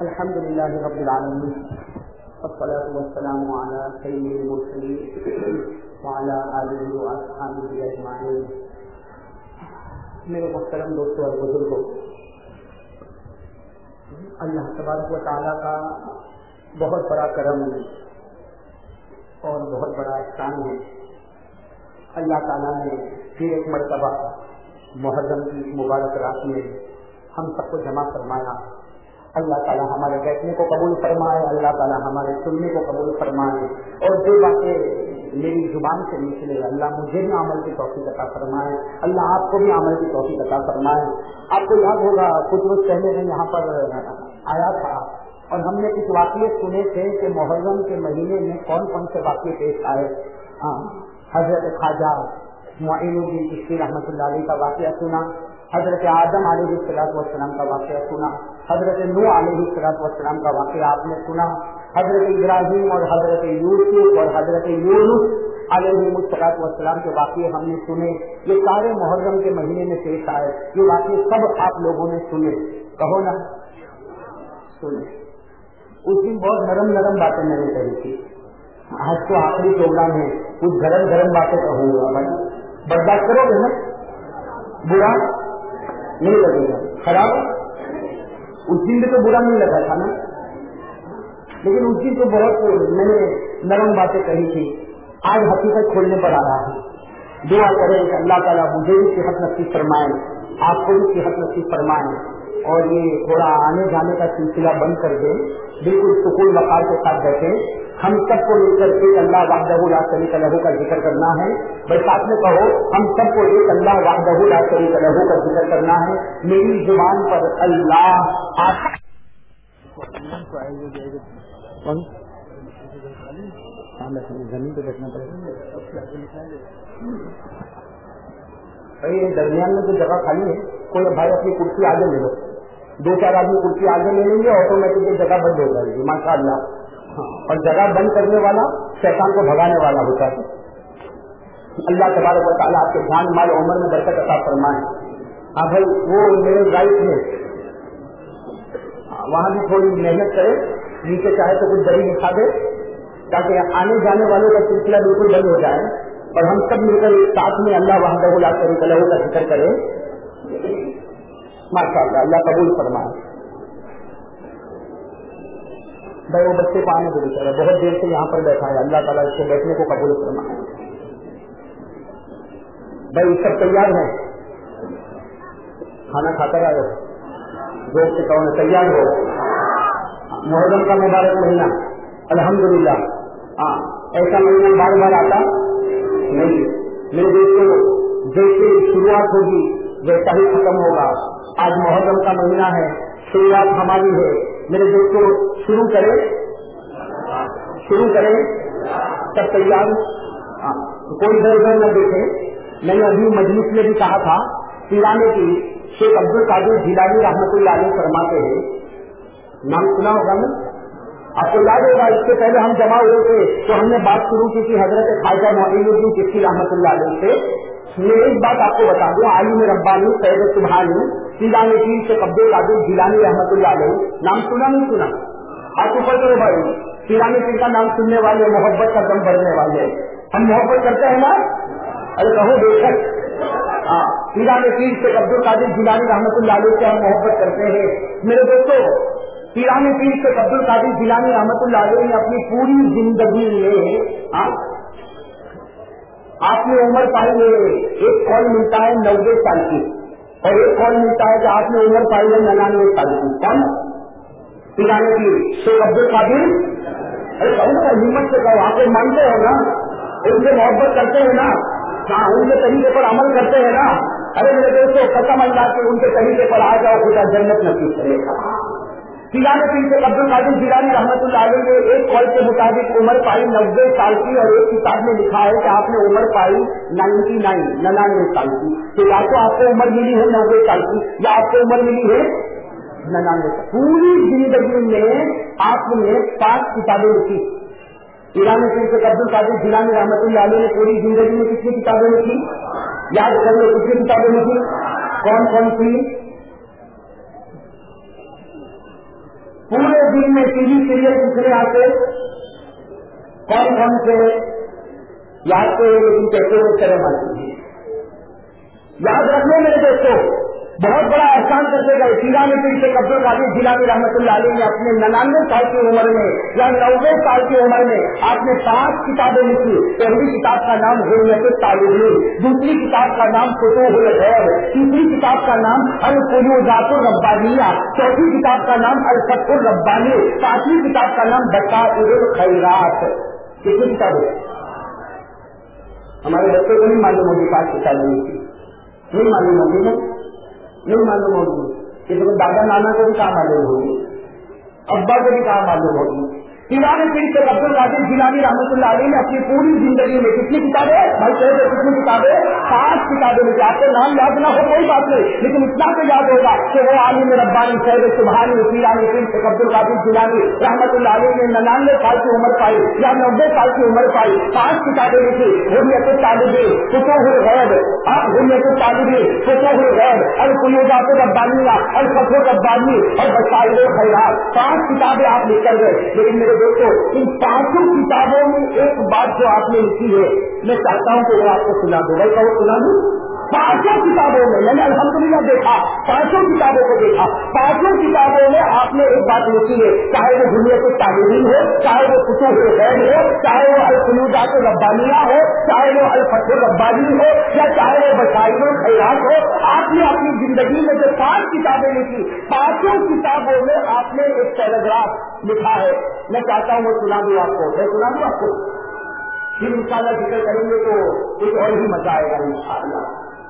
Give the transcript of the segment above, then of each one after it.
الحمد لله رب العالمين والصلاة والسلام على سيد المرسلين وعلى آله وأصحابه أجمعين میرے محترم دوستوں اور بزرگوں اللہ تبارک و تعالیٰ کا بہت بڑا کرم ہے اور بہت بڑا احسان ہے۔ اللہ تعالیٰ نے پھر ایک مرتبہ محرم کی مبارک رات میں ہم سب کو جمع فرمایا۔ اللہ تعالیٰ ہمارے بیٹھنے کو قبول فرمائے، اللہ تعالیٰ ہمارے سننے کو قبول فرمائے۔ اور جو باتیں میری زبان سے نکلے، اللہ مجھے بھی عمل کی توفیق عطا فرمائے۔ اللہ آپ کو بھی عمل کی توفیق عطا فرمائے۔ آپ کو یاد ہوگا، کچھ روز پہلے میں یہاں پر آیا تھا اور ہم نے کچھ واقعے سنے تھے کہ محرم کے مہینے میں کون کون سے واقعے پیش آئے۔ ہاں، حضرت خواجہ معین الدین کشتی رحمۃ اللہ علیہ کا واقعہ سنا۔ حضرت آدم علیہ السلاط والسلام کا واقعہ سنا، حضرت نو علیہ السلاط والسلام کا واقعہ آپ نے سنا، حضرت ابراہیم اور حضرت یوسف اور حضرت یونس علیہ السلاط والسلام کے واقعے ہم نے سنے۔ یہ سارے محرم کے مہینے میں پیش آئے۔ یہ واقعے سب آپ لوگوں نے سنے۔ کہو نا۔ سنے۔ اس دن بہت نرم نرم باتیں میں نے کہی تھی۔ آج تو آخری پروگرام ہے۔ کچھ گرم گرم باتیں کہوں گا۔ بھائی برداشت کرو گے نا۔ برا۔ نہیں لگے گا۔ خراب؟ اس دن بھی تو برا نہیں لگا تھا نا۔ لیکن اس دن تو بہت میں نے نرم باتیں کہی تھی۔ آج حقیقت کھولنے پر آ رہا ہے۔ دعا کریں کہ اللہ تعالیٰ مجھے بھی صحت نصیب فرمائے، آپ کو بھی صحت نصیب فرمائے۔ اور یہ تھوڑا آنے جانے کا سلسلہ بند کر دیں بالکل سکون وقار کے ساتھ بیٹھے۔ ہم سب کو مل کر کے اللہ واحدہ لا شریک لہو کا ذکر کرنا ہے۔ بھائی ساتھ میں کہو، ہم سب کو ایک اللہ واحدہ لا شریک لہو کا ذکر کرنا ہے۔ میری زبان پر اللہ زمین پہ بیٹھنا پڑے گا درمیان میں جو جگہ خالی ہے، کوئی بھائی اپنی کرسی آگے لے لو۔ دو چار آدمی کرسی آگے لے لیں گے آٹومیٹکلی جگہ بند ہو جائے گی۔ ماشاء اللہ اور جگہ بند کرنے والا شیطان کو بھگانے والا ہوتا ہے۔ اللہ تبارک و تعالیٰ آپ کے جان مال عمر میں برکت عطا فرمائے۔ ہاں بھائی، وہ میرے رائٹ میں وہاں بھی تھوڑی محنت کرے، نیچے چاہے تو کچھ دری دکھا دے، تاکہ آنے جانے والوں کا سلسلہ بالکل بند ہو جائے۔ اور ہم سب مل کر ساتھ میں اللہ وحدہ اللہ شریف کا ذکر کریں۔ ماشاء اللہ اللہ قبول فرمائے۔ بھائی، وہ بچے کو آنے کو بچا بہت دیر سے یہاں پر بیٹھا ہے۔ اللہ تعالیٰ اس کے بیٹھنے کو قبول فرمائے۔ بھائی سب تیار ہیں؟ کھانا کھا کر آئے دوست سے کہو تیار ہو۔ محرم کا مبارک مہینہ۔ الحمدللہ۔ ہاں ایسا مہینہ بار بار آتا؟ نہیں۔ میرے دوستوں، جیسے شروعات ہوگی، ویسا ہی ختم ہوگا۔ آج محرم کا مہینہ ہے، شروعات ہماری ہے۔ میرے دوستوں شروع کریں۔ شروع کریں۔ سب تیار؟ ہاں۔ کوئی ادھر ادھر نہ دیکھے میں نے ابھی مجلس میں بھی کہا تھا، پیرانے کی شیخ عبد القادر جیلانی رحمت اللہ علیہ فرماتے ہیں، نام سنا ہوگا نا؟ آپ کو یاد ہوگا، اس سے پہلے ہم جمع ہوئے تھے تو ہم نے بات شروع کی تھی حضرت خواجہ معین الدین چشتی رحمت اللہ علیہ سے۔ میں ایک بات آپ کو بتا دوں، عالم ربانی، سید سبحانی سیلانی پیر سے قبضے قادر جیلانی رحمت اللہ علیہ، نام سنا نہیں سنا۔ آپ اوپر کرو بھائی سیلانی پیر کا نام سننے والے محبت کا دم بڑھنے والے ہم محبت کرتے ہیں نا؟ ارے کہو بے شک۔ ہاں سیلانی پیر سے عبد القادر جیلانی رحمت اللہ علیہ سے ہم محبت کرتے ہیں۔ میرے دوستوں پیرانی پیر سے عبد القادر جیلانی رحمت اللہ علیہ نے اپنی پوری زندگی میں ہاں، آپ نے عمر پائی ہے۔ ایک کال ملتا ہے نوے سال کی۔ اور ایک کال ملتا ہے کہ آپ نے عمر پائی ہے ننانوے سال کی۔ کون؟ پیرانے کی۔ شیخ عبد القادر ارے کہوں نا ہمت سے کہو، آپ مانتے ہو نا؟ ان سے محبت کرتے ہیں نا؟ ہاں ان کے طریقے پر عمل کرتے ہیں نا؟ ارے میرے دوستوں قسم اللہ کے ان کے طریقے پر آ جاؤ، خدا جنت نصیب کرے گا۔ جیلانی پیر سے عبد القادر جیلانی رحمت اللہ علیہ نے ایک کال کے مطابق عمر پائی نبے سال کی اور ایک کتاب میں لکھا ہے کہ آپ نے عمر پائی نائنٹی نائن، ننانوے سال کی۔ تو یا تو آپ کو عمر ملی ہے نبے سال کی، یا آپ کو عمر ملی ہے ننانوے سال۔ پوری زندگی میں آپ نے پانچ کتابیں لکھی۔ ایرانی پیر سے عبد القادر جیلانی رحمت اللہ علیہ نے پوری زندگی میں کتنی کتابیں لکھی؟ یاد کر لو کتنی کتابیں لکھی؟ کون کون سی؟ دن میں ٹی وی کے لیے دوسرے آتے، کون کون سے یاد کو ایک دن کہتے ہوئے چلے مانتے ہیں۔ یاد رکھنے میرے دوستوں بہت بڑا احسان کر دے گا میں پھر شیخ عبد القادر ضلع میں رحمت اللہ علیہ نے اپنے ننانوے سال کی عمر میں، یا نوے سال کی عمر میں آپ نے پانچ کتابیں لکھی۔ پہلی کتاب کا نام غربت تعلیم دوسری کتاب کا نام فوٹو ہوئے غیر تیسری کتاب کا نام الفیوزات الربانیہ، چوتھی کتاب کا نام الفت الربانی، پانچویں کتاب کا نام بتا الخیرات۔ کتنی کتابیں؟ ہمارے بچے کو نہیں معلوم ہوگی پانچ کتابیں نہیں معلوم ہوگی نا؟ نہیں معلوم ہوگی۔ کسی کو دادا نانا کو بھی کہاں معلوم ہوگی؟ ابا کو بھی کہاں معلوم ہوگی؟ امام سے عبد العزیز گیلانی رحمت اللہ علیہ نے اپنی پوری زندگی میں کتنی کتابیں بھائی صاحب کتنی کتابیں پانچ کتابیں مجھے آپ کو نام یاد نہ ہو کوئی بات نہیں، لیکن اتنا تو یاد ہوگا کہ وہ عالم ربانی شہر سبحانی پیرانی پیر سے عبد العزیز گیلانی رحمت اللہ علیہ نے ننانوے سال کی عمر پائی، یا نبے سال کی عمر پائی، پانچ کتابیں لکھی۔ حریت طالب ہوئے غیر حریت طالب ہوئے غیر القلوبات ربانیہ الفت ربانی اور بسائل خیرات پانچ کتابیں آپ لکھ کر گئے، لیکن میرے دیکھو، ان پانچوں کتابوں میں ایک بات جو آپ نے لکھی ہے، میں چاہتا ہوں کہ وہ آپ کو سنا دوں۔ میں کہوں سنا دوں؟ پانچوں کتابوں میں میں نے الحمدللہ دیکھا، پانچوں کتابوں کو دیکھا، پانچوں کتابوں میں آپ نے ایک بات لکھی ہے، چاہے وہ دنیا کے تعلیم ہو، چاہے وہ قطب غیر ہو، چاہے وہ الفلوجا کے ربانیہ ہو، چاہے وہ الفت ربانی ہو، یا چاہے وہ بسائی ہو خیرات ہو، آپ نے اپنی زندگی میں جو پانچ کتابیں لکھی، پانچوں کتابوں میں آپ نے ایک پیراگراف لکھا ہے۔ میں چاہتا ہوں وہ سنا دوں آپ کو، میں سنا دوں آپ کو؟ پھر ان شاء اللہ ذکر کریں گے تو ایک اور بھی مزہ آئے گا ان شاء اللہ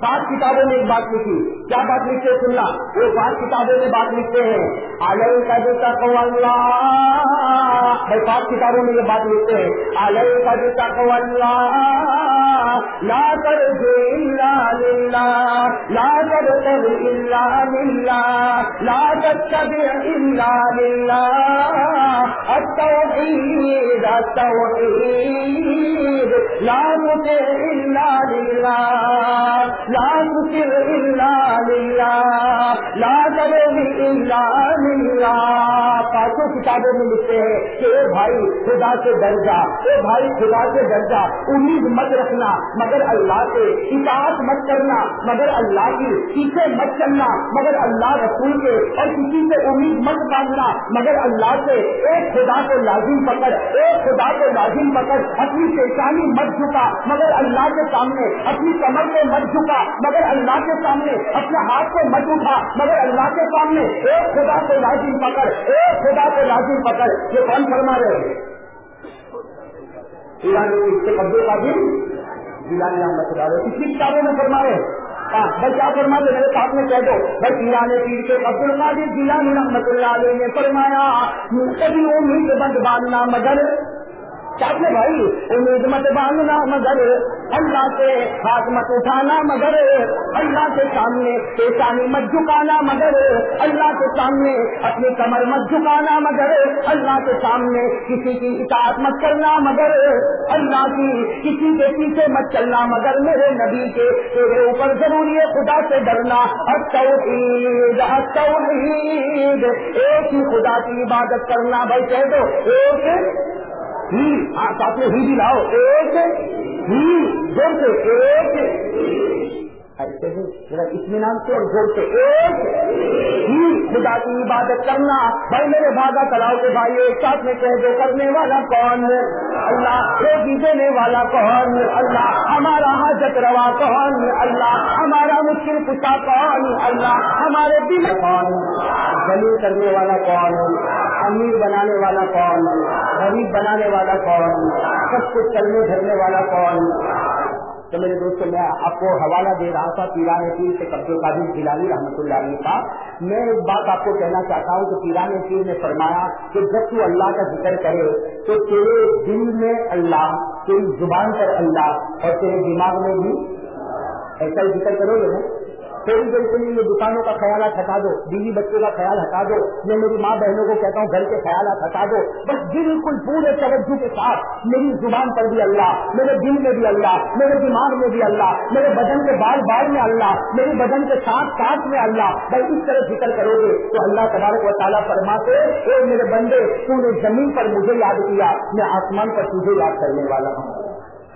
سات کتابوں میں ایک بات لکھی۔ کیا بات لکھتے سننا؟ وہ سات کتابوں میں بات لکھتے ہیں۔ آلئی کا جوتا کو سات کتابوں میں یہ بات لکھتے ہیں۔ آلئی کا جوتا کو اللہ لا کر لا کر لا کر کب اللہ التوحید تدعو إلا لله۔ پانچوں کتابوں میں لکھتے ہیں کہ اے بھائی خدا سے ڈر جا اے بھائی خدا سے ڈر جا امید مت رکھنا، مگر اللہ سے اطاعت مت کرنا، مگر اللہ کی پیچھے مت چلنا، مگر اللہ رسول کے اور کسی سے امید مت باندھنا مگر اللہ سے ایک خدا کو لازم پکڑ ایک خدا کو لازم پکڑ، اپنی پیشانی مت جھکا، مگر اللہ کے سامنے اپنی کمر کو مت جھکا مگر اللہ کے سامنے اپنے ہاتھ کو مت اٹھا، مگر اللہ کے سامنے ایک خدا کو لازم پکڑ ایک خدا کو لازم پکڑ، یہ کون فرما رہے ہیں؟ اس کے قبضے کا دن جیلانی احمد رہے کسی کتابوں میں فرما رہے ہیں۔ ہاں، بھائی کیا فرما دے میرے ساتھ میں کہہ دو، بھائی پیرانے پیر کے عبد القادر جیلانی رحمت اللہ علیہ نے فرمایا کبھی امید بند باندھنا مگر چاہتے بھائی، امید مت باندھنا مگر، اللہ سے ہاتھ مت اٹھانا مگر، اللہ کے سامنے پیشانی مت جھکانا مگر، اللہ کے سامنے اپنی کمر مت جھکانا مگر، اللہ کے سامنے کسی کی اطاعت مت کرنا مگر، اللہ کی کسی کے پیچھے مت چلنا مگر، میرے نبی کے تیرے اوپر ضروری ہے خدا سے ڈرنا۔ التوحید التوحید، ایک ہی خدا کی عبادت کرنا۔ بھائی کہہ دو، ایک ہی ہاں، ساتھ میں ہی بھی لاؤ ایک ہی زور سے ایک ایسے ہی ذرا اطمینان سے اور زور سے۔ ایک ہی خدا کی عبادت کرنا۔ بھائی میرے بھاگا تلاؤ کے بھائی ایک ساتھ میں کہہ دو، کرنے والا کون؟ اللہ روزی دینے والا کون؟ اللہ ہمارا حاجت روا کون؟ اللہ ہمارا مشکل پوچھا کون؟ اللہ ہمارے دل کون؟ دلیل کرنے والا کون؟ امیر بنانے والا کون؟ غریب بنانے والا کون؟ سب کچھ چلنے دھرنے والا کون؟ تو میرے دوستوں میں آپ کو حوالہ دے رہا تھا، پیران پیر سے قبض قادر جیلانی رحمۃ اللہ علیہ کا۔ میں ایک بات آپ کو کہنا چاہتا ہوں کہ پیران پیر نے فرمایا کہ جب تو اللہ کا ذکر کرے تو تیرے دل میں اللہ، تیری زبان پر اللہ اور تیرے دماغ میں بھی ایسا ہی ذکر کرو گے نا۔ تھوڑی دیر کے لیے دکانوں کا خیالات ہٹا دو، بیوی بچوں کا خیال ہٹا دو، میں میری ماں بہنوں کو کہتا ہوں گھر کے خیالات ہٹا دو۔ بس بالکل پورے توجہ کے ساتھ میری زبان پر بھی اللہ، میرے دل میں بھی اللہ، میرے دماغ میں بھی اللہ، میرے بدن کے بال بال میں اللہ میری بدن کے ساتھ ساتھ میں اللہ۔ بھائی اس طرح ذکر کرو گے تو اللہ تبارک و تعالیٰ فرماتے اے میرے بندے، تو نے زمین پر مجھے یاد کیا، میں آسمان پر تجھے یاد کرنے والا ہوں۔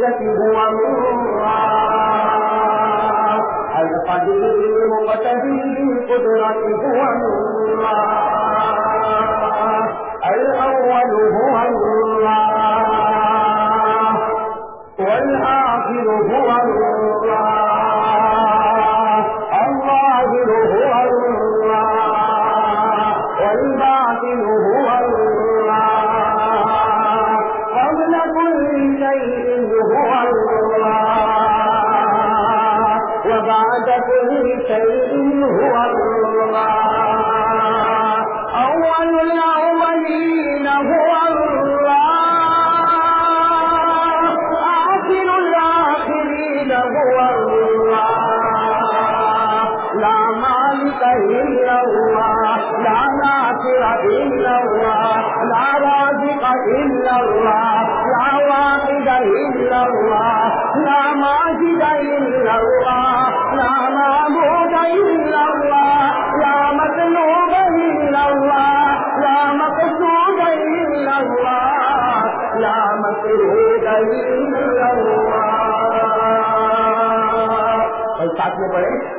بالعزة هو الله القدير المقتدر بالقدرة هو الله الأول هو اور ساتھ میں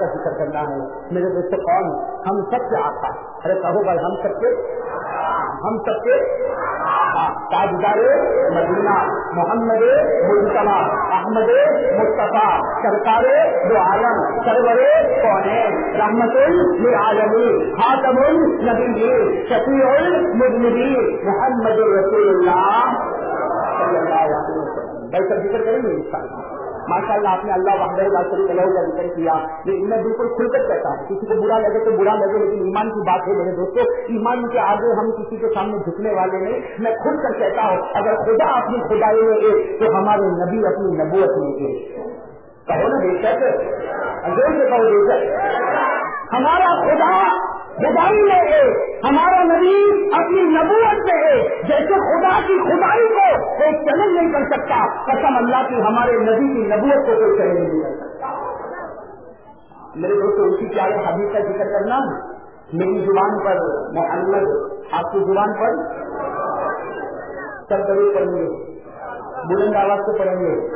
کا ذکر کرنا ہے۔ میرے دوستوں کون؟ ہم سب سے آقا۔ ارے کہو بھائی، ہم سب کے؟ ہم سب کے؟ تاجدار مدینہ، محمد ملتما احمد مصطفیٰ، سرکار دو عالم، سرور کون ہے؟ رحمت العالمی خاتم النبی، شفیع المدنبی محمد رسول اللہ صلی اللہ علیہ وسلم۔ بھائی، سب ذکر کریں گے ان شاء اللہ ماشاء اللہ آپ نے اللہ وحدہ اللہ شریف اللہ کا ذکر کیا۔ میں بالکل کھل کر کہتا ہوں کسی کو برا لگے تو برا لگے، لیکن ایمان کی بات ہے میرے دوستوں ایمان کے آگے ہم کسی کے سامنے جھکنے والے نہیں۔ میں کھل کر کہتا ہوں، اگر خدا اپنی خدائی میں ایک تو ہمارے نبی اپنی نبوت میں ایک کہو نا بے شک۔ اندر سے کہو بے شک۔ ہمارا خدا خدائی میں ہے، ہمارا نبی اپنی نبوت میں ہے۔ جیسے خدا کی خدائی کو کوئی چیلنج نہیں کر سکتا، قسم اللہ کی ہمارے نبی کی نبوت کو کوئی چیلنج نہیں کر سکتا۔ میرے دوستوں اسی پیارے حدیث کا ذکر کرنا میری زبان پر محمد آپ کی زبان پر؟ سب ضرور پڑھیں گے۔ بلند آواز سے پڑھیں گے۔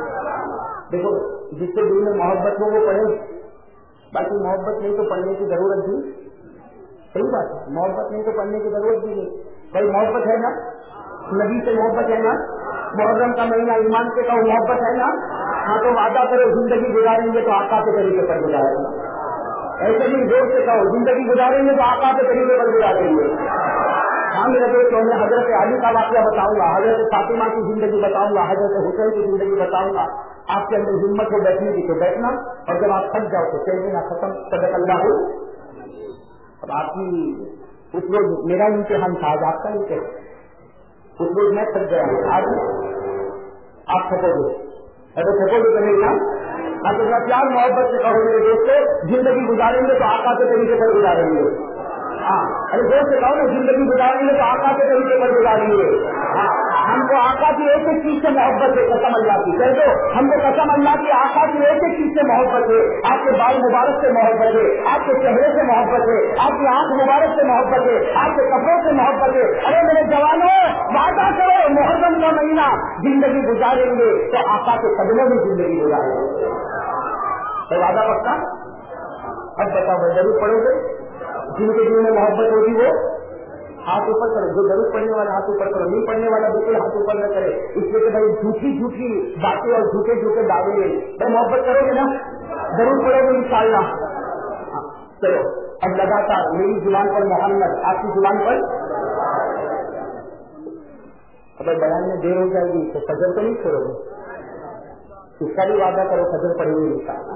دیکھو، جس سے دل میں محبت ہو وہ پڑھے باقی محبت نہیں تو پڑھنے کی ضرورت بھی صحیح بات ہے۔ محبت نہیں تو پڑھنے کی ضرورت بھی نہیں۔ بھائی محبت ہے نا؟ نبی سے محبت ہے نا؟ محرم کا مہینہ ایمان سے کہو محبت ہے نا؟ ہاں تو وعدہ کرو زندگی گزاریں گے تو آقا کے طریقے پر گزاریں گے۔ ایسے بھی زور سے کہو، زندگی گزاریں گے تو آقا کے طریقے پر گزاریں گے۔ ہاں میرے دوستوں میں حضرت علی کا واقعہ بتاؤں گا، حضرت فاطمہ کی زندگی بتاؤں گا، حضرت حسین کی زندگی بتاؤں گا۔ آپ کے اندر ہمت ہو بیٹھنے کی تو بیٹھنا، اور جب آپ تھک جاؤ تو چل دینا ختم، صدق اللہ ہو اب آپ کی اس روز میرا امتحان تھا، آج آپ کا امتحان اس روز میں تھک گیا ہوں۔ آج آپ تھکو گے۔ اگر تھکو گے تو نہیں نا؟ آپ اتنا پیار محبت سے کہو میرے دوستوں زندگی گزاریں گے تو آقا کے طریقے پر گزاریں گے۔ ہاں ارے دوست سے کہو نا، زندگی گزاریں گے تو آقا کے طریقے پر گزاریں گے۔ ہاں۔ ہم کو آقا کی ایک ایک چیز سے محبت ہے، قسم اللہ کی۔ کہہ دو، ہم کو قسم اللہ کی آقا کی ایک ایک چیز سے محبت ہے۔ آپ کے بال مبارک سے محبت ہے، آپ کے چہرے سے محبت ہے، آپ کی آنکھ مبارک سے محبت ہے، آپ کے کپڑوں سے محبت ہے۔ ارے میرے جوانوں، وعدہ کرو، محرم کا مہینہ زندگی گزاریں گے تو آقا کے قدموں میں زندگی گزاریں گے تو وعدہ پکا اب بتاؤ، ضرور پڑھو گے۔ جن کے دل میں محبت ہوگی وہ ہاتھ اوپر کرو، جو ضرور پڑھنے والا ہاتھ اوپر کرو، نہیں پڑھنے والا بالکل ہاتھ اوپر نہ کرے۔ اس لیے کہ بھائی جھوٹی جھوٹی باتیں اور جھوٹے جھوٹے دعوے لے بھائی محبت کرو گے نا؟ ضرور پڑھو گے ان شاء اللہ ہاں، چلو۔ اب لگاتار میری زبان پر محمد، آپ کی زبان پر؟ اگر بیان میں دیر ہو جائے گی تو فجر تو نہیں چھوڑو گے۔ اس کا بھی وعدہ کرو فجر پڑھیں گے ان شاء اللہ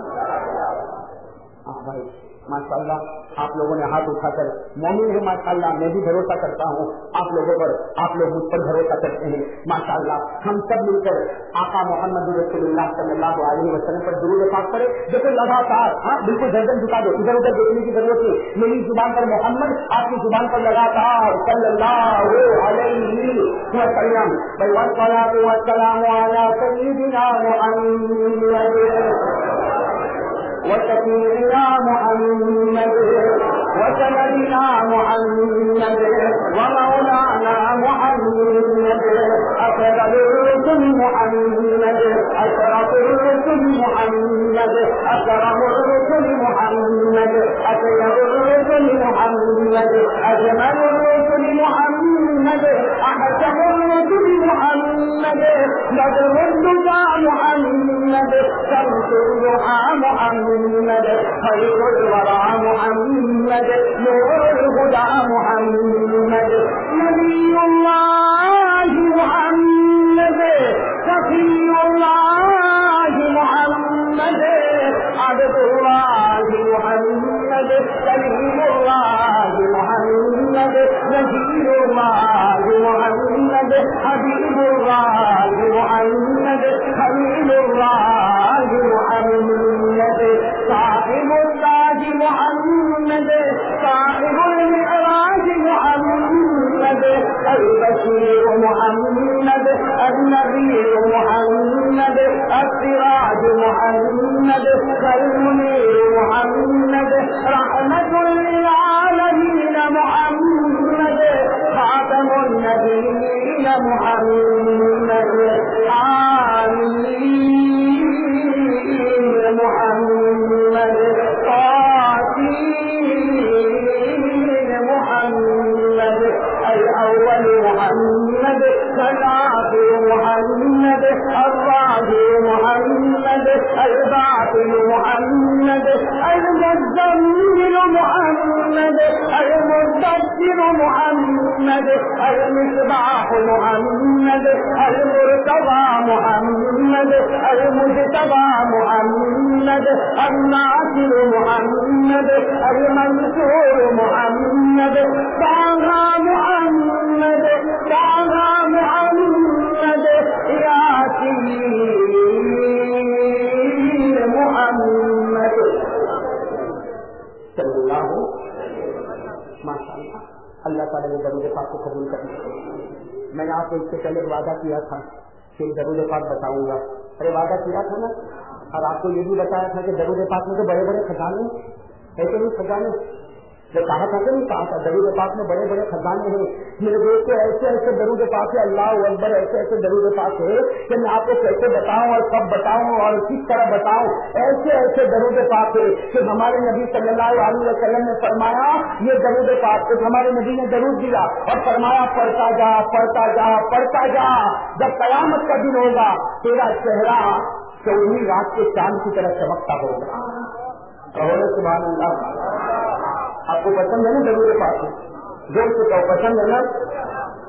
ہاں بھائی۔ ماشاء اللہ آپ لوگوں نے ہاتھ اٹھا کر مومن ہے ماشاء اللہ میں بھی بھروسہ کرتا ہوں۔ آپ لوگوں پر، آپ لوگ مجھ پر بھروسہ کرتے ہیں۔ ماشاء اللہ ہم سب مل کر آقا محمد رسول اللہ صلی اللہ علیہ وسلم پر ضرور پاک کرے دیکھو، لگاتار ہاں بالکل گردن جھکا دو، ادھر ادھر دیکھنے کی ضرورت نہیں۔ میری زبان پر محمد، آپ کی زبان پر لگاتار، صلی اللہ علیہ وسلم۔ والسلام علی سیدنا محمد. وشفيعنا محمد وسندنا محمد ومولانا محمد. أسد الرسل محمد أشرف الرسل محمد أكرم الرسل محمد أطيب الرسل محمد. أجمل الرسل محمد أحسن الرسل محمد. محمد محمد. خير الورى محمد نور الهدى محمد. نبي الله الناصر محمد المنصور محمد. طه محمد طه محمد ياسين محمد. صلی اللہ ماشاء اللہ اللہ تعالیٰ نے درود پاک کو قبول کر میں نے آپ کو اس سے پہلے وعدہ کیا تھا کہ درود پاک بتاؤں گا. ارے وعدہ کیا تھا نا؟ اور آپ کو یہ بھی بتایا تھا کہ درود پاک میں تو بڑے بڑے خزانے ایسے بھی خزانے جو کہا تھا کہ نہیں کہا تھا، درود پاک میں بڑے بڑے خزانے ہیں۔ میرے دوست کو ایسے ایسے درود پاک ہے اللہ اکبر، ایسے ایسے درود پاک ہے کہ میں آپ کو کیسے بتاؤں اور کب بتاؤں اور کس طرح بتاؤں۔ ایسے ایسے درود پاک ہے کہ ہمارے نبی صلی اللہ علیہ وسلم نے فرمایا، یہ درود پاک ہمارے نبی نے درود دیا اور فرمایا، پڑھتا جا پڑھتا جا پڑھتا جا، جب قیامت کا دن ہوگا، تیرا چہرہ چودہ رات کے چاند کی طرح چمکتا ہوگا۔ سبحان اللہ۔ آپ کو پسند ہے نا ضرور پاس جو سے کہو، پسند ہے نا؟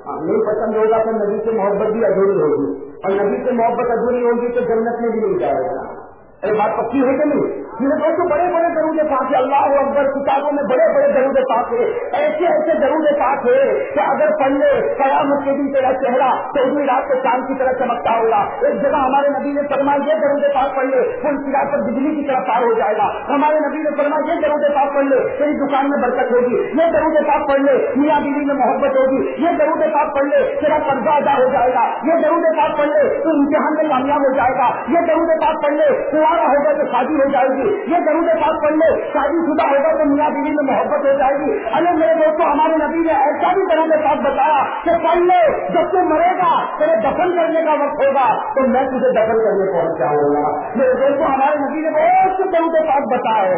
ہاں، نہیں پسند ہوگا تو نبی سے محبت بھی ادھوری ہوگی۔ اور نبی سے محبت ادھوری ہوگی تو جنت میں بھی نہیں جائے گا۔ ارے بات پکی ہے کہ نہیں؟ میرے دوستوں بڑے بڑے درود پاک ہے اللہ اکبر، کتابوں میں بڑے بڑے درود پاک ہے ایسے ایسے درود پاک ہے کہ اگر پڑھ لے، قیامت کے دن تیرا چہرہ چودہ رات کو چاند کی طرح چمکتا ہوگا۔ ایک جگہ ہمارے نبی نے فرمایا، یہ درود پاک پڑھ لے، پھر کی رات پر بجلی کی طرح پار ہو جائے گا۔ ہمارے نبی نے فرمایا، یہ درود پاک پڑھ لے، تیری دکان میں برکت ہوگی۔ یہ درود پاک پڑھ لے، میاں بیوی میں محبت ہوگی۔ یہ درود پاک پڑھ لے، تیرا قرضہ ادا ہو جائے گا۔ یہ درود پاک پڑھ لے، تو امتحان میں کامیاب ہو جائے گا۔ یہ درود پاک پڑھ لے کنوارا ہوگا تو شادی ہو جائے گی۔ یہ ضرور پاک پڑھ لے، شادی شدہ ہوگا تو میاں بیوی میں محبت ہو جائے گی۔ ارے میرے دوستوں ہمارے نبی نے ایسا بھی ضرور پاک بتایا کہ پڑھ لے، جب تو مرے گا، تیرے دفن کرنے کا وقت ہوگا، تو میں تجھے دفن کرنے پہنچ جاؤں گا۔ میرے دوستوں ہمارے نبی نے بہت سے ضرور پاک بتایا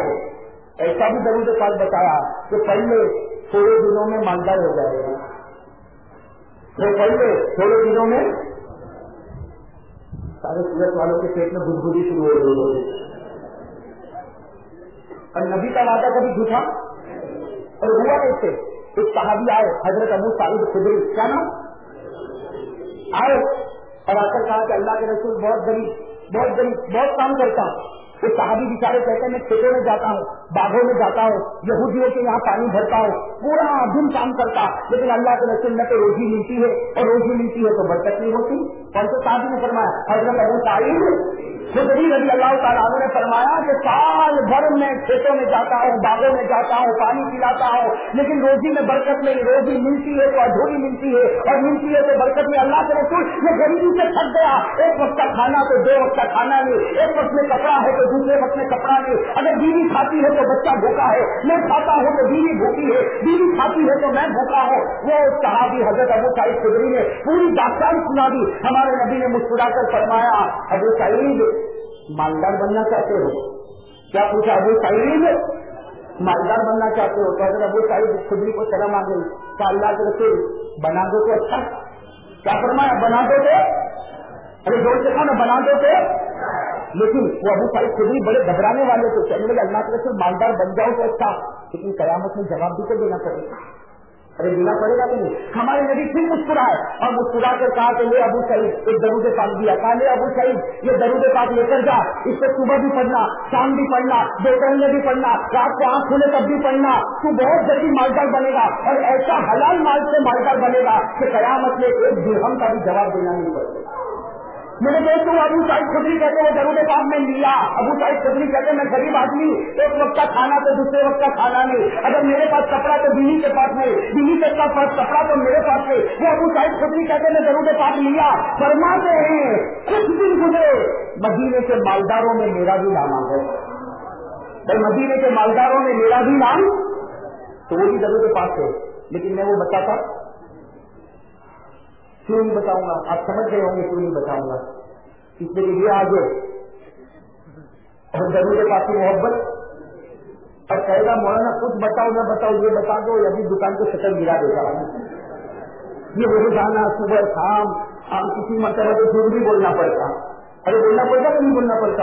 ایسا بھی ضرور پاک بتایا کہ پڑھ لے، تھوڑے دنوں میں مالدار ہو جائے گا۔ تو پڑھ لے، تھوڑے دنوں میں سارے سورت والوں کے پیٹ میں بدبودی شروع ہو رہی ہوگی۔ اور نبی کا وعدہ کبھی جھوٹا؟ اور ہوا کیسے؟ ایک صحابی آئے، حضرت ابو سعید خدری۔ کیا نام؟ آئے اور آ کر کہا کہ اللہ کے رسول بہت غریب بہت غریب، بہت کام کرتا۔ ہوں وہ صحابی بیچارے کہتے ہیں، میں کھیتوں میں جاتا ہوں، باغوں میں جاتا ہوں، یہودیوں کے یہاں پانی بھرتا ہوں، پورا دن کام کرتا۔ لیکن اللہ کے رسول میں تو روزی ملتی ہے اور روزی ملتی ہے تو برکت نہیں ہوتی۔ کون سے صحابی نے فرمایا، حضرت ابو خدری رضی اللہ تعالیٰ نے فرمایا کہ سال بھر میں کھیتوں میں جاتا ہوں، باغوں میں جاتا ہوں، پانی پلاتا ہوں، لیکن روزی میں برکت نہیں، روزی ملتی ہے تو ادھوری ملتی ہے، اور ملتی ہے تو برکت میں اللہ کے رسول یہ غریبی سے تھک گیا، ایک وقت کا کھانا تو دو وقت کا کھانا نہیں، ایک وقت میں کپڑا ہے تو دوسرے وقت میں کپڑا نہیں اگر بیوی کھاتی ہے تو بچہ بھوکا ہے، میں کھاتا ہوں تو بیوی بھوکی ہے، بیوی کھاتی ہے تو میں بھوکا ہوں۔ وہ صحابی حضرت ابو سعید خدری نے پوری داستان سنا دی۔ ہمارے نبی نے مسکرا کر فرمایا، ابو سعید، مالدار بننا چاہتے ہو؟ کیا پوچھا، ابو سعید، مالدار بننا چاہتے ہو؟ تو اگر ابو سعید خدری کو شرم آ گئی تو اللہ کے رسول، بنا دو تو اچھا۔ کیا فرمایا، بنا دو تو؟ ارے زور سے کہا نا بنا دو تو۔ لیکن وہ ابو سعید خدری بڑے گھبرانے والے تھے۔ کہنے لگے، اللہ کے رسول مالدار بن جاؤ تو اچھا۔ لیکن قیامت میں جواب بھی تو دینا پڑے گا۔ ارے دینا پڑے گا کہ نہیں ہمارے نبی پھر مسکرائے۔ اور مسکرا کر کہا کہ یہ ابو سعید، ایک درود پاک دیا۔ کہا، لے ابو سعید، یہ درود پاک لے کر جا۔ اس سے صبح بھی پڑھنا، شام بھی پڑھنا، دوپہر میں بھی پڑھنا، رات کو آنکھ کھلے تب بھی پڑھنا۔ تو بہت جلدی مالدار بنے گا۔ اور ایسا حلال مال سے مالدار بنے گا کہ قیامت میں ایک درہم کا بھی جواب دینا نہیں پڑے گا۔ میرے دوست ابو سعید خدری کہتے وہ ضرور پاک میں لیا۔ ابو سعید خدری کہتے میں غریب آدمی ایک وقت کا کھانا تو دوسرے وقت کا کھانا نہیں۔ اگر میرے پاس کپڑا تو بیوی کے پاس نہیں۔ بیوی کے پاس کپڑا تو میرے پاس نہیں۔ وہ ابو سعید خدری کہتے میں ضرور پاک لیا۔ فرماتے ہیں، کچھ دن گزرے۔ مدینے کے مالداروں میں میرا بھی نام آ گیا مدینے کے مالداروں میں میرا بھی نام تو وہ بھی ضرور پاس ہے۔ لیکن میں وہ بتاتا کیوں نہیں بتاؤں گا؟ آپ سمجھ گئے ہوں گے کیوں نہیں بتاؤں گا؟ اس لیے یہ آگے اور ضرور پاس محبت۔ اور کہے گا، مولانا، کچھ بتاؤ، نہ بتاؤ، یہ بتا دو یا بھی دکان کو شکل گرا دیتا ہوں یہ وہ روزانہ صبح شام ہاں کسی مرتبہ تو جھوٹ بھی بولنا پڑتا۔ ارے، بولنا پڑتا کہ نہیں بولنا پڑتا؟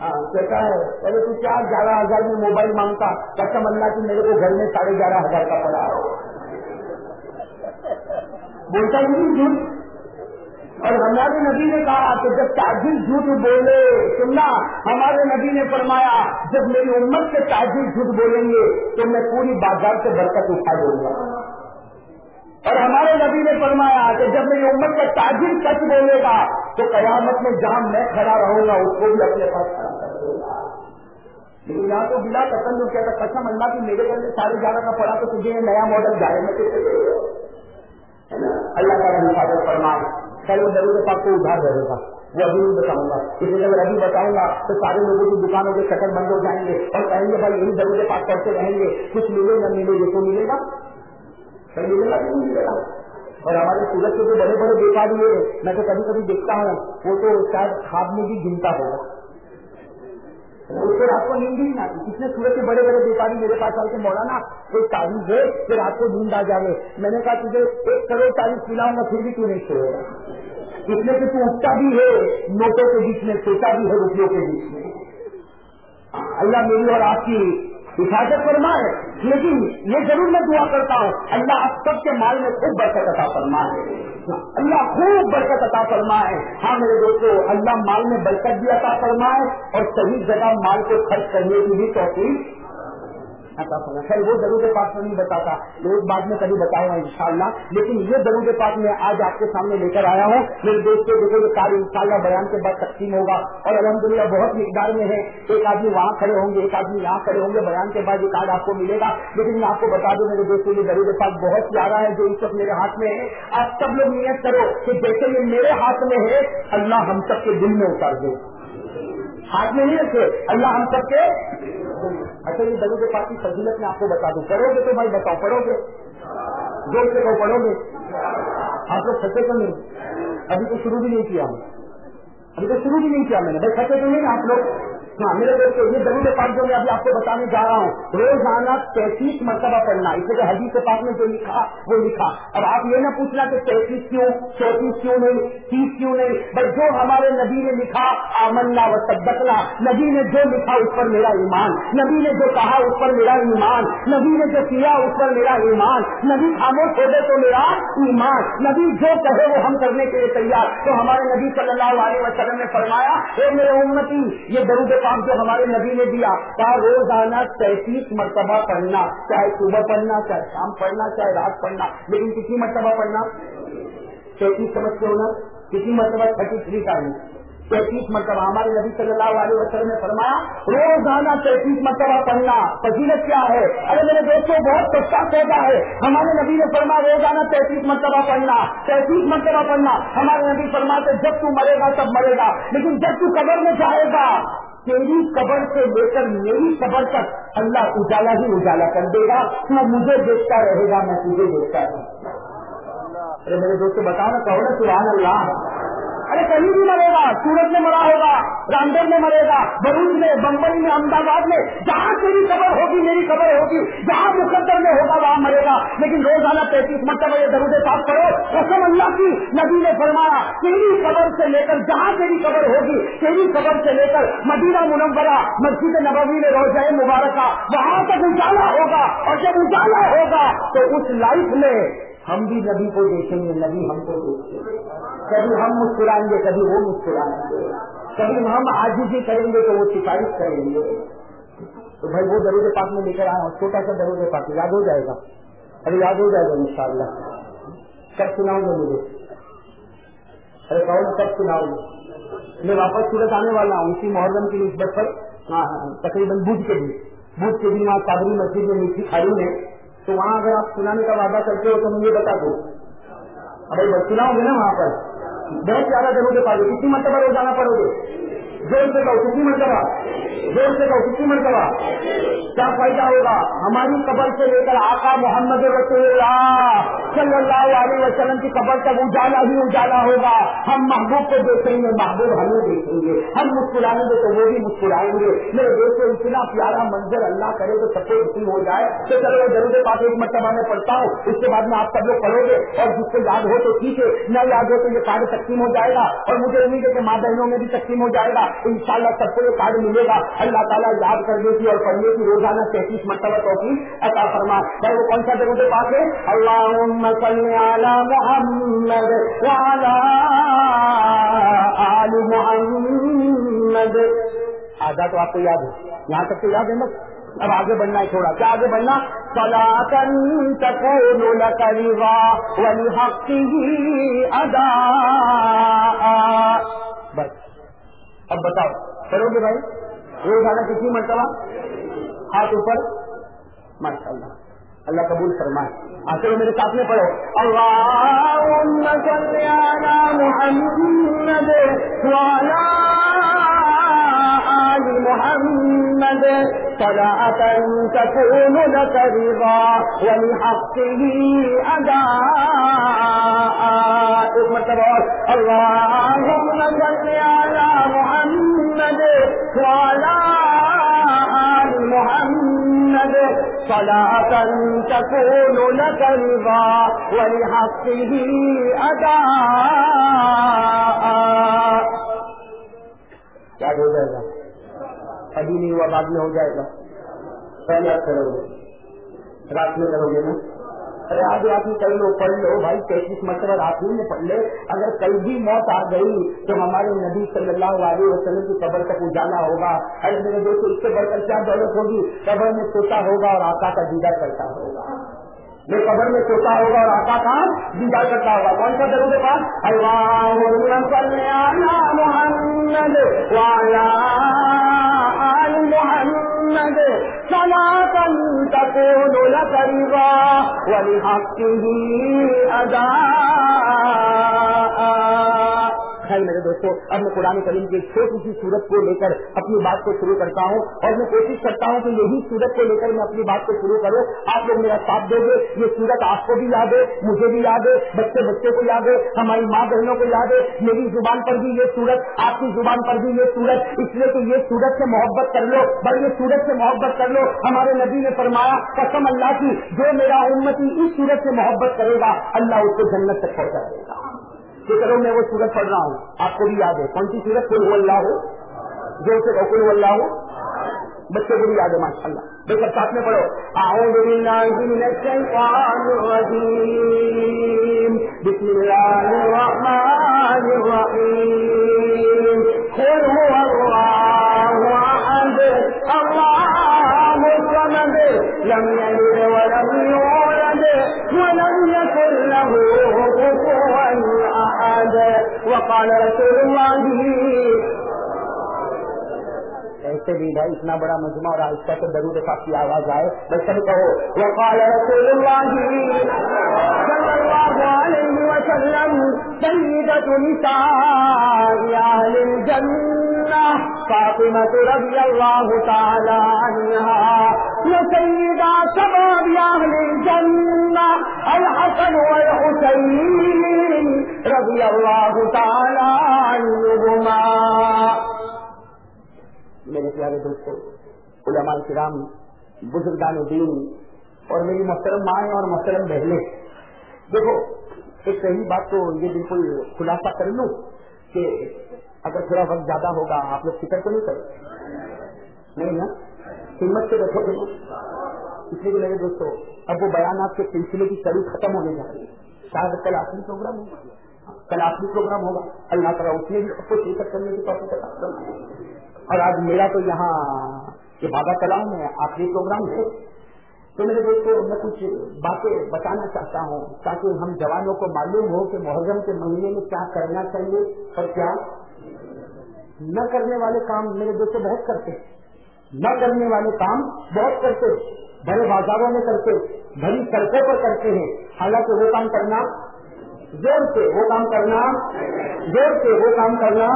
ہاں کہتا ہے، ارے، تو کیا گیارہ ہزار میں موبائل مانگتا؟ کسم اللہ کی میرے کو گھر میں ساڑھے گیارہ ہزار کا پڑا بولتا نہیں جھوٹ؟ اور ہمارے نبی نے کہا کہ جب تاجر جھوٹ بولے، سننا، ہمارے نبی نے فرمایا، جب میری امت کے تاجر جھوٹ بولیں گے تو میں پوری بازار سے برکت اٹھا دوں گا۔ اور ہمارے نبی نے فرمایا کہ جب میری امت کا تاجر سچ بولے گا تو قیامت میں جہاں میں کھڑا رہوں گا، اس کو بھی اپنے پاس کھڑا کر دے گا۔ لیکن یہاں تو بلا قسم جو کہتا قسم اللہ کی میرے گھر میں سارے جانا کا پڑا تو تجھے نیا ماڈل جائے میں اللہ تعالیٰ حفاظت فرمائے کل وہ ضرور پاک کو ادھار رہے گا وہ ابھی نہیں بتاؤں گا۔ اسی لیے اگر ابھی بتاؤں گا تو سارے لوگوں کی دکانوں کے شٹر بند ہو جائیں گے اور کہیں گے بھائی یہی ضرور پاک کرتے رہیں گے۔ کچھ ملے نہ ملے، یہ تو ملے گا۔ ملے گا نہیں ملے گا۔ اور ہمارے سورج کے جو بڑے بڑے بیکاری ہے میں تو کبھی کبھی دیکھتا ہوں، وہ تو شاید خواب میں بھی گنتا ہوگا۔ پھر آپ کو نیند نہیں آتی۔ کتنے سورج کے بڑے بڑے بیپاری میرے پاس آئے مولانا، کوئی تعریف ہے پھر آپ کو نیند آ جائے۔ میں نے کہا، تجھے ایک کروڑ تعریف پلاؤں گا پھر بھی تھی نہیں سو گا اس میں کہ تو اٹھتا بھی ہے، نوٹوں کے بیچ میں سوتا بھی ہے روپیوں کے بیچ میں۔ اللہ میری اور آپ کی حفاظت فرمائے لیکن یہ ضرور میں دعا کرتا ہوں، اللہ آپ سب کے مال میں خوب برکت عطا فرمائے اللہ خوب برکت عطا فرمائے ہاں میرے دوستوں اللہ مال میں برکت بھی عطا فرمائے اور صحیح جگہ مال کو خرچ کرنے کی بھی توفیق خیر، وہ ضرور پاک میں نہیں بتاتا۔ ایک بات میں کبھی بتاؤں گا انشاءاللہ۔ لیکن یہ ضرور پاک میں آج آپ کے سامنے لے کر آیا ہوں۔ میرے دوست دیکھو یہ کار ان شاء اللہ بیان کے بعد تقسیم ہوگا۔ اور الحمدللہ بہت مقدار میں ہے۔ ایک آدمی وہاں کھڑے ہوں گے، ایک آدمی یہاں کھڑے ہوں گے۔ بیان کے بعد یہ کارڈ آپ کو ملے گا۔ لیکن میں آپ کو بتا دوں، میرے دوستوں، یہ ضرور پاک بہت پیارا ہے، جو اس وقت میرے ہاتھ میں ہے۔ آپ سب لوگ نیت کرو کہ جیسے یہ میرے ہاتھ میں ہے، اللہ ہم سب کے دل میں اتار دے۔ ہاتھ میں نہیں رکھے، اللہ ہم سب کے اچھا یہ درود پاک کی فضیلت میں آپ کو بتا دوں۔ پڑھو گے تو بھائی بتاؤ، پڑھو گے۔ زور سے کہو پڑھو گے۔ آپ لوگ سچے تو نہیں۔ ابھی تو شروع بھی نہیں کیا ہم۔ ابھی تو شروع بھی نہیں کیا میں نے۔ بھائی سچے تو نہیں آپ لوگ؟ ہاں میرے دوستوں یہ ضرور پاک جو میں ابھی آپ کو بتانے جا رہا ہوں، روزانہ تینتیس مرتبہ پڑھنا، اس لیے حدیث پاک میں جو لکھا، وہ لکھا۔ اب آپ یہ نہ پوچھنا کہ تینتیس کیوں چونتیس کیوں نہیں، تیس کیوں نہیں، بس جو ہمارے نبی نے لکھا، آمنا و صدقنا۔ نبی نے جو لکھا، اس پر میرا ایمان۔ نبی نے جو کہا، اس پر میرا ایمان۔ نبی نے جو کیا، اس پر میرا ایمان۔ نبی خاموش ہو گئے تو میرا ایمان۔ نبی جو کہے، وہ ہم کرنے کے لیے تیار۔ تو ہمارے نبی صلی اللہ علیہ وسلم نے فرمایا، اے میرے امتی، یہ درود کام جو ہمارے نبی نے دیا کہا روزانہ تینتیس مرتبہ پڑھنا، چاہے صبح پڑھنا، چاہے شام پڑھنا، چاہے رات پڑھنا، لیکن کسی مرتبہ پڑھنا؟ تینتیس سمجھتے ہونا کسی مرتبہ تھرٹی تھری کا نہیں تینتیس مرتبہ ہمارے نبی صلی اللہ علیہ وسلم نے فرمایا، روزانہ تینتیس مرتبہ پڑھنا فضیلت کیا ہے؟ ارے میرے دوستوں، بہت سستا سودا ہے۔ ہمارے نبی نے فرمایا، روزانہ تینتیس مرتبہ پڑھنا تینتیس مرتبہ پڑھنا۔ ہمارے نبی فرماتے، جب تو مرے گا، تب مرے گا۔ لیکن جب تو قبر میں جائے گا، تیری قبر سے لے کر میری قبر تک اللہ اجالا ہی اجالا کر دے گا۔ نہ مجھے دیکھتا رہے گا میں تجھے دیکھتا رہوں ارے میرے دوست بتاؤ نا کہو نا، سبحان اللہ۔ ارے کہیں بھی مرے گا سورت میں مرا ہوگا رامدر میں مرے گا بروچ میں، بمبئی میں احمد آباد میں، جہاں تیری خبر ہوگی، میری خبر ہوگی، جہاں مقدر میں ہوگا، وہاں مرے گا۔ لیکن روزانہ تینتیس مرتبہ یہ درود پاک کرو قسم اللہ کی نبی نے فرمایا، تیری خبر سے لے کر جہاں تیری خبر ہوگی، تیری خبر سے لے کر مدینہ منورہ، مسجد نبوی میں روزہ مبارکہ، وہاں تک اجالا ہوگا اور جب اجالا ہوگا تو اس لائف میں ہم بھی نبی کو دیکھیں گے، نبی ہم کو دیکھیں گے۔ کبھی ہم مسکرائیں گے، کبھی وہ مسکرائیں گے۔ کبھی ہم آج ہی کریں گے تو وہ سفارش کریں گے۔ تو بھائی وہ درود پاک میں لے کر آیا چھوٹا سا درود پاک، یاد ہو جائے گا۔ ارے یاد ہو جائے گا ان شاء اللہ کب سناؤں گا مجھے؟ ارے کون کب سناؤں گا؟ میں واپس سورت آنے والا ہوں، اسی محرم کی نسبت پر۔ ہاں، ہاں، ہاں، تقریباً بدھ کے دن۔ بدھ کے دن وہاں قابری مسجد میں میٹھی کھاڑی میں تو وہاں اگر آپ سنانے کا وعدہ کرتے ہو تو مجھے بتا دو۔ ابھی سناؤ گے نا وہاں پر۔ بہت زیادہ ضرور پاؤ گے کتنی مرتبہ روزانہ پڑو گے۔ جو سے کہو کسی مرتبہ۔ زور سے کہو کسی مرتبہ کیا فائدہ ہوگا؟ ہماری قبر سے لے کر آقا محمد رسول اللہ صلی اللہ علیہ وسلم کی قبر تک اجالا ہی اجالا ہوگا۔ ہم محبوب کو دیکھیں گے، محبوب ہمیں دیکھیں گے۔ ہم مسکرائیں گے تو وہ بھی مسکرائیں گے۔ میرے دیش اتنا پیارا منظر اللہ کرے تو سب کو یقین ہو جائے۔ تو چلو وہ ضرور بات ایک مرتبہ میں پڑھتا ہوں۔ اس کے بعد میں آپ سب لوگ پڑھو گے۔ اور جس کو یاد ہو تو ٹھیک ہے، نہ یاد ہو تو یہ کارڈ تقسیم ہو جائے گا۔ اور مجھے امید ہے کہ ماں بہنوں میں بھی تقسیم ہو جائے گا۔ ان شاء اللہ سب کو یہ کارڈ ملے گا۔ اللہ تعالیٰ یاد کرنے کی اور پڑھنے کی روزانہ تینتیس مرتبہ توفیق عطا فرما۔ بھائی وہ کون سا ضرور پاس ہے؟ اللہ صلی علی محمد وعلی آل محمد۔ آدھا تو آپ کو یاد ہے۔ یہاں تک تو یاد ہے نا اب آگے بڑھنا ہے تھوڑا۔ کیا آگے بڑھنا؟ سلاطن تکون لکریوا ولحقه ادا۔ بس۔ اب بتاؤ۔ کرو گے بھائی؟ روزانہ کتنی مرتبہ؟ ہاتھ اوپر۔ ماشاء اللہ اللہ قبول فرمائے۔ آ میرے ساتھ میں پڑھو۔ اللہم صلی علی محمد وعلا آل محمد صلاة تكون لك رضا ولحقه أداء ایک مرتبہ اور۔ اللہم صلی علی محمد وعلا آل محمد. صلاة تكون لك رضا ولحقه أداء. کیا ہو جائے گا؟ ابھی نہیں ہوا، بعد میں ہو جائے گا۔ پہلے آپ کرو گے۔ رات میں کرو گے نا؟ ارے آج رات میں کل لو پڑھ لو بھائی تینتیس مرتبہ رات میں پڑھ لے، اگر کل بھی موت آ گئی تو ہمارے نبی صلی اللہ علیہ وسلم کی قبر تک اجالا ہوگا۔ ارے میرے دوست اس سے بڑھ کر کیا دولت ہوگی؟ قبر میں سوتا ہوگا اور آقا کا دیدار کرتا ہوگا۔ میں قبر میں سوتا ہوگا اور آقا کا دیدار کرتا ہوگا۔ کون سا ضرور پاس؟ محمد محمد صلاة تكون لك رضا ولحقه أداء. خیر میرے دوستوں اب میں قرآن کریم کی چھوٹی سی صورت کو لے کر اپنی بات کو شروع کرتا ہوں اور میں کوشش کرتا ہوں کہ یہی صورت کو لے کر میں اپنی بات کو شروع کروں۔ آپ لوگ میرا ساتھ دو گے، یہ صورت آپ کو بھی یاد ہے، مجھے بھی یاد ہے، بچے بچے کو یاد ہے، ہماری ماں بہنوں کو یاد ہے۔ میری زبان پر بھی یہ صورت، آپ کی زبان پر بھی یہ صورت، اس لیے کہ یہ صورت سے محبت کر لو بھائی یہ صورت سے محبت کر لو۔ ہمارے نبی نے فرمایا، قسم اللہ کی، جو میرا امتی اس صورت سے محبت کرے گا، اللہ اس کو جنت تک پہنچا دے گا۔ کہ کرو میں وہ سورت پڑھ رہا ہوں۔ آپ کو بھی یاد ہے۔ کون سی سورت؟ کل اللہ۔ ہو جو اسے کل اللہ۔ ہو بچے کو بھی یاد ہے ماشاء اللہ بے سب ساتھ میں پڑھو۔ اعوذ باللہ من الشیطان الرجیم۔ بسم اللہ الرحمن الرحیم۔ قل هو اللہ احد۔ اللہ الصمد لم یلد ولم یولد۔ ولم یکن له كفوا احد وقال رسول اللہ ایسے بھی بھائی اتنا بڑا مجمع اور آہستہ سے درود پاک کی آواز آئے، بس سب کہو، وقال رسول اللہ صلی اللہ علیہ وسلم سیدت نساء اہل الجنہ. فاطمة رضی اللہ تعالی عنها وسیدہ شباب اہل الجنہ الحسن والحسین رضی اللہ تعالی عنہما۔ میرے پیارے دوستوں علماء کرام، بزرگان دین اور میری محترم مائیں اور محترم بہنیں، دیکھو، ایک صحیح بات تو یہ بالکل خلاصہ کر لوں کہ اگر تھوڑا وقت زیادہ ہوگا، آپ لوگ فکر تو نہیں کریں نہیں نا؟ ہمت سے بیٹھو گے اس لیے میرے دوستوں اب وہ بیانات کے سلسلے کی کڑی ختم ہونے جا رہی ہے۔ شاید کل آخری پروگرام ہوگا۔ کل آخری پروگرام ہوگا۔ اللہ تعالیٰ اس میں بھی سب کو شرکت کرنے کی پاسپورٹ اور آج میرا تو یہاں یہ بابا کلام ہے آخری پروگرام ہے۔ تو میرے دوستوں میں کچھ باتیں بتانا چاہتا ہوں تاکہ ہم جوانوں کو معلوم ہو کہ محرم کے مہینے میں کیا کرنا چاہیے اور کیا نہ کرنے والے کام میرے دوستوں بہت کرتے نہ کرنے والے کام بہت کرتے بڑے بازاروں میں کرتے بڑی سڑکوں پر کرتے ہیں۔ حالانکہ وہ کام کرنا، زور سے وہ کام کرنا، زور سے وہ کام کرنا۔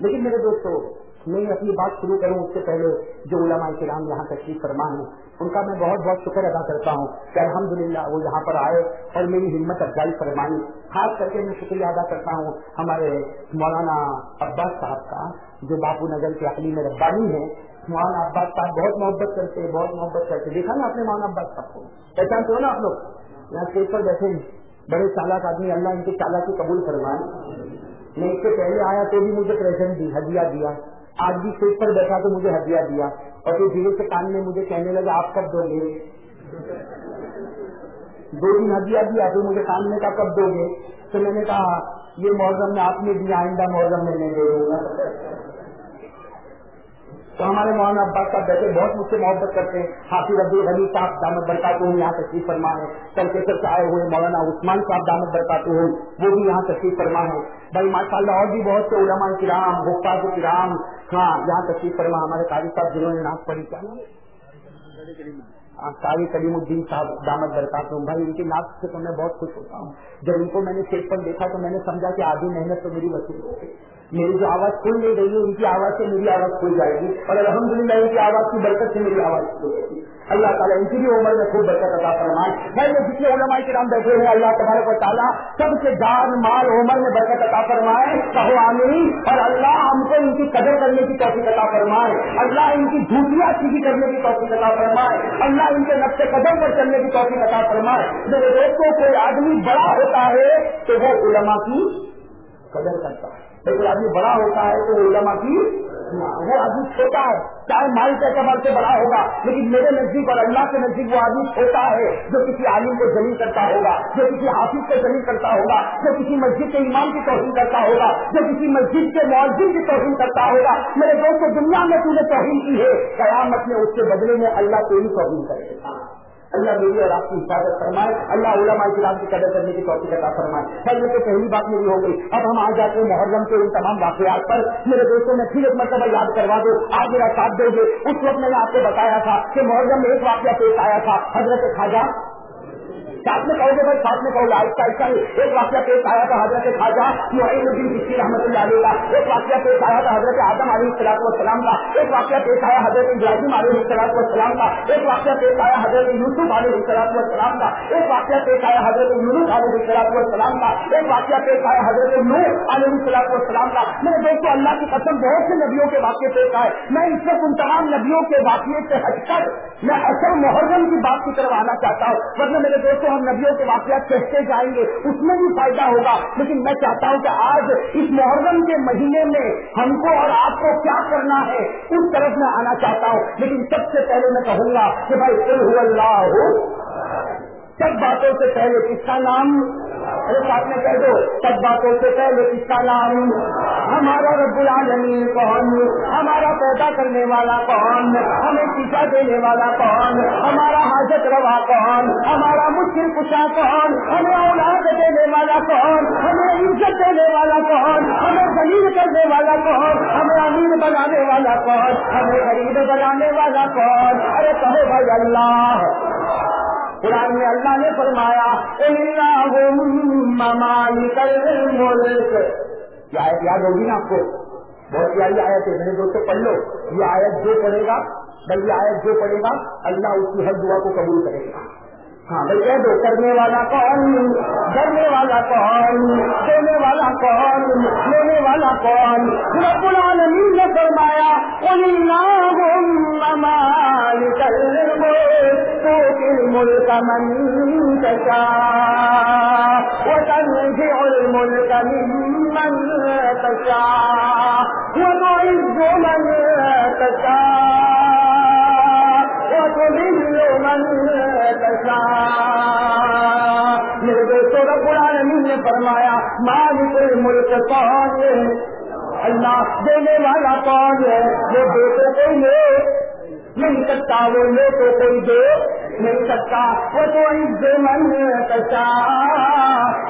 لیکن میرے دوستوں میں اپنی بات شروع کروں اس سے پہلے جو علماء کرام یہاں تشریف فرما ہے ان کا میں بہت بہت شکر ادا کرتا ہوں کہ الحمدللہ وہ یہاں پر آئے اور میری ہمت افزائی فرمائی۔ خاص کر کے میں شکریہ ادا کرتا ہوں ہمارے مولانا عباس صاحب کا، جو باپو نگر کے عقلی میں ربانی ہے مولانا عباس صاحب بہت محبت کرتے بہت محبت کرتے دیکھا نا اپنے مولانا عباس صاحب کو؟ پہچانتے ہو نا آپ لوگ؟ یہاں اسٹیج پر بیٹھے بڑے چالاک آدمی، اللہ ان کے چالا کی قبول کروائے میں اس سے پہلے آیا تو بھی مجھے پریزنٹ دی، ہدیہ دیا۔ آج بھی اسٹیج پر بیٹھا تو مجھے ہدیہ دیا اور پھر دھیرے سے کان میں مجھے کہنے لگا، آپ کب دو گے؟ دو دن ہدیہ دیا، پھر مجھے کان میں کہا، کب دو گے؟ تو میں نے کہا، یہ محرم میں آپ نے دیا آئندہ محرم میں نہیں دے دوں گا۔ تو ہمارے مولانا عباس صاحب بیٹھے، بہت مجھ سے محبت کرتے ہیں۔ حافظ عبد الغنی صاحب دامت برکات ہوں یہاں تشریف فرما ہے کلکیسر سے آئے ہوئے مولانا عثمان صاحب دامت برکات ہوں وہ بھی یہاں تشریف فرما ہے بھائی ماشاء اللہ اور بھی بہت سے علماء کرام گفتاز کرام ہاں یہاں تشریف فرما ہمارے قاضی صاحب جنہوں نے ناک پڑھی کیا قاری کلیم الدین صاحب دامت برکات ہوں بھائی، ان کی ناک سے تو میں بہت خوش ہوتا ہوں۔ جب ان کو میں نے اسٹیج پر دیکھا تو میں نے سمجھا کہ آدھی محنت تو میری وصول ہو گئی۔ میری جو آواز کھل نہیں رہی ہے، ان کی آواز سے میری آواز کھل جائے گی۔ اور الحمد للہ ان کی آواز کی برکت سے میری آواز کھل جائے گی۔ اللہ تعالیٰ ان کی بھی عمر میں خوب برکت عطا فرمائے۔ میں یہ جتنے علماء کے نام بیٹھے ہیں، اللہ تبارک و تعالیٰ سب سے جان مال عمر میں برکت عطا فرمائے۔ کہو آمین۔ اور اللہ ہم کو ان کی قدر کرنے کی توفیق عطا فرمائے۔ اللہ ان کی جھوٹیاں سیدھی کرنے کی توفیق عطا فرمائے۔ اللہ ان کے نقش قدم پر چلنے کی توفیق عطا فرمائے۔ میرے دوستوں، کوئی آدمی بڑا ہوتا ہے تو وہ علماء کی قدر کرتا ہے۔ لیکن آدمی بڑا ہوتا ہے تو وہ کی وہ آدمی چھوٹا ہے۔ چاہے مال کے اعتبار سے بڑا ہوگا، لیکن میرے نزدیک اور اللہ کے نزدیک وہ آدمی چھوٹا ہے جو کسی عالم کو ذلیل کرتا ہوگا، جو کسی حافظ کو ذلیل کرتا ہوگا، جو کسی مسجد کے امام کی توہین کرتا ہوگا، جو کسی مسجد کے معذم کی توہین کرتا ہوگا۔ میرے دوست دنیا میں تو نے توہین کی ہے، قیامت میں اس کے بدلے میں اللہ تیری توہین کرے گا۔ اللہ میری اور آپ کی حفاظت فرمائے، اللہ علماء اسلام کی قدر کرنے کی توفیق عطا فرمائے۔ سر یہ تو پہلی بات میری ہو گئی۔ اب ہم آ جاتے ہیں محرم کے ان تمام واقعات پر۔ میرے دوستوں، میں پھر ایک مرتبہ یاد کروا دو آج میرا ساتھ دو گے۔ اس وقت میں نے آپ کو بتایا تھا کہ محرم میں ایک واقعہ پیش آیا تھا، حضرت خواجہ ساتھ میں کہو گے بھائی ساتھ میں کہو گے۔ آہستہ آہستہ ایک واقعہ پیش آیا تھا حضرت خواجہ معین الدین کسی رحمت اللہ علیہ کا۔ ایک واقعہ پیش آیا تھا حضرت آدم علیہ السلاط والسلام کا۔ ایک واقعہ پیش آیا حضرت ابراہیم علیہ السلاط والسلام کا۔ ایک واقعہ پیش آیا حضرت یوسف علیہ السلاط والسلام کا۔ ایک واقعہ پیش آیا حضرت یونس علیہ السلاط والسلام کا۔ ایک واقعہ پیش آیا حضرت نور علیہ السلاط والسلام کا۔ میرے دوستوں اللہ کی قسم، بہت سے نبیوں کے واقع پیش آئے۔ میں اس وقت ان تمام نبیوں کے واقعے سے ہٹ کر، میں اصل محرم کی بات کی طرف آنا چاہتا ہوں۔ ورنہ میرے دوستوں ہم نبیوں کے واقعات کہتے جائیں گے، اس میں بھی فائدہ ہوگا۔ لیکن میں چاہتا ہوں کہ آج اس محرم کے مہینے میں ہم کو اور آپ کو کیا کرنا ہے، اس طرف میں آنا چاہتا ہوں۔ لیکن سب سے پہلے میں کہوں گا کہ بھائی اللہ۔ ہو سب باتوں سے پہلے کس کا نام؟ ارے ساتھ میں کہہ دو، سب باتوں سے پہلے کس کا نام؟ ہمارا رب العالمین کون؟ ہمارا پیدا کرنے والا کون؟ ہمیں ٹیچا دینے والا کون؟ ہمارا حاجت روا کون؟ ہمارا مشکل کشا کون؟ ہمیں اولاد دینے والا کون؟ ہمیں عزت دینے والا کون؟ ہمیں دلیل کرنے والا کون؟ ہمیں امیر بنانے والا کون؟ ہمیں غریب بنانے والا کون؟ ارے کہو بھائی اللہ قرآن میں اللہ نے فرمایا یہ آیت یاد ہوگی نا آپ کو؟ بہت پیاری آیت ہے، میرے دوستوں، پڑھ لو۔ یہ آیت جو پڑھے گا، بھائی، یہ آیت جو پڑھے گا، اللہ اس کی ہر دعا کو قبول کرے گا۔ ہاں بھائی کہہ دو، کرنے والا کون؟ ڈرنے والا کون؟ دینے والا کون؟ لینے والا کون؟ رب العالمین نے فرمایا الملك من تشاء وتنزع الملك ممن تشاء وتعز من تشاء میرے دوستوں رب العالمین نے فرمایا، مالک الملک کون ہے؟ اللہ دینے والا کون ہے؟ وہ بیٹے کو لے نہیں سکتا وہ لے تو کوئی دے نہیں سکتا وہ تو عزت من کشا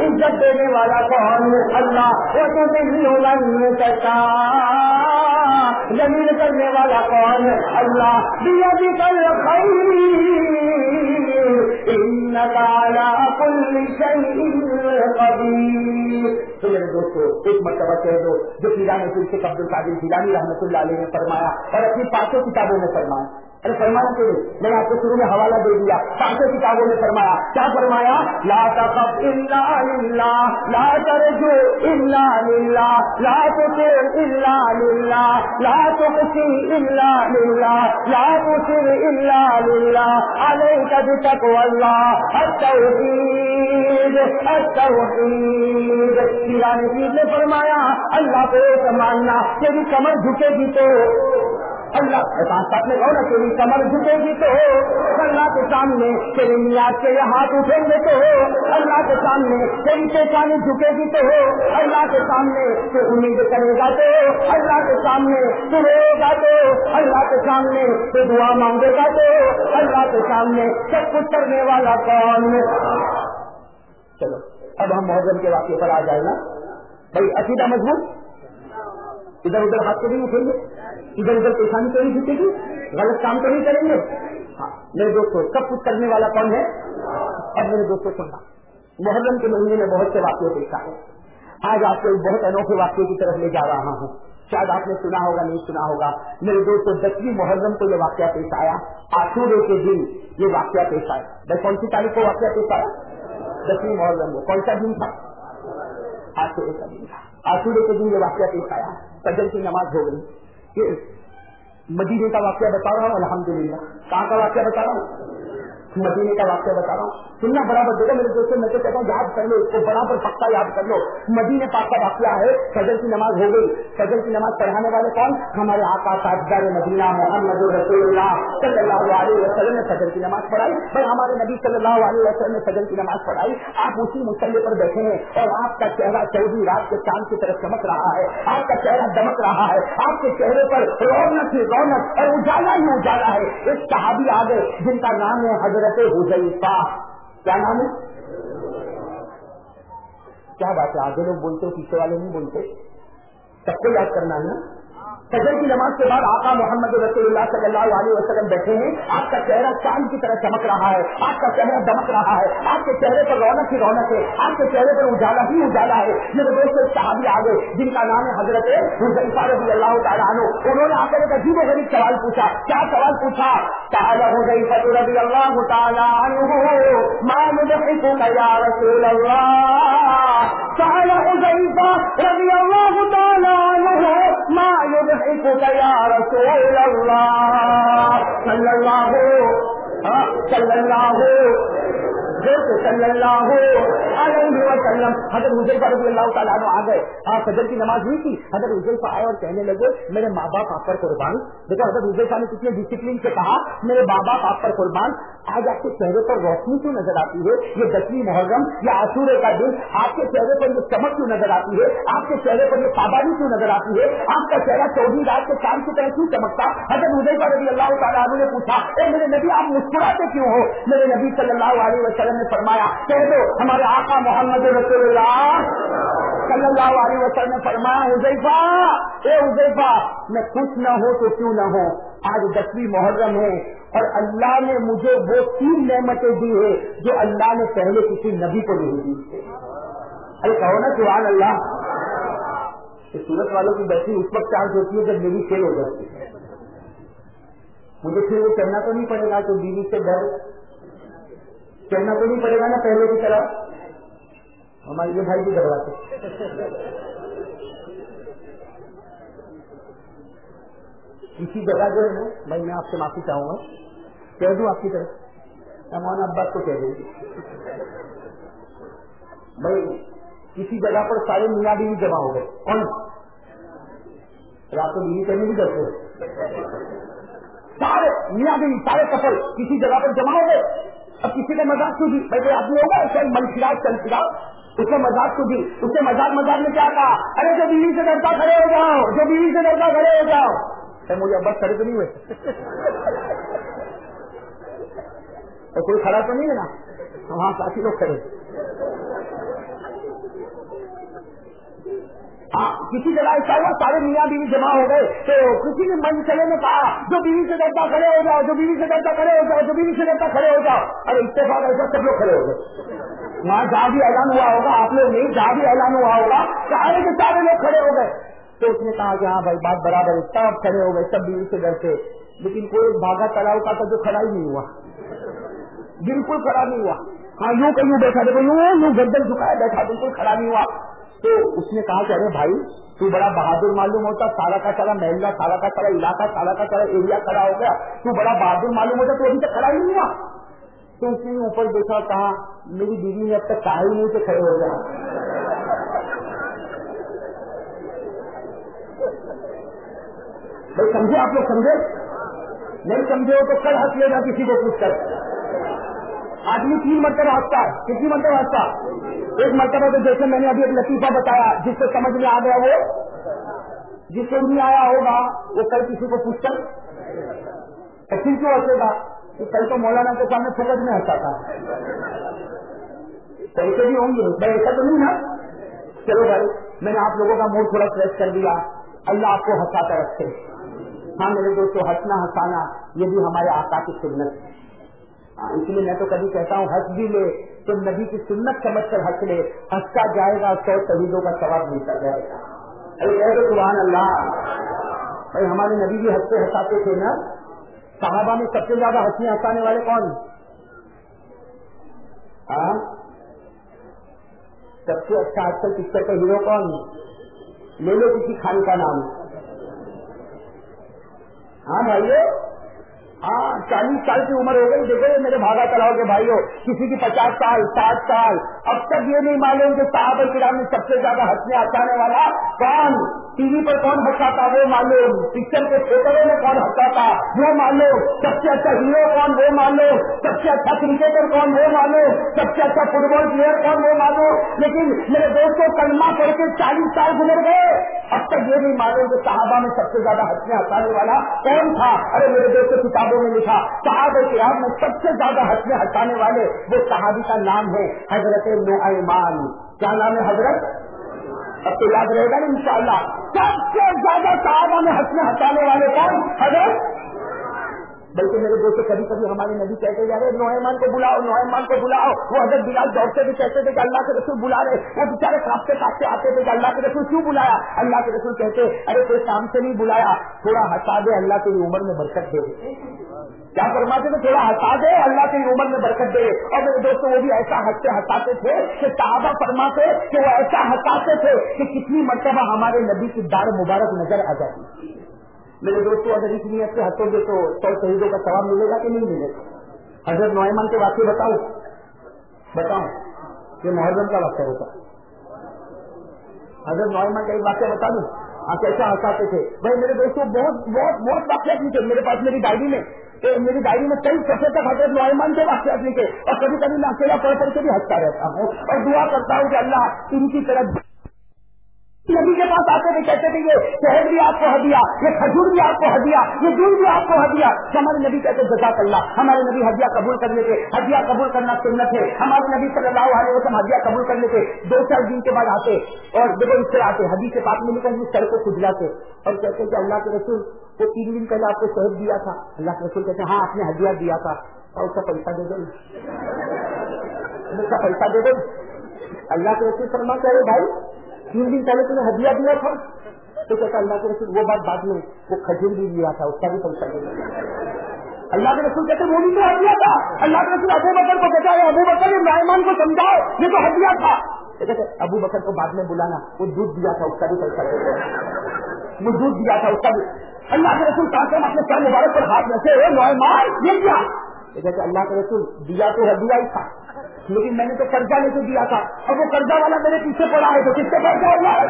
عزت دینے والا کون ہے؟ اللہ وہ تو دل من کشا زمین کرنے والا کون اللہ دیا بھی کر تو میرے دوستوں ایک مرتبہ کہہ دو، جو پیران سے عبد القادر جیلانی رحمۃ اللہ علیہ نے فرمایا اور اپنی پانچوں کتابوں میں فرمایا۔ ارے فرمایا کہ میں نے آپ کو شروع میں حوالہ دے دیا۔ پانچوں کتابوں میں فرمایا۔ کیا فرمایا؟ لا تخف الا للہ، لا ترجو الا للہ، لا تطر الا للہ، لا تخفي الا للہ، لا تسر الا للہ۔ عليك بتقوى الله التوحید التوحید پیران پیر نے فرمایا، اللہ کو ایک ماننا تیری یعنی کمر جھکے گی تو اللہ ساتھ میں کہو نا تیری کمر جھکے گی تو اللہ کے سامنے تیری نیاز کے ہاتھ اٹھیں گے تو اللہ کے سامنے تیری پیشانی جھکے گی تو اللہ کے سامنے تو امید کرے گا تو اللہ کے سامنے تو رہے گا تو اللہ کے سامنے تو دعا مانگے گا تو اللہ کے سامنے سب کچھ کرنے والا کون؟ چلو، اب ہم محرم کے واقعے پر آ جائے نا؟ بھائی، عقیدہ مضبوط؟ ادھر ادھر ہاتھ کو نہیں اٹھیں گے۔ ادھر ادھر پیشانی تو نہیں جھکے گی۔ غلط کام تو نہیں کریں گے۔ ہاں، میرے دوستوں سب کچھ کرنے والا کون ہے؟ اب میرے دوستوں سننا محرم کے مہینے میں بہت سے واقعے پیش آئے۔ آج آپ کو بہت انوکھے واقعے کی طرف لے جا رہا ہوں۔ شاید آپ نے سنا ہوگا، نہیں سنا ہوگا۔ میرے دوستوں دسویں محرم کو یہ واقعہ پیش آیا۔ آسورے کے دن یہ واقعہ پیش آیا۔ بھائی کون سی تاریخ کو واقعہ پیش آیا؟ دسویں محرم کو کون سا دن تھا؟ آسورے کا دن تھا۔ آسورے کے دن یہ واقعہ پیش آیا۔ فجر کی نماز ہو گئی۔ کہ مدینے کا واقعہ بتا رہا ہوں، الحمدللہ۔ کہاں کا واقعہ بتا رہا ہوں؟ مدینے کا واقعہ بتا رہا ہوں۔ سننا برابر دیکھو، میرے دوستوں، میں تو کہتا ہوں، یاد کر لو، اس کو برابر پکا یاد کر لو۔ مدینے پاک کا واقعہ ہے، فجر کی نماز ہو گئی۔ فجر کی نماز پڑھانے والے کون؟ ہمارے آقا تاجدار مدینہ محمد رسول اللہ صلی اللہ علیہ وسلم نے فجر کی نماز پڑھائی۔ بھائی، ہمارے نبی صلی اللہ علیہ وسلم نے فجر کی نماز پڑھائی۔ آپ اسی مسئلے پر بیٹھے ہیں اور آپ کا چہرہ چودہ رات کے چاند کی طرف چمک رہا ہے۔ آپ کا چہرہ دمک رہا ہے۔ آپ کے چہرے پر رونق ہی رونق اور اجالا ہی اجالا ہے۔ ایک صحابی آ گئے جن کا نام ہے حضرت حضیفہ کیا نام ہے؟ کیا بات ہے؟ آگے لوگ بولتے پیچھے والے نہیں بولتے۔ سب کو یاد کرنا ہے نا؟ فجر کی نماز کے بعد آقا محمد رسول اللہ صلی اللہ علیہ وسلم بیٹھے ہیں۔ آپ کا چہرہ چاند کی طرح چمک رہا ہے۔ آپ کا چہرہ دمک رہا ہے۔ آپ کے چہرے پر رونق ہی رونق ہے۔ آپ کے چہرے پر اجالا ہی اجالا ہے۔ میرے دوست صحابی آ گئے جن کا نام ہے حضرت رضی اللہ تعالیٰ عنہ۔ انہوں نے آ کر ایک عجیب و غریب سوال پوچھا۔ کیا سوال پوچھا؟ تعالیٰ ہو گئی فتح رضی اللہ تعالیٰ عنہ یا رسول اللہ؟ تعالیٰ ہو گئی رضی اللہ تعالیٰ عنہ ما يضحكك يا رسول الله. صلى الله صلى الله صلی اللہ علیہ وسلم، حضرت حضیفہ رضی اللہ تعالیٰ آ گئے۔ آپ فجر کی نماز ہوئی تھی۔ حضرت حضیفہ آئے اور کہنے لگے، میرے ماں باپ آپ پر قربان۔ دیکھو، حضرت حضیفہ نے کتنے ڈسپلین سے کہا، میرے ماں باپ آپ پر قربان۔ آج آپ کے چہرے پر روشنی کیوں نظر آتی ہے؟ یہ دسویں محرم یا عصورے کا دن۔ آپ کے چہرے پر یہ چمک کیوں نظر آتی ہے؟ آپ کے چہرے پر یہ پابندی کیوں نظر آتی ہے؟ آپ کا چہرہ چودہ رات کے چاند کی طرح کیوں چمکتا؟ حضرت حضیفہ رضی اللہ تعالیٰ نے پوچھا، اے میرے نبی، آپ مسکراتے کیوں ہو؟ میرے نبی صلی اللہ علیہ وسلم وسلم نے فرمایا، کہہ دو، ہمارے آقا محمد رسول اللہ صلی اللہ علیہ وسلم نے فرمایا حضیفہ اے حضیفہ میں خوش نہ ہو تو کیوں نہ ہو آج دسویں محرم ہے اور اللہ نے مجھے وہ تین نعمتیں دی ہے جو اللہ نے پہلے کسی نبی کو نہیں دی ارے کہو نا، سبحان اللہ۔ سورت والوں کی بیٹھی اس وقت چارج ہوتی ہے جب میری فیل ہو جاتی ہے۔ مجھے پھر وہ کہنا تو نہیں پڑے گا کہ بیوی سے ڈر چلنا تو نہیں پڑے گا نا پہلے کی طرح۔ ہمارے یہ بھائی بھی گھبراتے کسی جگہ جو ہے نا بھائی میں آپ سے معافی چاہوں گا۔ کہہ دوں آپ کی طرف۔ مولانا عباس کو کہہ دیں بھائی کسی جگہ پر سارے میاں بھی جمع ہو گئے۔ کون؟ رات کو بیوی کرنے بھی کرتے سارے میاں بھی سارے کپل کسی جگہ پر جمع ہو گئے۔ اب کسی کا مزاق کیوں دی؟ بھائی آدمی ہوگا اسے کا چل پھرا اس نے مزاق کیوں دی؟ اس نے مزاق مزاق میں کیا کہا؟ ارے، جو بیوی سے ڈرتا کھڑے ہو جاؤ، جو بیوی سے ڈرتا کھڑے ہو جاؤ۔ مجھے اب بس کھڑے تو نہیں ہوئے۔ کوئی کھڑا تو نہیں ہے نا؟ وہاں ساتھی لوگ کھڑے۔ ہاں، کسی جگہ ایسا ہوا سارے میاں بیوی جمع ہو گئے، تو کسی نے من چلے نے کہا، جو بیوی سے ڈرتا کھڑے ہو جاؤ، جو بیوی سے ڈرتا کھڑے ہو جاؤ، جو بیوی سے ڈرتا کھڑے ہو جاؤ۔ ارے، اتفاق ایسا سب لوگ کھڑے ہو گئے۔ وہاں جہاں بھی اعلان ہوا ہوگا، آپ لوگ نہیں جہاں بھی اعلان ہوا ہوگا۔ سارے کے سارے لوگ کھڑے ہو گئے۔ تو اس نے کہا کہ ہاں بھائی، بات برابر ہے، سب کھڑے ہو گئے، سب بیوی سے ڈرتے۔ لیکن کوئی بھاگا تلاؤ کا تو جو کھڑا ہی نہیں ہوا۔ بالکل کھڑا نہیں ہوا۔ ہاں یوں کہ یوں بیٹھا، دیکھو، یوں یوں گردن جھکایا بیٹھا، بالکل کھڑا نہیں ہوا۔ تو اس نے کہا کہ ارے بھائی، تو بڑا بہادر معلوم ہوتا، سارا کا سارا محلہ، سارا کا سارا علاقہ، سارا کا سارا ایریا کھڑا ہو گیا، تو بڑا بہادر معلوم ہوتا، تو ابھی تک کھڑا ہی نہیں ہوا۔ تو اس نے اوپر دیکھا، کہا، میری بیوی نے اب تک کہا ہی نہیں سے کھڑے ہو گیا بھائی، سمجھے آپ لوگ، سمجھے؟ نہیں سمجھے ہو تو کل ہنس لے گا کسی کو پوچھ کر۔ آدمی تین مرتبہ ہنستا ہے۔ کتنی مرتبہ ہنستا ایک مرتبہ تو جیسے میں نے ابھی ایک لطیفہ بتایا، جس سے سمجھ میں آ گیا وہ، جس سے نہیں آیا ہوگا، وہ کل کسی کو پوچھ کر کیوں ہنسے گا؟ کہ کل تو مولانا کے سامنے فکر میں ہنسا تھا۔ پیسے بھی ہوں گے بھائی ایسا تو نہیں نا؟ چلو بھائی، میں نے آپ لوگوں کا موڈ تھوڑا فریش کر دیا۔ اللہ آپ کو ہنساتا رکھے۔ ہاں میرے دوستوں ہنسنا، ہنسانا، یہ بھی ہمارے آقا کی سنت ہے۔ اس لیے میں تو کبھی کہتا ہوں ہنس بھی لے تو نبی کی سنت سمجھ کر ہنس لے۔ ہنستا جائے گا سو شہیدوں کا ثواب ملتا جائے گا۔ ارے سبحان اللہ۔ بھائی، ہمارے نبی بھی ہنستے ہنساتے تھے نا۔ صحابہ میں سب سے زیادہ ہنسی ہنسانے والے کون؟ ہاں؟ سب سے اچھا آج کل پکچر کا ہیرو کون؟ لے لو کسی خان کا نام۔ ہاں بھائی ہاں چالیس سال کی عمر ہو گئی، دیکھو میرے بھاگا چلاؤ کے بھائی ہو کسی کی پچاس سال، ساٹھ سال، اب تک یہ نہیں معلوم کہ صاحب کرام میں سب سے زیادہ ہنسنے ہٹانے والا کون؟ ٹی وی پر کون ہنساتا وہ معلوم پکچر کے تھیٹروں میں کون ہنساتا وہ معلوم، سب سے اچھا ہیرو کون وہ معلوم، سب سے اچھا کرکٹر کون وہ معلوم، سب سے اچھا فٹ بال پلیئر کون وہ معلوم؟ لیکن میرے دوست کو کلمہ پڑھ کے چالیس سال گزر گئے۔ اب تک یہ نہیں معلوم کہ صحابہ میں سب سے زیادہ ہنسنے ہنسانے والا کون تھا۔ ارے میرے دوست کتابوں میں لکھا، صحابہ کرام میں سب سے زیادہ ہنسنے ہنسانے والے وہ صحابی کا نام ہے حضرت نعیمان کیا نام ہے حضرت؟ اب تو یاد رہے گا نا انشاءاللہ سب سے زیادہ صحابہ میں ہنسنے ہنسانے والے کون؟ حضرت؟ بلکہ میرے دوست کبھی کبھی ہمارے نبی کہتے جا رہے نوئمان کو بلاؤ نوئمان کو بلاؤ۔ وہ حضرت بلال دوڑتے بھی کہتے تھے کہ اللہ کے رسول بلا رہے۔ وہ بےچارے کاپتے کاپتے آتے تھے کہ اللہ کے رسول کیوں بلایا؟ اللہ کے رسول کہتے، ارے، کوئی کام سے نہیں بلایا۔ تھوڑا ہٹا دے، اللہ تیری عمر میں برکت دے۔ کیا فرماتے تھے تھوڑا ہٹا دے، اللہ تیری عمر میں برکت دے۔ اور میرے دوستوں، وہ بھی ایسا ہنستے ہٹاتے تھے کہ صحابہ فرماتے کہ وہ ایسا ہٹاتے تھے کہ کتنی مرتبہ ہمارے نبی کی دار مبارک نظر آ جاتی۔ میرے دوستوں، اگر اس نیت سے ہٹو گے تو سو شہیدوں کا ثواب ملے گا کہ نہیں ملے گا؟ حضرت نوائمان کے واقعے بتاؤ۔ بتاؤ، یہ محرم کا واقعہ ہوتا۔ حضرت نوائمان کا ایک واقعہ بتا دوں۔ آپ کیسا ہنساتے تھے۔ بھائی میرے دوستوں، بہت بہت بہت واقعات میرے پاس میری ڈائری میں میری ڈائری میں کئی سفے تک حضرت نوائمان کے واقعات لکھے اور کبھی کبھی میں اکیلا پڑھ کر کے بھی ہنستا رہتا ہوں اور دعا کرتا ہوں کہ اللہ ان کی طرف نبی کے پاس آتے تھے کہتے تھے، یہ شہر بھی آپ کو ہدیا یہ کھجور بھی آپ کو ہدیا یہ دودھ بھی آپ کو ہدیا ہمارے نبی کہتے، جزاک اللہ، ہمارے نبی ہدیہ قبول کر لیتے، ہدیہ قبول کرنا سنت ہے. ہمارے نبی صلی اللہ علیہ وسلم ہدیہ قبول کر لیتے، دو چار دن کے بعد آتے اور دیکھو اس سے آتے، حدیث کے پاس میں نکل سر کو کھجلاتے اور کہتے کہ اللہ کے رسول وہ تین دن پہلے آپ کو شہد دیا تھا۔ اللہ کے رسول کہتے ہاں آپ نے ہدیہ دیا تھا اور اس کا پیسہ دے دو اس کا پیسہ دے دو۔ اللہ کے رسول فرما کہہ رہے بھائی تین دن پہلے تمہیں ہدیہ دیا تھا۔ تو کہتا اللہ کے رسول، وہ بات بعد میں وہ کھجور بھی لیا تھا، اس کا بھی پیسہ دیا اللہ کے رسول کہتے، وہ بھی تو ہدیہ تھا۔ اللہ کے رسول ابو بکر کو کہتا ہے ابو بکر، یہ مہمان کو سمجھاؤ، یہ تو ہدیہ تھا۔ کہتے، ابو بکر کو بعد میں بلانا، وہ دودھ دیا تھا، اس کا بھی پیسہ دے وہ دودھ دیا تھا، اس کا بھی۔ اللہ کے رسول کہتے ہیں اپنے سر مبارک پر ہاتھ رکھے مہمان یہ کیا؟ کہتے اللہ کے رسول دیا تو ہدیہ ہی تھا۔ لیکن میں نے تو قرضہ لے کے دیا تھا۔ اور وہ قرضہ والا میرے پیچھے پڑا ہے، تو کس سے قرضہ ہوا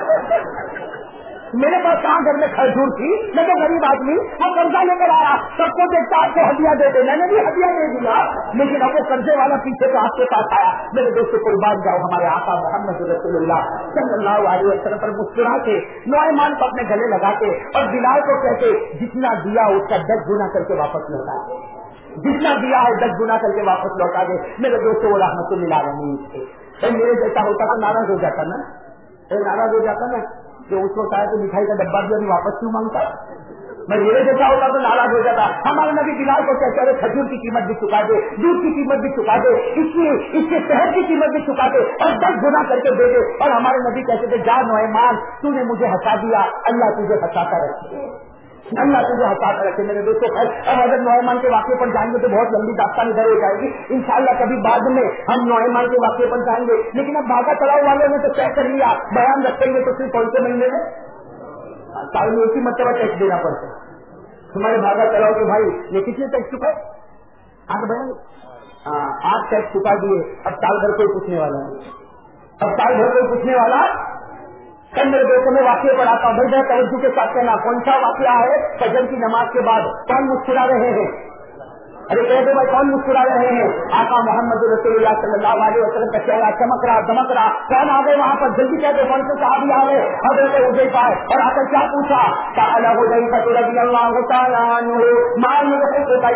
میرے پاس کہاں گھر میں کھجور تھی؟ میں تو غریب آدمی وہ قرضہ لے کر آیا۔ سب کو دیکھتا، آپ کو ہدیہ دے دے۔ میں نے بھی ہدیہ دے دیا۔ لیکن اب وہ قرضے والا پیچھے تو آپ کے پاس آیا۔ میرے دوست قربان جاؤ۔ ہمارے آقا محمد رسول اللہ صلی اللہ علیہ وسلم پر مسکرا کے نوائمان کو اپنے گلے لگاتے اور بلال کو کہتے جتنا دیا اس کا دس گنا کر کے واپس لوٹا۔ جتنا دیا ہے دس گنا کر کے واپس لوٹا دے۔ میرے دوستوں وہ رحمت اللہ نہیں تھے۔ میرے جیسا ہوتا تو ناراض ہو جاتا نا۔ ناراض ہو جاتا نا۔ کہ اس وقت آیا تو مٹھائی کا ڈبا بھی ابھی واپس کیوں مانگتا؟ میں میرے جیسا ہوتا تو ناراض ہو جاتا۔ ہمارے نبی بلال کو کہتے ہیں، کھجور کی قیمت بھی چکا دے، دودھ کی قیمت بھی چکا دے، اس کی، اس کے شہر کی قیمت بھی چکا دے۔ اور دس گنا کر کے دے دے۔ اور ہمارے نبی کہتے تھے، جا نومان تو نے مجھے ہٹا دیا۔ اللہ تجھے ہٹاتا رکھے اللہ تجھے ہٹا کر رکھے میرے دوستوں اب اگر نومان کے واقعے پر جائیں گے تو بہت لمبی داستان ادھر ہو جائے گی۔ انشاءاللہ کبھی بعد میں ہم نومان کے واقعے پر جائیں گے۔ لیکن اب بھاگا چلاؤ والوں نے تو طے کر لیا، بیان رکھیں گے تو صرف کون سے مہینے میں۔ سال میں اسی مرتبہ ٹیکس دینا پڑتا ہے۔ تمہارے بھاگا چلاؤ کہ بھائی، یہ کس نے ٹیکس چکا آٹھ بہن ہاں، آٹھ ٹیکس چکا دیے۔ اب سال بھر کوئی پوچھنے والا ہے اب سال بھر کوئی پوچھنے والا کل میرے دوستوں میں واقعہ پڑھاتا ہوں بھائی توجہ کے ساتھ کہنا، کون سا واقعہ ہے؟ فجر کی نماز کے بعد کون مسکرا رہے ہیں؟ ارے کہتے بھائی کون مسکرا رہے ہیں؟ آقا محمد رسول اللہ صلی اللہ علیہ وسلم کا چہرہ چمک رہا دمک رہا۔ کون آ گئے وہاں پر؟ جلدی کہتے کون سے صحابی آ گئے؟ حضرت ادے پائے اور آ کر کیا پوچھا؟ تعالیٰ ہو گئی فتح رضی اللہ تعالیٰ مان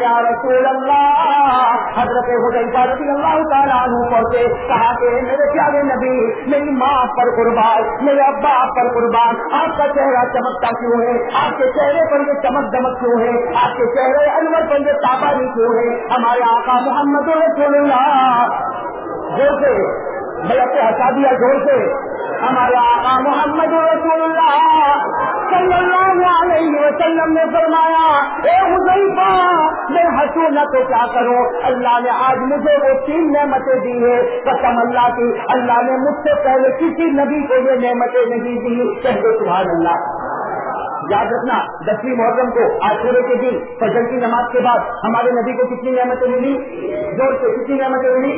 یا رسول اللہ؟ حضرت ہو گئی رضی اللہ تعالیٰ پہنچے کہا کہ میرے پیارے نبی، میری ماں پر قربان، میرے ابا پر قربان۔ آپ کا چہرہ چمکتا کیوں ہے؟ آپ کے چہرے پر یہ چمک دمک کیوں ہے؟ آپ کے چہرے انور پر یہ تابانی کیوں ہے ہمارے آقا محمد رسول اللہ۔ زور سے میں اپنے ہٹا دیا زور سے ہمارے آقا محمد رسول اللہ صلی اللہ علیہ وسلم نے فرمایا، اے حضیفہ میں ہنسوں نہ تو کیا کروں؟ اللہ نے آج مجھے وہ تین نعمتیں دی ہے قسم اللہ کی، اللہ نے مجھ سے پہلے کسی نبی کو یہ نعمتیں نہیں دی۔ کہتے سبحان اللہ۔ یاد رکھنا، دسویں محرم کو آشورے کے دن فجر کی نماز کے بعد ہمارے نبی کو کتنی نعمتیں ملی؟ زور سے کتنی نعمتیں ملی؟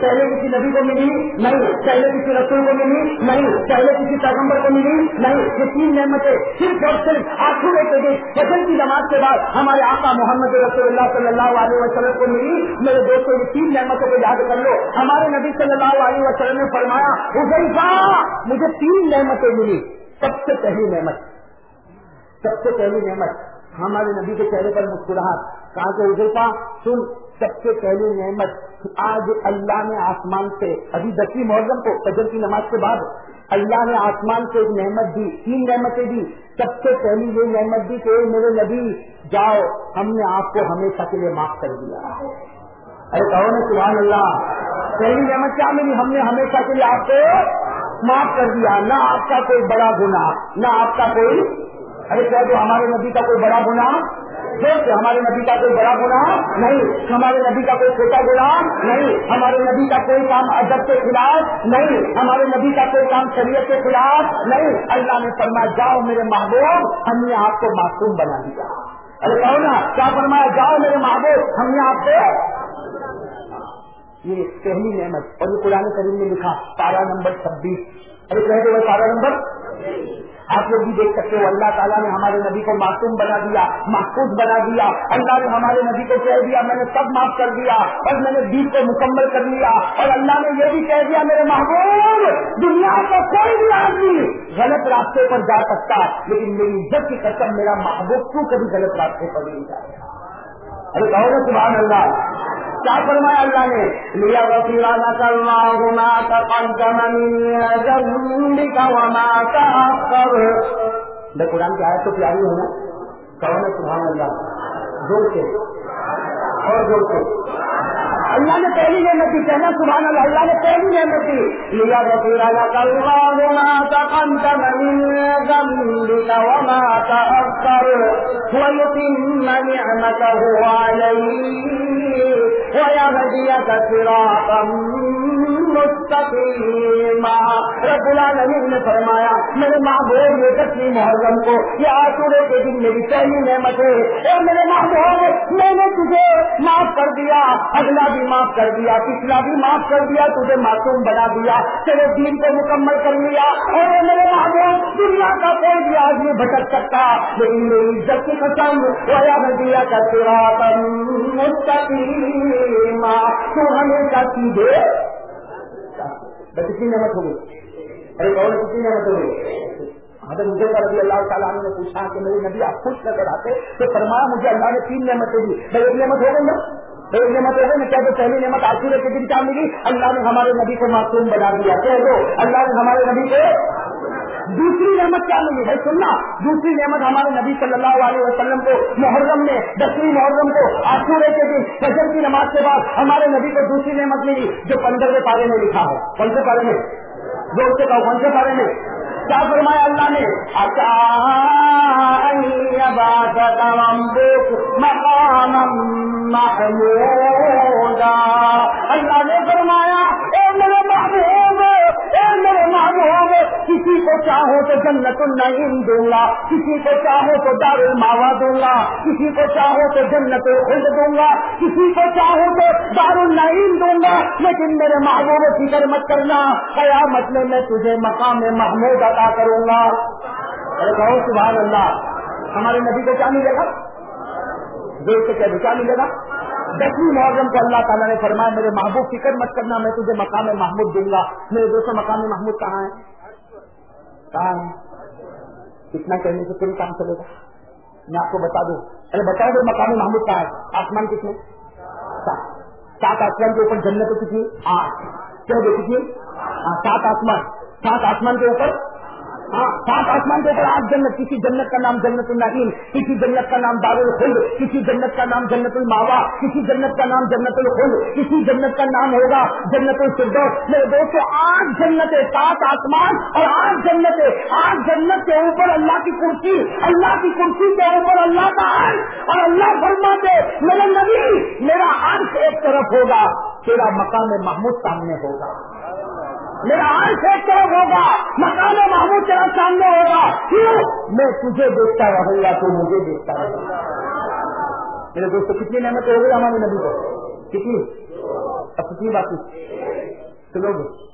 پہلے کسی نبی کو ملی؟ نہیں، پہلے کسی رسول کو ملی؟ نہیں، پہلے کسی پیغمبر کو ملی؟ نہیں، یہ تین نعمتیں صرف اور صرف آشورے کے دن فجر کی نماز کے بعد ہمارے آقا محمد رسول اللہ صلی اللہ علیہ وسلم کو ملی؟ میرے دوستوں یہ تین نعمتوں کو یاد کر لو۔ ہمارے نبی صلی اللہ علیہ وسلم نے فرمایا مجھے تین نعمتیں ملی۔ سب سے پہلی نعمت سب سے پہلی نعمت، ہمارے نبی کے چہرے پر مسکراہٹ۔ کہا کہ اجرپا سن، سب سے پہلی نعمت۔ آج اللہ نے آسمان سے، ابھی دسویں محرم کو، فجر کی نماز کے بعد اللہ نے آسمان سے ایک نعمت دی، تین نعمتیں دی۔ سب سے پہلی یہ نعمت دی کہ میرے نبی، جاؤ، ہم نے آپ کو ہمیشہ کے لیے معاف کر دیا۔ ارے کہو نا، سبحان اللہ۔ پہلی نعمت کیا ملی؟ ہم نے ہمیشہ کے لیے آپ کو معاف کر دیا۔ نہ آپ کا کوئی بڑا گناہ، نہ آپ کا کوئی ارے کیا جو ہمارے نبی کا کوئی بڑا گنا ہمارے نبی کا کوئی بڑا گنا نہیں۔ ہمارے نبی کا کوئی چھوٹا گنا نہیں۔ ہمارے نبی کا کوئی کام ادب کے خلاف؟ نہیں۔ ہمارے نبی کا کوئی کام شریعت کے خلاف؟ نہیں۔ اللہ نے فرمایا، جاؤ میرے محبوب، ہم نے آپ کو معصوم بنا دیا۔ ارے کہو نا، کیا فرمایا، جاؤ میرے محبوب، ہم نے آپ کو یہ پہلی نعمت، اور یہ قرآن کریم نے لکھا تارا نمبر چھبیس۔ ارے کہتے ہوئے تارا نمبر؟ آپ لوگ بھی دیکھ سکتے ہو، اللہ تعالیٰ نے ہمارے نبی کو معصوم بنا دیا، محفوظ بنا دیا، اللہ نے ہمارے نبی کو کہہ دیا، میں نے سب معاف کر دیا، اور میں نے دین کو مکمل کر لیا، اور اللہ نے یہ بھی کہہ دیا، میرے محبوب، دنیا کا کوئی بھی آدمی غلط راستے پر جا سکتا، لیکن میری عزت کی قسم، میرا محبوب کیوں کبھی غلط راستے پر نہیں جائے؟ گا ارے کہو گے سبحان اللہ۔ کیا فرمایا اللہ نے؟ لیا وکیلانک اللہ ما تقدم من کا وما کا قرآن کی آیت تو پیاری ہونا کہو گے سبحان اللہ۔ زور سے۔ اور زور سے۔ اللہ نے پہلی نعمت دی کہنا، سبحان اللہ اللہ نے پہلی نعمت دی لیا رسول وکیلانا کرنا گنا تقدم من ذنبك وما تأخر ويتم نعمته عليك ويهديك صراطا مستقيما رب العالمین نے فرمایا میرے محبوب یہ دسویں محرم کو یہ آسورے کے دن میری پہلی نعمت ہے اور میرے محبوب میں نے تجھے معاف کر دیا اگلا بھی معاف کر دیا، پچھلا بھی معاف کر دیا، تجھے معصوم بنا دیا، تیرے دین کو مکمل کر لیا، اور میرے محبوب دنیا کا کوئی بھی آدمی بھٹک سکتا۔ لیکن میری عزت کی قسم ویا دیا کا تیرا مستقیم تو ہمیشہ سیدھے؟ کتنی نعمت ہوگی ارے کون کتنی نعمت ہوگی حضرت مجھے رضی اللہ تعالیٰ نے پوچھا کہ میرے نبی آپ خوش نظر آتے، تو فرمایا مجھے اللہ نے تین نعمتیں دی۔ میں ایک نعمت ہو گئی نا؟ ایک نعمت ہو میں کیا پہلی نعمت آسورے کے دن کیا ملی اللہ نے ہمارے نبی کو معصوم بنا دیا۔ کہہ دو، اللہ نے ہمارے نبی کو دوسری نعمت کیا ملی بھائی سننا، دوسری نعمت ہمارے نبی صلی اللہ علیہ وسلم کو، محرم میں، دسویں محرم کو آسورے کے دن فجر کی نماز کے بعد ہمارے نبی کو دوسری نعمت ملی جو پندرہ پارے میں لکھا ہے۔ کون سے پارے میں؟ جو سے کہو کون سے پارے میں۔ کیا فرمایا اللہ نے مقام محمودا اللہ نے فرمایا کو چاہو تو جنت النعیم دوں گا، کسی کو چاہو تو دار الماوا دوں گا، کسی کو چاہو تو جنت الخلد دوں گا، کسی کو چاہو تو دار النعیم دوں گا، لیکن میرے محبوب فکر مت کرنا قیامت میں میں تجھے مقام محمود عطا کروں گا۔ ارے کہو، سبحان اللہ، ہمارے نبی کو کیا ملے گا؟ دیکھ کے کیا ملے گا؟ دسویں محرم کو اللہ تعالیٰ نے فرمایا، میرے محبوب فکر مت کرنا میں تجھے مقام محمود دوں گا۔ میرے دوستوں، مقام محمود کہاں ہے؟ کہاں ہے اتنا کہنے سے کوئی کام چلے گا۔ میں آپ کو بتا دوں۔ ارے بتا دو مقامی محمود کہاں ہے۔ آسمان کتنے سات۔ آسمان کے اوپر جنت کتنی؟ آٹھ۔ کیا دیکھیے؟ ہاں، سات آسمان۔ سات آسمان کے اوپر ہاں سات آسمان کے اوپر آٹھ جنت، کسی جنت کا نام جنت النعیم، کسی جنت کا نام دار الخلد، کسی جنت کا نام جنت الماوا، کسی جنت کا نام جنت الخلد، کسی جنت کا نام ہوگا جنت الفردوس۔ میرے دوستوں آٹھ جنت سات آسمان اور آٹھ جنت آٹھ جنت کے اوپر اللہ کی کرسی، اللہ کی کرسی کے اوپر اللہ کا عرش اور اللہ فرما دے میرے نبی، میرا عرش ایک طرف ہوگا، تیرا مقام محمود سامنے ہوگا۔ میرا آنکھ ایک طرف ہوگا مکان محمود تیرا سامنے ہوگا۔ کیوں؟ میں تجھے دیکھتا رہوں گا تو مجھے دیکھتا رہوں؟ گا میرے دوست کتنی نعمت ہوگی ہمارے نبی کو؟ کتنی؟ اب کتنی بات سنو گے۔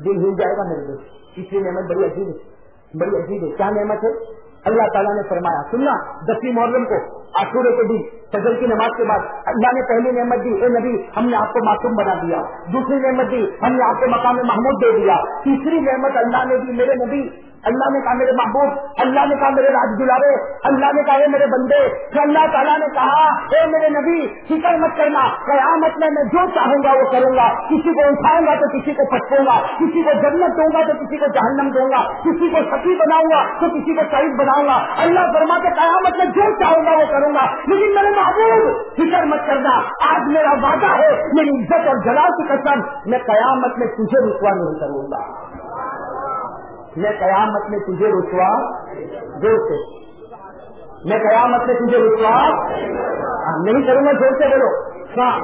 دل ہل جائے گا میرے دوست کتنی نعمت، بڑی عجیب ہے۔ بڑی عجیب ہے۔ کیا نعمت ہے؟ اللہ تعالیٰ نے فرمایا، سننا، دسویں محرم کو آسورے کے دن، فجر کی نماز کے بعد، اللہ نے پہلی نعمت دی، اے نبی، ہم نے آپ کو معصوم بنا دیا۔ دوسری نعمت دی، ہم نے آپ کو مقام محمود دے دیا۔ تیسری نعمت اللہ نے دی، میرے نبی اللہ نے کہا میرے محبوب، اللہ نے کہا میرے راج دلارے، اللہ نے کہا میرے بندے پھر اللہ تعالیٰ نے کہا، اے میرے نبی، فکر مت کرنا، قیامت میں میں جو چاہوں گا وہ کروں گا، کسی کو اٹھاؤں گا تو کسی کو پٹکوں گا، کسی کو جنت دوں گا تو کسی کو جہنم دوں گا، کسی کو ستی بناؤں گا تو کسی کو شہید بناؤں گا، اللہ فرما کے قیامت میں جو چاہوں گا وہ کروں گا، لیکن میرے محبوب، فکر مت کرنا، آج میرا وعدہ ہے، میری عزت اور جلال کی قسم، میں قیامت میں تجھے رسوا نہیں کروں گا۔ میں قیامت میں تجھے رسوا زور سے میں قیامت میں تجھے رسوا ہاں، نہیں کروں گا زور سے بولو۔ ہاں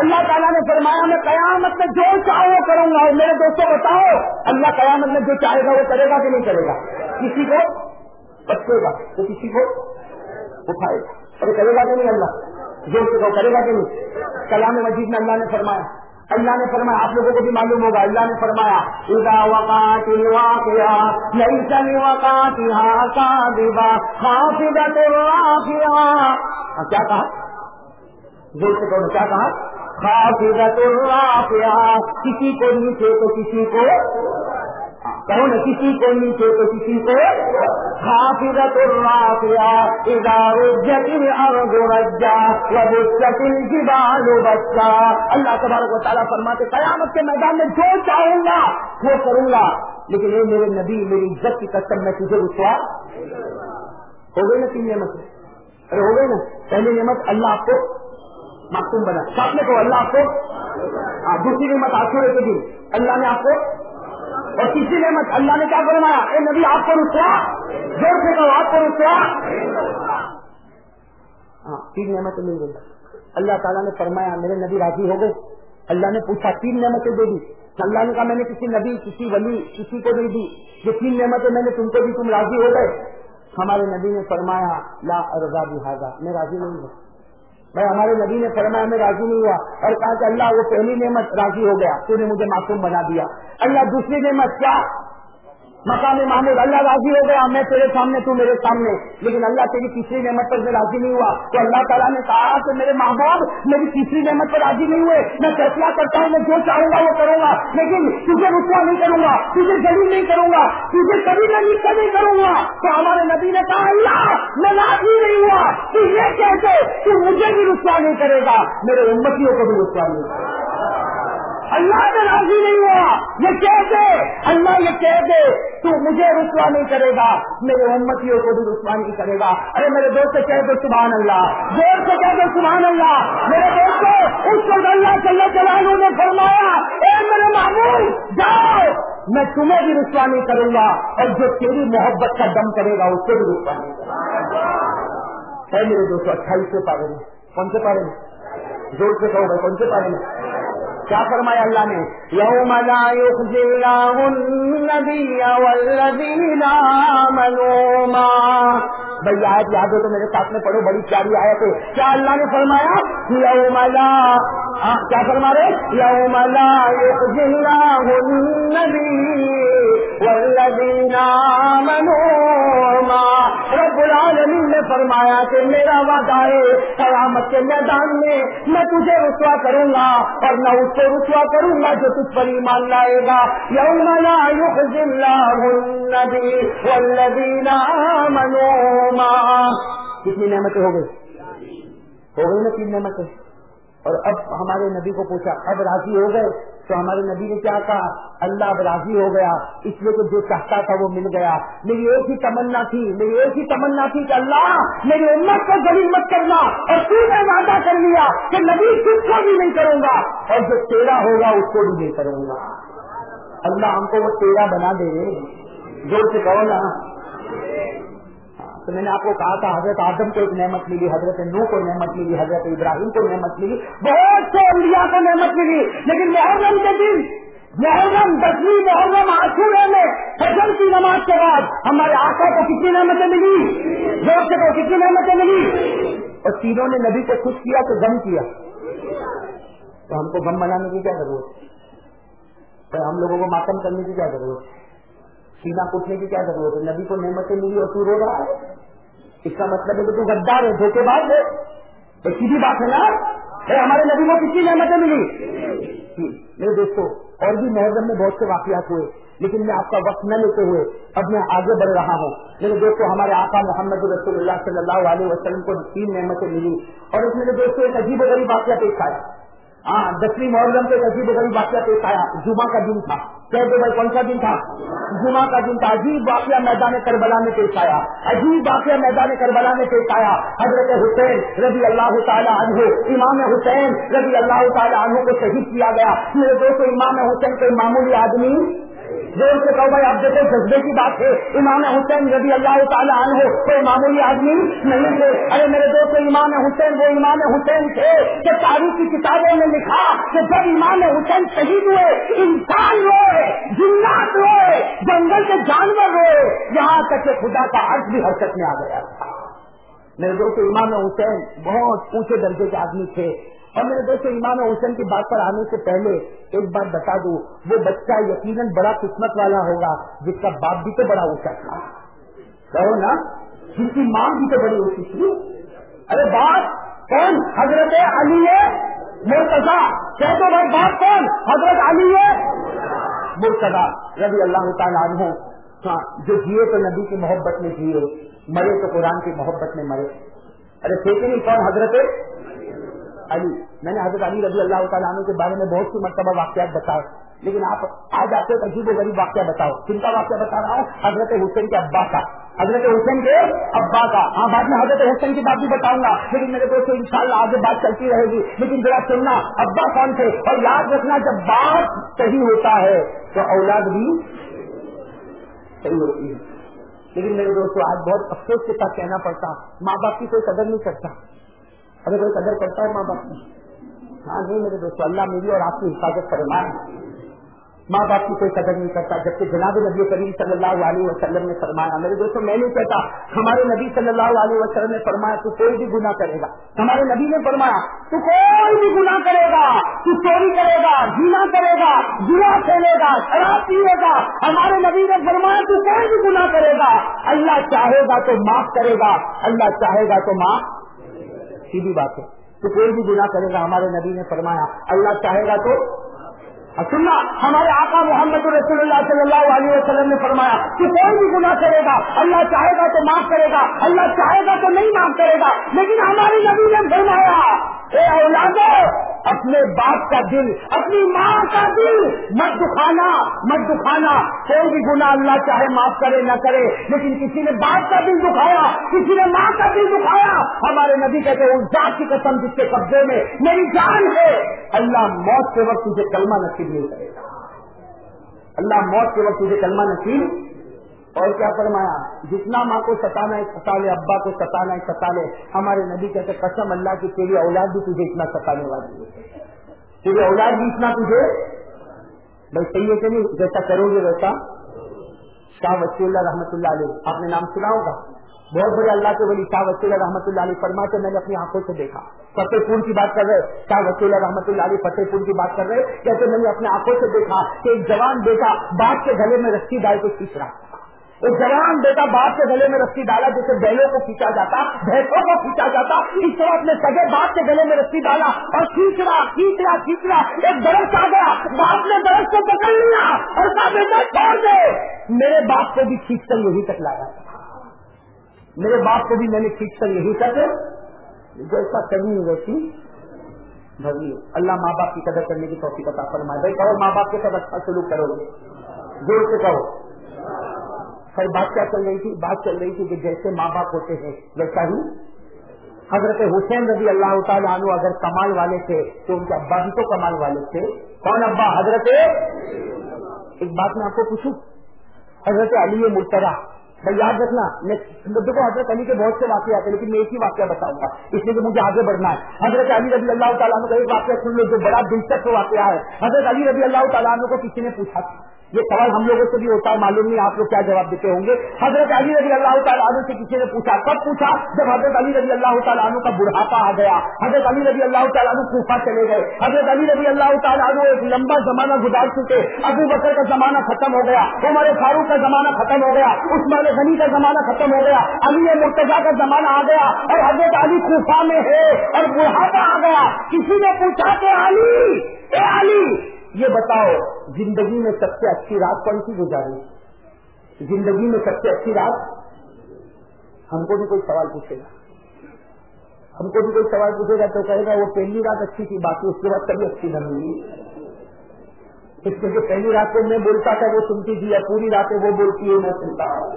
اللہ تعالیٰ نے فرمایا، میں قیامت میں جو چاہو وہ کروں گا، اور میرے دوستوں بتاؤ، اللہ قیامت میں جو چاہے گا، وہ کرے گا کہ نہیں کرے گا۔ کسی کو بچے گا، تو کسی کو اٹھائے گا۔ اور کرے گا کہ نہیں اللہ؟ زور سے کرے گا کہ نہیں؟ کلام مجید میں اللہ نے فرمایا۔ اللہ نے فرمایا، آپ لوگوں کو بھی معلوم ہوگا، اللہ نے فرمایا ادا وقات واقعہ نہیں چلی وقات کا دیوا کیا کہا؟ دل سے کہو، کیا کہا؟ خافضت الرافعہ کسی کو نیچے تو کسی کو کون کسی کو نیچے تو کسی کو حافظت الرافعہ، اذا رجت الارض رجا وبست الجبال بسا۔ اللہ تبارک و تعالیٰ فرماتے قیامت کے میدان میں جو چاہوں گا، وہ کروں گا۔ لیکن یہ میرے نبی، میری عزت کی قسم، میں تجھے رسوا ہو گئی نا تین نعمت ارے ہو گئی نا۔ پہلی نعمت اللہ آپ کو معصوم بنا، ساتھ میں کو اللہ آپ کو دوسری نعمت آسورے کے دن، اللہ نے آپ کو اور تیسری نعمت اللہ نے کیا فرمایا؟ اے نبی، آپ کو رسوا؟ زور سے کہو، آپ کو رسوا؟ ہاں تین نعمتیں مل گئی اللہ تعالیٰ نے فرمایا، میرے نبی راضی ہو گئے۔ اللہ نے پوچھا، تین نعمتیں دے دی۔ اللہ نے کہا، میں نے کسی نبی، کسی ولی، کسی کو نہیں دی۔ یہ تین نعمتیں میں نے تم کو دی، تم راضی ہو گئے۔ ہمارے نبی نے فرمایا، لا رضا بھی میں راضی نہیں ہوں۔ میں ہمارے نبی نے فرمایا میں راضی نہیں ہوا اور کہا کہ اللہ وہ پہلی نعمت راضی ہو گیا، تو نے مجھے معصوم بنا دیا۔ اللہ دوسری نعمت کیا؟ مقام محمود اللہ راضی ہو گیا، میں تیرے سامنے، تو میرے سامنے۔ لیکن اللہ تیری تیسری نعمت پر میں راضی نہیں ہوا۔ تو اللہ تعالیٰ نے کہا کہ میرے ماں باپ میری تیسری نعمت پر راضی نہیں ہوئے۔ میں فیصلہ کرتا ہوں، میں جو چاہوں گا وہ کروں گا۔ لیکن تجھے رسوا نہیں کروں گا، تجھے جلی نہیں کروں گا، تجھے کبھی میں نیچے نہیں کروں گا۔ تو ہمارے نبی نے کہا، اللہ، میں راضی نہیں ہوا۔ تو یہ کہتے تو مجھے بھی رسوا نہیں کرے گا۔ میرے امتیوں کو بھی رسوا نہیں کرے گا۔ اللہ سے راضی نہیں ہوا۔ یہ کہہ دے۔ اللہ یہ کہہ دے۔ تو مجھے رسوا نہیں کرے گا۔ میرے امتیوں کو بھی رسوا نہیں کرے گا۔ ارے میرے دوست سے کہہ دو سبحان اللہ۔ زور سے کہہ دو سبحان اللہ۔ میرے دوستوں اس وقت اللہ صلی اللہ نے فرمایا، اے میرے محبوب، جاؤ۔ میں تمہیں بھی رسوا نہیں کروں گا۔ اور جو تیری محبت کا دم کرے گا، اس کو بھی رسوا نہیں کروں گا۔ ہے میرے دوستوں اٹھائیس سے پارے میں کون سے پارے میں زور سے کہو بھائی، کون سے پارے میں کیا فرمایا اللہ نے؟ یوم لا يخزي الله النبي والذين آمنوا بھائی آیت یاد ہو تو میرے ساتھ میں پڑھو، بڑی پیاری آیت ہے۔ کیا اللہ نے فرمایا؟ یوم لا ہاں، کیا فرما رہے یوم لا يخزي الله النبي آمنوا معه رب العالمین نے فرمایا کہ میرا وعدہ ہے، قیامت کے میدان میں میں تجھے رسوا کروں گا، اور نہ اس کو رسوا کروں گا جو تجھ پر ایمان لائے گا۔ یوم لا يخزي الله النبي والذين آمنوا معه کتنی نعمتیں ہو گئی۔ ہو گئی نا تین نعمتیں اور اب ہمارے نبی کو پوچھا، اب راضی ہو گئے؟ تو ہمارے نبی نے کیا کہا؟ اللہ اب راضی ہو گیا، اس لیے کہ جو چاہتا تھا وہ مل گیا۔ میری ایک ہی تمنا تھی، میری ایک ہی تمنا تھی کہ اللہ، میری امت کو غریب مت کرنا۔ اور تو نے وعدہ کر لیا کہ نبی کس کو بھی نہیں کروں گا۔ اور جو تیرا ہوگا اس کو بھی نہیں کروں گا۔ اللہ ہم کو وہ تیرا بنا دے۔ رہے جو سے کہو نا۔ تو میں نے آپ کو کہا تھا، حضرت آدم کو ایک نعمت ملی، حضرت نو کو نعمت ملی، حضرت ابراہیم کو نعمت ملی، بہت سے انبیاء کو نعمت ملی، لیکن محرم کے دن، محرم، دسویں محرم آسورے میں فجر کی نماز کے بعد ہمارے آقا کو کتنی نعمتیں ملی؟ زور سے کو کتنی نعمتیں ملی؟ اور تینوں نے نبی کو خوش کیا تو غم کیا۔ تو ہم کو غم منانے کی کیا ضرورت؟ تو ہم لوگوں کو ماتم کرنے کی کیا ضرورت؟ سینا کٹنے کی کیا ضرورت ہے؟ نبی کو نعمتیں ملی اور تو رو رہا ہے۔ اس کا مطلب ہے کہ تو غدار ہے، دھوکے بعد ہے۔ تو سیدھی بات ہے نا؟ ہمارے نبی کو کتنی نعمتیں ملی؟ جی، میرے دوستوں اور بھی محرم میں بہت سے واقعات ہوئے، لیکن میں آپ کا وقت نہ لیتے ہوئے اب میں آگے بڑھ رہا ہوں۔ میرے دوستوں ہمارے آقا محمد رسول اللہ صلی اللہ علیہ وسلم کو تین نعمتیں ملی۔ اور اس میرے دوستوں ایک عجیب و غریب واقعہ پیش آیا۔ ہاں دسویں محرم کے عجیب غریب واقعہ پیش آیا۔ جمعہ کا دن تھا۔ کہہ دو بھائی کون سا دن تھا۔ جمعہ کا دن تھا۔ عجیب واقعہ میدان کربلا میں پیش آیا۔ عجیب واقعہ میدان کربلا میں پیش آیا۔ حضرت حسین رضی اللہ تعالیٰ عنہ، امام حسین رضی اللہ تعالیٰ عنہ کو شہید کیا گیا۔ میرے دوستوں امام حسین کوئی معمولی آدمی زور سے کہو بھائی آپ دیکھو جذبے کی بات ہے، امام حسین رضی اللہ تعالیٰ عنہ کوئی معمولی آدمی نہیں تھے۔ ارے میرے دوست امام حسین، وہ امام حسین تھے کہ تاریخ کی کتابوں میں لکھا کہ جب امام حسین شہید ہوئے، انسان روئے جنات روئے جنگل کے جانور روئے یہاں تک کہ خدا کا عرض بھی حرکت میں آ گیا۔ تھا میرے دوست امام حسین بہت اونچے درجے کے آدمی تھے۔ اور میرے دوست امام حسین کی بات پر آنے سے پہلے ایک بات بتا دوں، وہ بچہ یقیناً بڑا قسمت والا ہوگا، جس کا باپ بھی تو بڑا اونچا تھا۔ کہو نا جن کی ماں بھی تو بڑی اونچی تھی۔ ارے باپ، کون؟ حضرت علی مرتضا کہ تو بھائی، باپ کون؟ حضرت علی مرتضا رضی اللہ تعالیٰ عنہ۔ ہاں جو جیے تو نبی کی محبت میں جیے، مرے تو قرآن کی محبت میں مرے۔ ارے تھے نہیں کون حضرت؟ علی۔ میں نے حضرت علی رضی اللہ تعالیٰ عنہ کے بارے میں بہت سی مرتبہ واقعات بتائے۔ لیکن آپ آج آپ کو عجیب و غریب واقعہ بتاؤ کن کا واقعہ بتا رہا ہوں؟ حضرت حسین کے ابا کا۔ حضرت حسین کے ابا کا۔ ہاں بعد میں حضرت حسین کی بات بھی بتاؤں گا۔ لیکن میرے دوستوں ان شاء اللہ آگے بات چلتی رہے گی۔ لیکن ذرا سننا، ابا کون تھے؟ اور یاد رکھنا، جب بات صحیح ہوتا ہے، تو اولاد بھی صحیح ہوتی ہے۔ لیکن میرے دوستوں آج بہت افسوس کے ساتھ کہنا پڑتا۔ ماں باپ کی کوئی قدر نہیں کرتا۔ اگر کوئی قدر کرتا ہے، ماں باپ کی۔ ہاں نہیں میرے دوستوں اللہ میری اور آپ کی حفاظت فرمائے ماں۔ باپ کی کوئی قدر نہیں کرتا، جبکہ جناب نبی کریم صلی اللہ علیہ وسلم نے فرمایا، میرے دوستوں میں نہیں کہتا، ہمارے نبی صلی اللہ علیہ وسلم نے فرمایا، تو کوئی بھی گناہ کرے گا۔ ہمارے نبی نے فرمایا، تو کوئی بھی گناہ کرے گا، تو چوری کرے گا جینا کرے گا جنا کھیلے گا، شراب پیے گا۔ ہمارے نبی نے فرمایا، تو کوئی بھی گناہ کرے گا۔ اللہ چاہے گا تو معاف کرے گا، اللہ چاہے گا تو معاف سیدھی بات ہے تو کوئی بھی گناہ کرے گا، ہمارے نبی نے فرمایا، اللہ چاہے گا تو سننا، ہمارے آقا محمد رسول اللہ صلی اللہ علیہ وسلم نے فرمایا کہ کوئی بھی گناہ کرے گا، اللہ چاہے گا تو معاف کرے گا، اللہ چاہے گا تو نہیں معاف کرے گا، لیکن ہماری نبی نے فرمایا، اے اولادو اپنے باپ کا دل، اپنی ماں کا دل! مت دکھانا مت دکھانا! کوئی بھی گنا اللہ چاہے معاف کرے، نہ کرے، لیکن کسی نے باپ کا دل دکھایا، کسی نے ماں کا دل دکھایا، ہمارے نبی کہتے ہیں، اس ذات کی قسم جس کے قبضے میں میری جان ہے۔ اللہ موت کے وقت تجھے کلمہ نصیب نہیں کرے گا۔ اللہ موت کے وقت تجھے کلمہ نصیب اور کیا فرمایا؟ جتنا ماں کو ستانا ہے، ستا لے، ابا کو ستانا ہے، ستا لے۔ ہمارے نبی کہتے قسم اللہ کی، تیری اولاد بھی تجھے اتنا ستانے والی ہے۔ تیری اولاد بھی اتنا تجھے؟ بھائی صحیح ہے کہ نہیں؟ جیسا کرو گے ویسا۔ شاہ وسی اللہ رحمۃ اللہ علیہ، آپ نے نام سنا ہوگا۔ بہت بڑے اللہ کے ولی شاہ وسیلہ رحمۃ اللہ علیہ فرما کے میں نے اپنی آنکھوں سے دیکھا۔ فتح پور کی بات کر رہے شاہ وسیلہ رحمۃ اللہ علیہ فتح پور کی بات کر رہے کہتے میں نے اپنے آنکھوں سے دیکھا کہ ایک جوان بیٹا باپ کے گلے میں رسی ڈال کے کھینچ رہا ایک جوان بیٹا باپ کے گلے میں رسی ڈالا جیسے بیلوں کو کھینچا جاتا بھینسوں کو کھینچا جاتا، اس طرح اپنے سگے باپ کے گلے میں رسی ڈالا اور کھینچ رہا کھینچ رہا کھینچ رہا ایک برس آ گیا، باپ نے برس کو پکڑ لیا اور کہا، بیٹا، چھوڑ دے۔ میرے باپ کو بھی کھینچ کر یہی تک لایا۔ میرے باپ کو بھی میں نے کھینچ کر یہی تک جیسا کبھی ویسی بھائی اللہ ماں باپ کی قدر کرنے کی توفیق عطا فرمائے۔ بھائی، کہو ماں باپ کے ساتھ اچھا سلوک کرو۔ گے زور سے کہو۔ پھر بات کیا چل رہی تھی؟ بات چل رہی تھی کہ جیسے ماں باپ ہوتے ہیں، ویسا ہی حضرت حسین رضی اللہ تعالیٰ عنہ اگر کمال والے تھے تو ان کے ابا بھی تو کمال والے تھے۔ کون ابا؟ حضرت ایک بات میں آپ کو پوچھوں۔ حضرت علی مرتبہ میں یاد رکھنا دیکھو حضرت علی کے بہت سے واقع آتے ہیں، لیکن میں ایک ہی واقعہ بتاؤں گا۔ اس لیے کہ مجھے آگے بڑھنا ہے۔ حضرت علی رضی اللہ تعالیٰ کا ایک واقعہ سن لو جو بڑا دلچسپ واقعہ ہے۔ حضرت علی رضی اللہ تعالیٰ کو کسی نے پوچھا یہ سوال ہم لوگوں سے بھی ہوتا ہے، معلوم نہیں آپ لوگ کیا جواب دیتے ہوں گے۔ حضرت علی رضی اللہ تعالیٰ عنہ سے کسی نے پوچھا، کب پوچھا؟ جب حضرت علی رضی اللہ تعالیٰ عنہ کا بڑھاپا آ گیا۔ حضرت علی رضی اللہ تعالیٰ عنہ کوفہ چلے گئے۔ حضرت علی رضی اللہ تعالیٰ عنہ ایک لمبا زمانہ گزار چکے۔ ابو بکر کا زمانہ ختم ہو گیا، عمر فاروق کا زمانہ ختم ہو گیا، عثمان غنی کا زمانہ ختم ہو گیا، علی مرتجا کا زمانہ آ گیا اور حضرت علی کوفہ میں ہے اور بڑھاپا آ گیا۔ کسی نے پوچھا کہ علی! اے علی! یہ بتاؤ، زندگی میں سب سے اچھی رات کون سی؟ گزاری زندگی میں سب سے اچھی رات؟ ہم کو بھی کوئی سوال پوچھے گا۔ ہم کو بھی کوئی سوال پوچھے گا تو کہے گا، وہ پہلی رات اچھی تھی، باقی اس کے بعد کبھی اچھی نہ ہوئی اس میں جو پہلی رات کو میں بولتا تھا، وہ سنتی تھی، یا پوری راتیں وہ بولتی ہے میں سنتا ہوں۔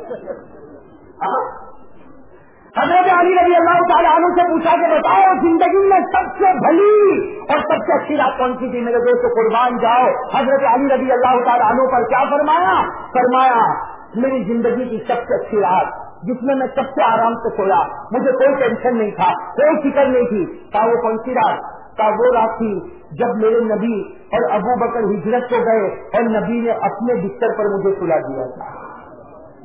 حضرت علی رضی اللہ تعالیٰ عنہ سے پوچھا کہ بتاؤ زندگی میں سب سے بھلی اور سب سے اچھی رات کون سی تھی؟ میرے دوست قربان جاؤ۔ حضرت علی رضی اللہ تعالیٰ عنہ پر کیا فرمایا؟ فرمایا، میری زندگی کی سب سے اچھی رات جس میں میں سب سے آرام سے سویا۔ مجھے کوئی ٹینشن نہیں تھا، کوئی فکر نہیں تھی کا وہ کون سی رات کا وہ رات تھی جب میرے نبی اور ابو بکر ہجرت کو گئے اور نبی نے اپنے بستر پر مجھے سلا دیا تھا۔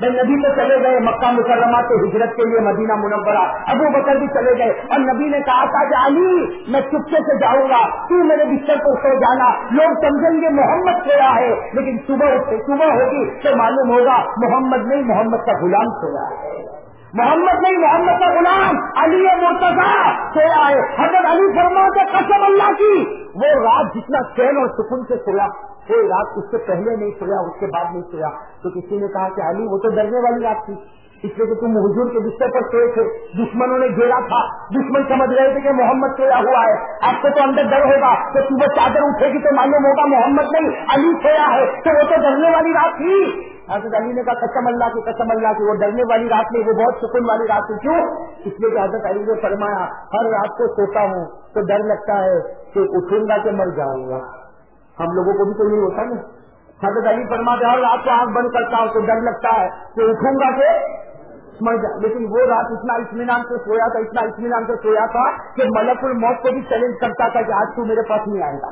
میں نبی تو چلے گئے مکہ مکرمہ سے ہجرت کے لیے مدینہ منورہ، ابو بکر بھی چلے گئے اور نبی نے کہا تھا کہ علی، میں چپکے سے جاؤں گا، تو میرے بستر کو سو جانا۔ لوگ سمجھیں گے محمد سویا ہے، لیکن صبح صبح ہوگی تو معلوم ہوگا، محمد نہیں، محمد کا غلام سویا ہے۔ محمد نہیں، محمد کا غلام علی مرتضا سویا ہے حضرت علی فرما کے قسم اللہ کی، وہ رات جتنا چین اور سکون سے سویا، وہ رات اس سے پہلے نہیں سویا، اس کے بعد نہیں سویا۔ تو کسی نے کہا کہ علی، وہ تو ڈرنے والی رات تھی۔ اس لیے کہ تم حضور کے بستر پر سوئے تھے، دشمنوں نے گھیرا تھا۔ دشمن سمجھ رہے تھے کہ محمد سویا ہوا ہے۔ آپ کو تو اندر ڈر ہوگا تو صبح چادر اٹھے گی تو معلوم ہوگا محمد نہیں، علی سویا ہے، تو وہ تو ڈرنے والی رات تھی۔ حضرت علی نے کہا، قسم اللہ کی، قسم اللہ کی، وہ ڈرنے والی رات نہیں، وہ بہت سکون والی رات تھی۔ کیوں؟ اس لیے کہ حضرت علی نے فرمایا، ہر رات کو سوتا ہوں تو ڈر لگتا ہے کہ اٹھوں گا کہ مر جاؤں گا۔ ہم لوگوں کو بھی تو نہیں ہوتا نا۔ حضرت علی فرماتے، ہر رات کو آنکھ بند کرتا ہوں تو ڈر لگتا ہے کہ اٹھوں گا کہ جا لیکن وہ رات اتنا اطمینان سے سویا تھا، اتنا اطمینان سے سویا تھا کہ ملک الموت کو بھی چیلنج کرتا تھا کہ آج تو میرے پاس نہیں آئے گا۔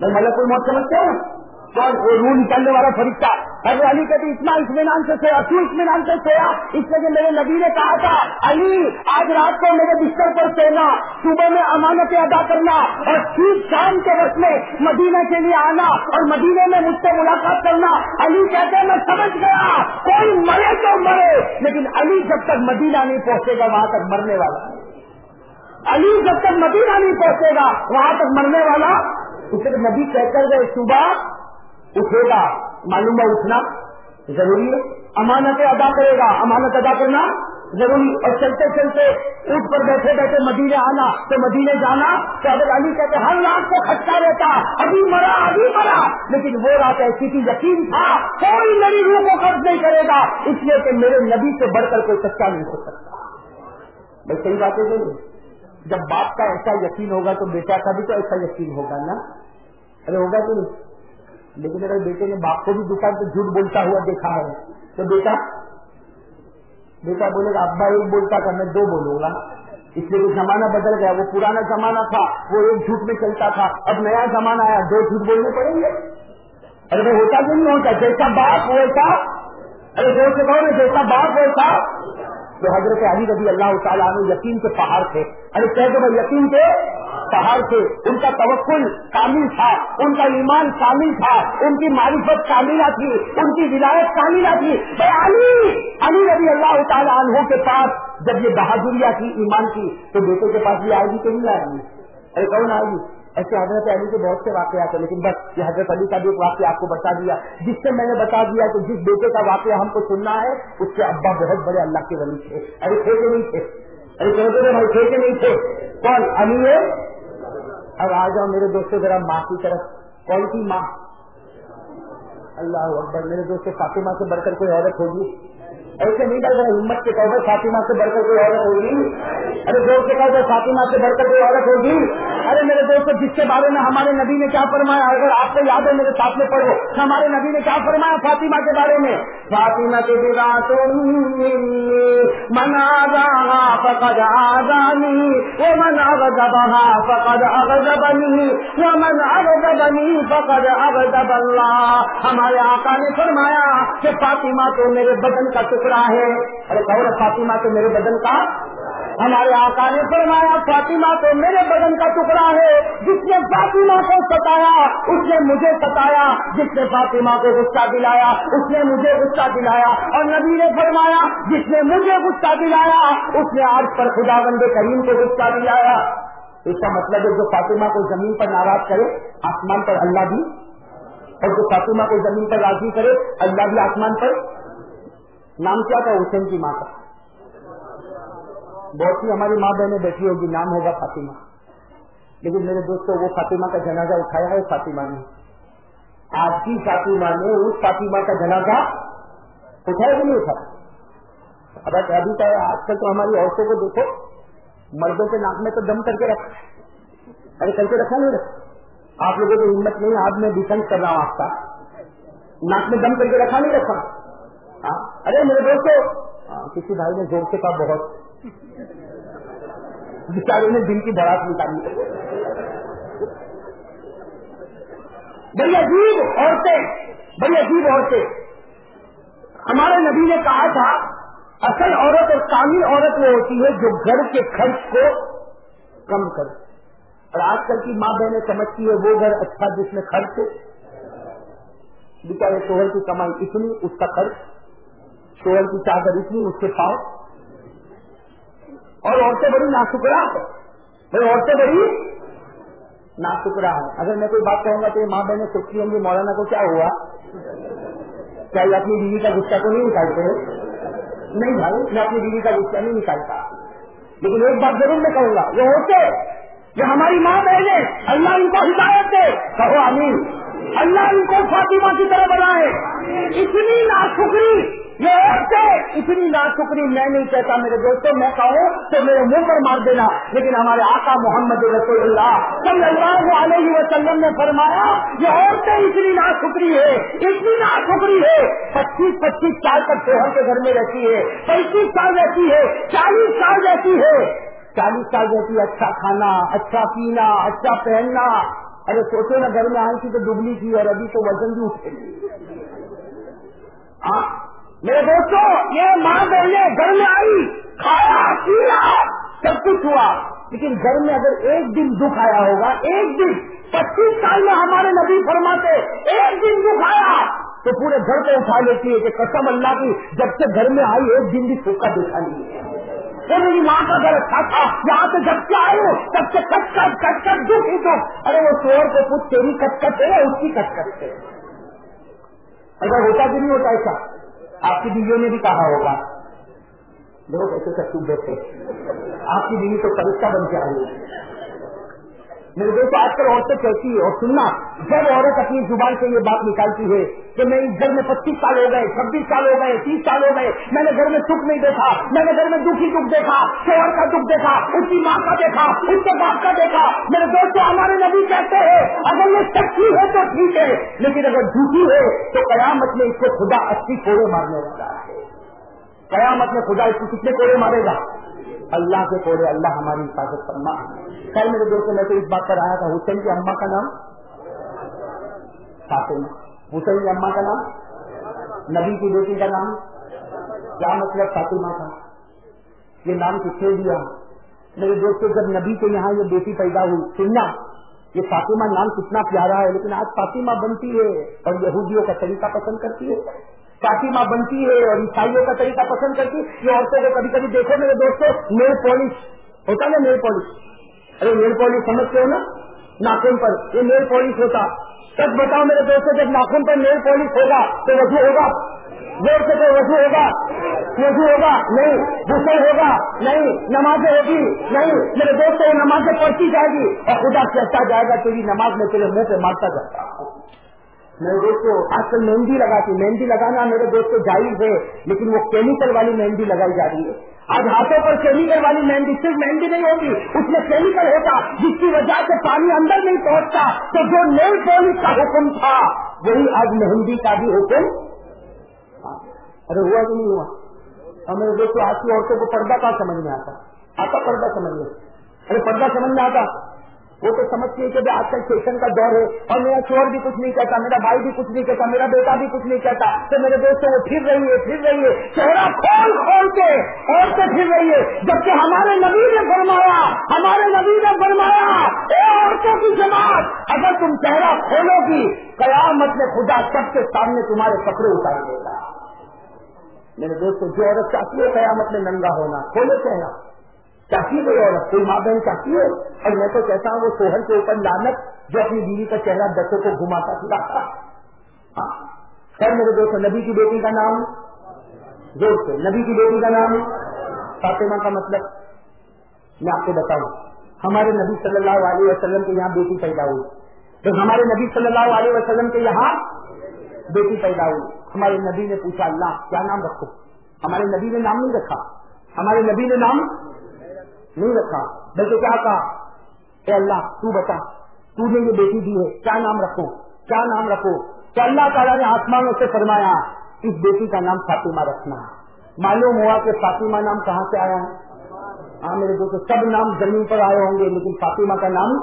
میں ملک الموت سمجھتے ہیں؟ اور روح نکالنے والا فرشتہ حضرت علی کہتے اتنا اطمینان سے سویا کیوں اطمینان سے سویا۔ اس لیے میرے نبی نے کہا تھا، علی، آج رات کو میرے بستر پر سونا، صبح میں امانتیں ادا کرنا اور ٹھیک شام کے وقت میں مدینہ کے لیے آنا اور مدینے میں مجھ سے ملاقات کرنا۔ علی کہتے میں سمجھ گیا، کوئی مرے تو مرے۔ لیکن علی جب تک مدینہ نہیں پہنچے گا، وہاں تک مرنے والا۔ علی جب تک مدینہ نہیں پہنچے گا، وہاں تک مرنے والا۔ اسے نبی کہہ کر گئے صبح اٹھے گا، معلوم ہے اٹھنا ضروری ہے۔ امانت ادا کرے گا، امانت ادا کرنا ضروری۔ اور چلتے چلتے اٹھ پر بیٹھے بیٹھے مدینے آنا، تو مدینے جانا تو اگر علی کہتے ہر رات کو کھٹکا رہتا، ابھی مرا ابھی مرا۔ لیکن وہ رات ایسی تھی، یقین تھا، کوئی میری روح کو قبض نہیں کرے گا۔ اس لیے کہ میرے نبی سے بڑھ کر کوئی سچا نہیں ہو سکتا۔ بھائی، صحیح باتیں بولوں جب باپ کا ایسا یقین ہوگا تو بیٹا کا بھی تو ایسا یقین ہوگا نا؟ ارے، ہوگا تو نہیں۔ لیکن اگر بیٹے نے باپ کو بھی دیکھا تو جھوٹ بولتا ہوا دیکھا ہے۔ تو بیٹا بیٹا بولے گا، ابا ایک بولتا تھا، میں دو بولوں گا۔ اس لیے کہ زمانہ بدل گیا، وہ پرانا زمانہ تھا، وہ ایک جھوٹ میں چلتا تھا۔ اب نیا زمانہ آیا، دو جھوٹ بولنے پڑیں گے۔ ارے وہ ہوتا کہ نہیں ہوتا؟ جیسا باپ ویسا۔ ارے جو سے کہو جیسا باپ ویسا۔ تو حضرت علی رضی اللہ تعالیٰ یقین کے پہاڑ تھے۔ ارے کہہ یقین کے پہاڑ تھے، ان کا توکل کامل تھا، ان کا ایمان کامل تھا، ان کی معرفت کاملہ تھی، ان کی ولایت کاملہ تھی۔ علی علی رضی اللہ تعالیٰ عنہ کے پاس جب یہ بہادریاں تھی ایمان کی، تو بیٹے کے پاس بھی آئے گی کہ نہیں آئے گی ارے کون آئے گی ایسے حضرت علی کے بہت سے واقعات ہیں، لیکن بس یہ حضرت علی کا بھی ایک واقعہ آپ کو بتا دیا۔ جس سے میں نے بتا دیا کہ جس بیٹے کا واقعہ ہم کو سننا ہے، اس کے ابا بہت بڑے اللہ کے ولی تھے۔ ارے تھے کہ نہیں تھے۔ ارے کہتے بھائی تھے کہ نہیں تھے؟ کون؟ علی اب آ جاؤ میرے دوستوں، ذرا ماں کی طرف۔ کون سی ماں؟ اللہ اکبر، میرے دوست فاطمہ سے بڑھ کر کوئی عورت ہوگی؟ ایسے نہیں کر ہمت کے کہو فاطمہ سے بڑھ کر کوئی عورت ہوگی؟ ارے دوست کے کہو فاطمہ سے بڑھ کر کوئی عورت ہوگی؟ ارے میرے دوست، جس کے بارے میں ہمارے نبی نے کیا فرمایا؟ اگر آپ کو یاد ہے میرے ساتھ میں پڑھو، ہمارے نبی نے کیا فرمایا فاطمہ کے بارے میں؟ فاطمہ کے منا فقد آزانی وہ منا بہا فقد اغضبنی وہ من اغضبنی فقد اغضب اللہ۔ ہمارے آقا نے فرمایا کہ فاطمہ تو میرے بدن کا ٹکڑا ہے۔ ارے کہو فاطمہ تو میرے بدن کا۔ ہمارے آقا نے فرمایا، فاطمہ تو میرے بدن کا ٹکڑا ہے۔ جس نے فاطمہ کو ستایا، اس نے مجھے ستایا۔ جس نے فاطمہ کو غصہ دلایا، اس نے مجھے غصہ دلایا۔ اور نبی نے فرمایا، جس نے مجھے غصہ دلایا، اس نے آج پر خدا بند کریم کو غصہ دلایا۔ اس کا مطلب ہے، جو فاطمہ کو زمین پر ناراض کرے، آسمان پر اللہ بھی۔ اور جو فاطمہ کو زمین پر راضی کرے، اللہ بھی آسمان پر۔ نام کیا تھا؟ حسین کی ماں کا بہت سی ہماری ماں بہنیں بیٹھی ہوگی، نام ہوگا فاطمہ۔ لیکن میرے دوستوں، وہ فاطمہ کا جنازہ اٹھایا ہے، فاطمہ نے۔ آج کی فاطمہ نے اس فاطمہ کا جنازہ اٹھایا کہ نہیں اٹھایا؟ اب ابھی تو آج کل تو ہماری عورتوں کو دیکھو، مردوں کے ناک میں تو دم کر کے رکھا ارے، کر کے رکھا نہیں رکھا آپ لوگوں کو ہمت نہیں، آج میں ڈیفینس کر رہا ہوں آپ کا۔ ناک میں دم کر کے رکھا نہیں رکھا۔ ہاں؟ ارے میرے دوستوں ہاں، کسی بھائی نے زور سے کہا بہت۔ بچارے نے دن کی بڑا نکالی۔ بڑی عجیب عورتیں، بڑی عجیب عورتیں۔ ہمارے نبی نے کہا تھا، اصل عورت اور کامل عورت وہ ہوتی ہے جو گھر کے خرچ کو کم کرے۔ اور آج کل کی ماں بہنیں سمجھتی ہے وہ گھر اچھا جس میں خرچ بیچارے شوہر کی کمائی اتنی، اس کا خرچ شوہر کی چادر اتنی، اس کے پاؤ اور عورتیں بڑی ناسکرا ہے عورتیں بڑی ناسکرا ہے اگر میں کوئی بات کہوں گا تو یہ ماں بہنیں سوچتی ہوں گی، مولانا کو کیا ہوا؟ کیا یہ اپنی بیوی کا غصہ کو نہیں نکالتے؟ نہیں بھائی، میں اپنی بیوی کا غصہ نہیں نکالتا۔ لیکن ایک بات ضرور میں کہوں گا، وہ ہوتے یہ ہماری ماں بہنیں اللہ ان کو ہدایت دے۔ کہو امین اللہ ان کو فاطمہ کی طرح بنائے۔ اتنی ناشکری، یہ عورتیں اتنی ناشکری، میں نہیں کہتا میرے دوستوں میں کہوں تو میرے منہ پر مار دینا۔ لیکن ہمارے آقا محمد رسول اللہ صلی اللہ علیہ وسلم نے فرمایا، یہ عورتیں اتنی ناشکری ہے، اتنی ناشکری ہے۔ پچیس پچیس سال تک شوہر کے گھر میں رہتی ہے، پینتیس سال رہتی ہے، چالیس سال رہتی ہے۔ چالیس سال رہتی ہے اچھا کھانا اچھا پینا اچھا پہننا۔ ارے سوچے نا، گھر میں آئی تھی تو ڈبلی تھی اور ابھی تو وزن بھی اٹھے ہاں؟ میرے دوستوں یہ ماں بہنے گھر میں آئی، کھایا پیا سب کچھ ہوا۔ لیکن گھر میں اگر ایک دن دکھ آیا ہوگا، ایک دن پچیس سال میں ہمارے نبی فرماتے، ایک دن دکھ آیا، تو پورے گھر کو اٹھا لیتی ہے کہ قسم اللہ کی، جب سے گھر میں آئی، ایک دن بھی سوکھا دیکھا نہیں ہے۔ وہ میری ماں کا گھر اچھا تھا، یہاں سے جب سے آئے تب سے کٹ کٹ کٹ کٹ دکھ۔ ہی ارے وہ شور کو کچھ تیری کٹ کٹ ہے اس کی کٹ کٹ ہے؟ اگر ہوتا کہ نہیں ہوتا ایسا، آپ کی بیویوں نے بھی کہا ہوگا۔ میرے دوست آج کل عورتیں کہتی ہے اور سننا، جب عورت اپنی زبان سے یہ بات نکالتی ہے کہ میں اس گھر میں پچیس سال ہو گئے، چھبیس سال ہو گئے، تیس سال ہو گئے، میں نے گھر میں سکھ نہیں دیکھا، میں نے گھر میں دکھی دکھ دیکھا، شوہر کا دکھ دیکھا، اس کی ماں کا دیکھا، اس کے باپ کا دیکھا۔ میرے دوست ہمارے نبی کہتے ہیں، اگر یہ سچی ہے تو ٹھیک ہے، لیکن اگر جھوٹی ہے تو قیامت میں اس کو خدا اسی کوڑے مارنے والا ہے۔ قیامت میں خدا اس کو کتنے کوڑے مارے گا؟ اللہ کے پورے اللہ ہماری حفاظت فرما۔ کل میرے دوست میں تو اس بات پر آیا تھا، حسین کی اماں کا نام؟ فاطمہ۔ حسین کی اماں کا نام؟ نبی کی بیٹی کا نام؟ کیا مطلب فاطمہ کا؟ یہ نام کس نے دیا؟ میرے دوست جب نبی کے یہاں یہ بیٹی پیدا ہوئی سننا یہ فاطمہ نام کتنا پیارا ہے، لیکن آج فاطمہ بنتی ہے اور یہودیوں کا طریقہ پسند کرتی ہے۔ فاطمہ بنتی ہے اور عیسائیوں کا طریقہ پسند کرتی یہ عورتوں کو کبھی کبھی دیکھو میرے دوستوں نیل پالش ہوتا نا نیل پالش ارے نیل پالش سمجھتے ہو نا؟ ناخن پر۔ یہ نیل پالش ہوتا۔ سچ بتاؤ میرے دوستوں جب ناخن پر نیل پالش ہوگا تو وضو ہوگا؟ زور سے تو وضو ہوگا؟ وضو ہوگا؟ نہیں۔ غسل ہوگا؟ نہیں۔ نمازیں ہوگی؟ نہیں۔ میرے دوستوں نمازیں پڑھتی جائے گی۔ اور خدا کہتا اچھا جائے گا، تیری نماز میں تیرے منہ پہ مارتا جاتا۔ میرے دوست کو آج کل مہندی لگاتی، مہندی لگانا میرے دوست کو جائز ہے، لیکن وہ کیمیکل والی مہندی لگائی جا رہی ہے۔ آج ہاتھوں پر کیمیکل والی مہندی، صرف مہندی نہیں ہوگی، اس میں کیمیکل ہوتا، جس کی وجہ سے پانی اندر نہیں پہنچتا، تو جو نئی پولیس کا حکم تھا، وہی آج مہندی کا بھی حکم ارے ہوا کہ نہیں ہوا؟ اور میرے دوست آج کی عورتوں کو پردہ کا سمجھ میں آتا؟ آتا پردہ سمجھ میں۔ ارے پردہ سمجھ میں آتا؟ وہ تو سمجھتی ہے کہ آج کل فیشن کا دور ہے اور میرا چور بھی کچھ نہیں کہتا، میرا بھائی بھی کچھ نہیں کہتا، میرا بیٹا بھی کچھ نہیں کہتا، تو میرے دوست وہ پھر رہی ہے، پھر رہی ہے۔ چہرہ کھول کھول کے اور سے پھر رہی ہے۔ جبکہ ہمارے نبی نے فرمایا، ہمارے نبی نے فرمایا، اے عورتوں کی جماعت، اگر تم چہرہ کھولو گی، قیامت میں خدا سب کے سامنے تمہارے کپڑے اتار دے گا۔ میرے دوستوں، جو عورت چاہتی ہے قیامت میں ننگا ہونا کھولے چہرہ۔ چاہیے کوئی عورت کوئی ماں بہن چاہیے اور میں تو کہتا ہوں وہ سوہر کے اوپر لانت جو اپنی بیوی کا چہرہ دسوں کو گھماتا پھراتا سر ہاں۔ میرے دوست، نبی کی بیٹی کا نام؟ زور سے۔ نبی کی بیٹی کا نام؟ فاطمہ کا مطلب۔ میں آپ کو بتاؤں۔ ہمارے نبی صلی اللہ علیہ وسلم کے یہاں بیٹی پیدا ہوئی۔ تو ہمارے نبی صلی اللہ علیہ وسلم کے یہاں بیٹی پیدا ہوئی، ہمارے نبی نے پوچھا، اللہ، کیا نام رکھو؟ ہمارے نبی نے نام نہیں رکھا۔ ہمارے نبی نے نام نہیں رکھا، بلکہ کیا کہا؟ اے اللہ، تو بتا تو نے یہ بیٹی دی ہے، کیا نام رکھو کیا نام رکھو کہ اللہ تعالیٰ نے آسمانوں سے فرمایا، اس بیٹی کا نام فاطمہ رکھنا۔ معلوم ہوا کہ فاطمہ نام کہاں سے آیا ہے؟ ہاں میرے دوست سب نام زمین پر آئے ہوں گے، لیکن فاطمہ کا نام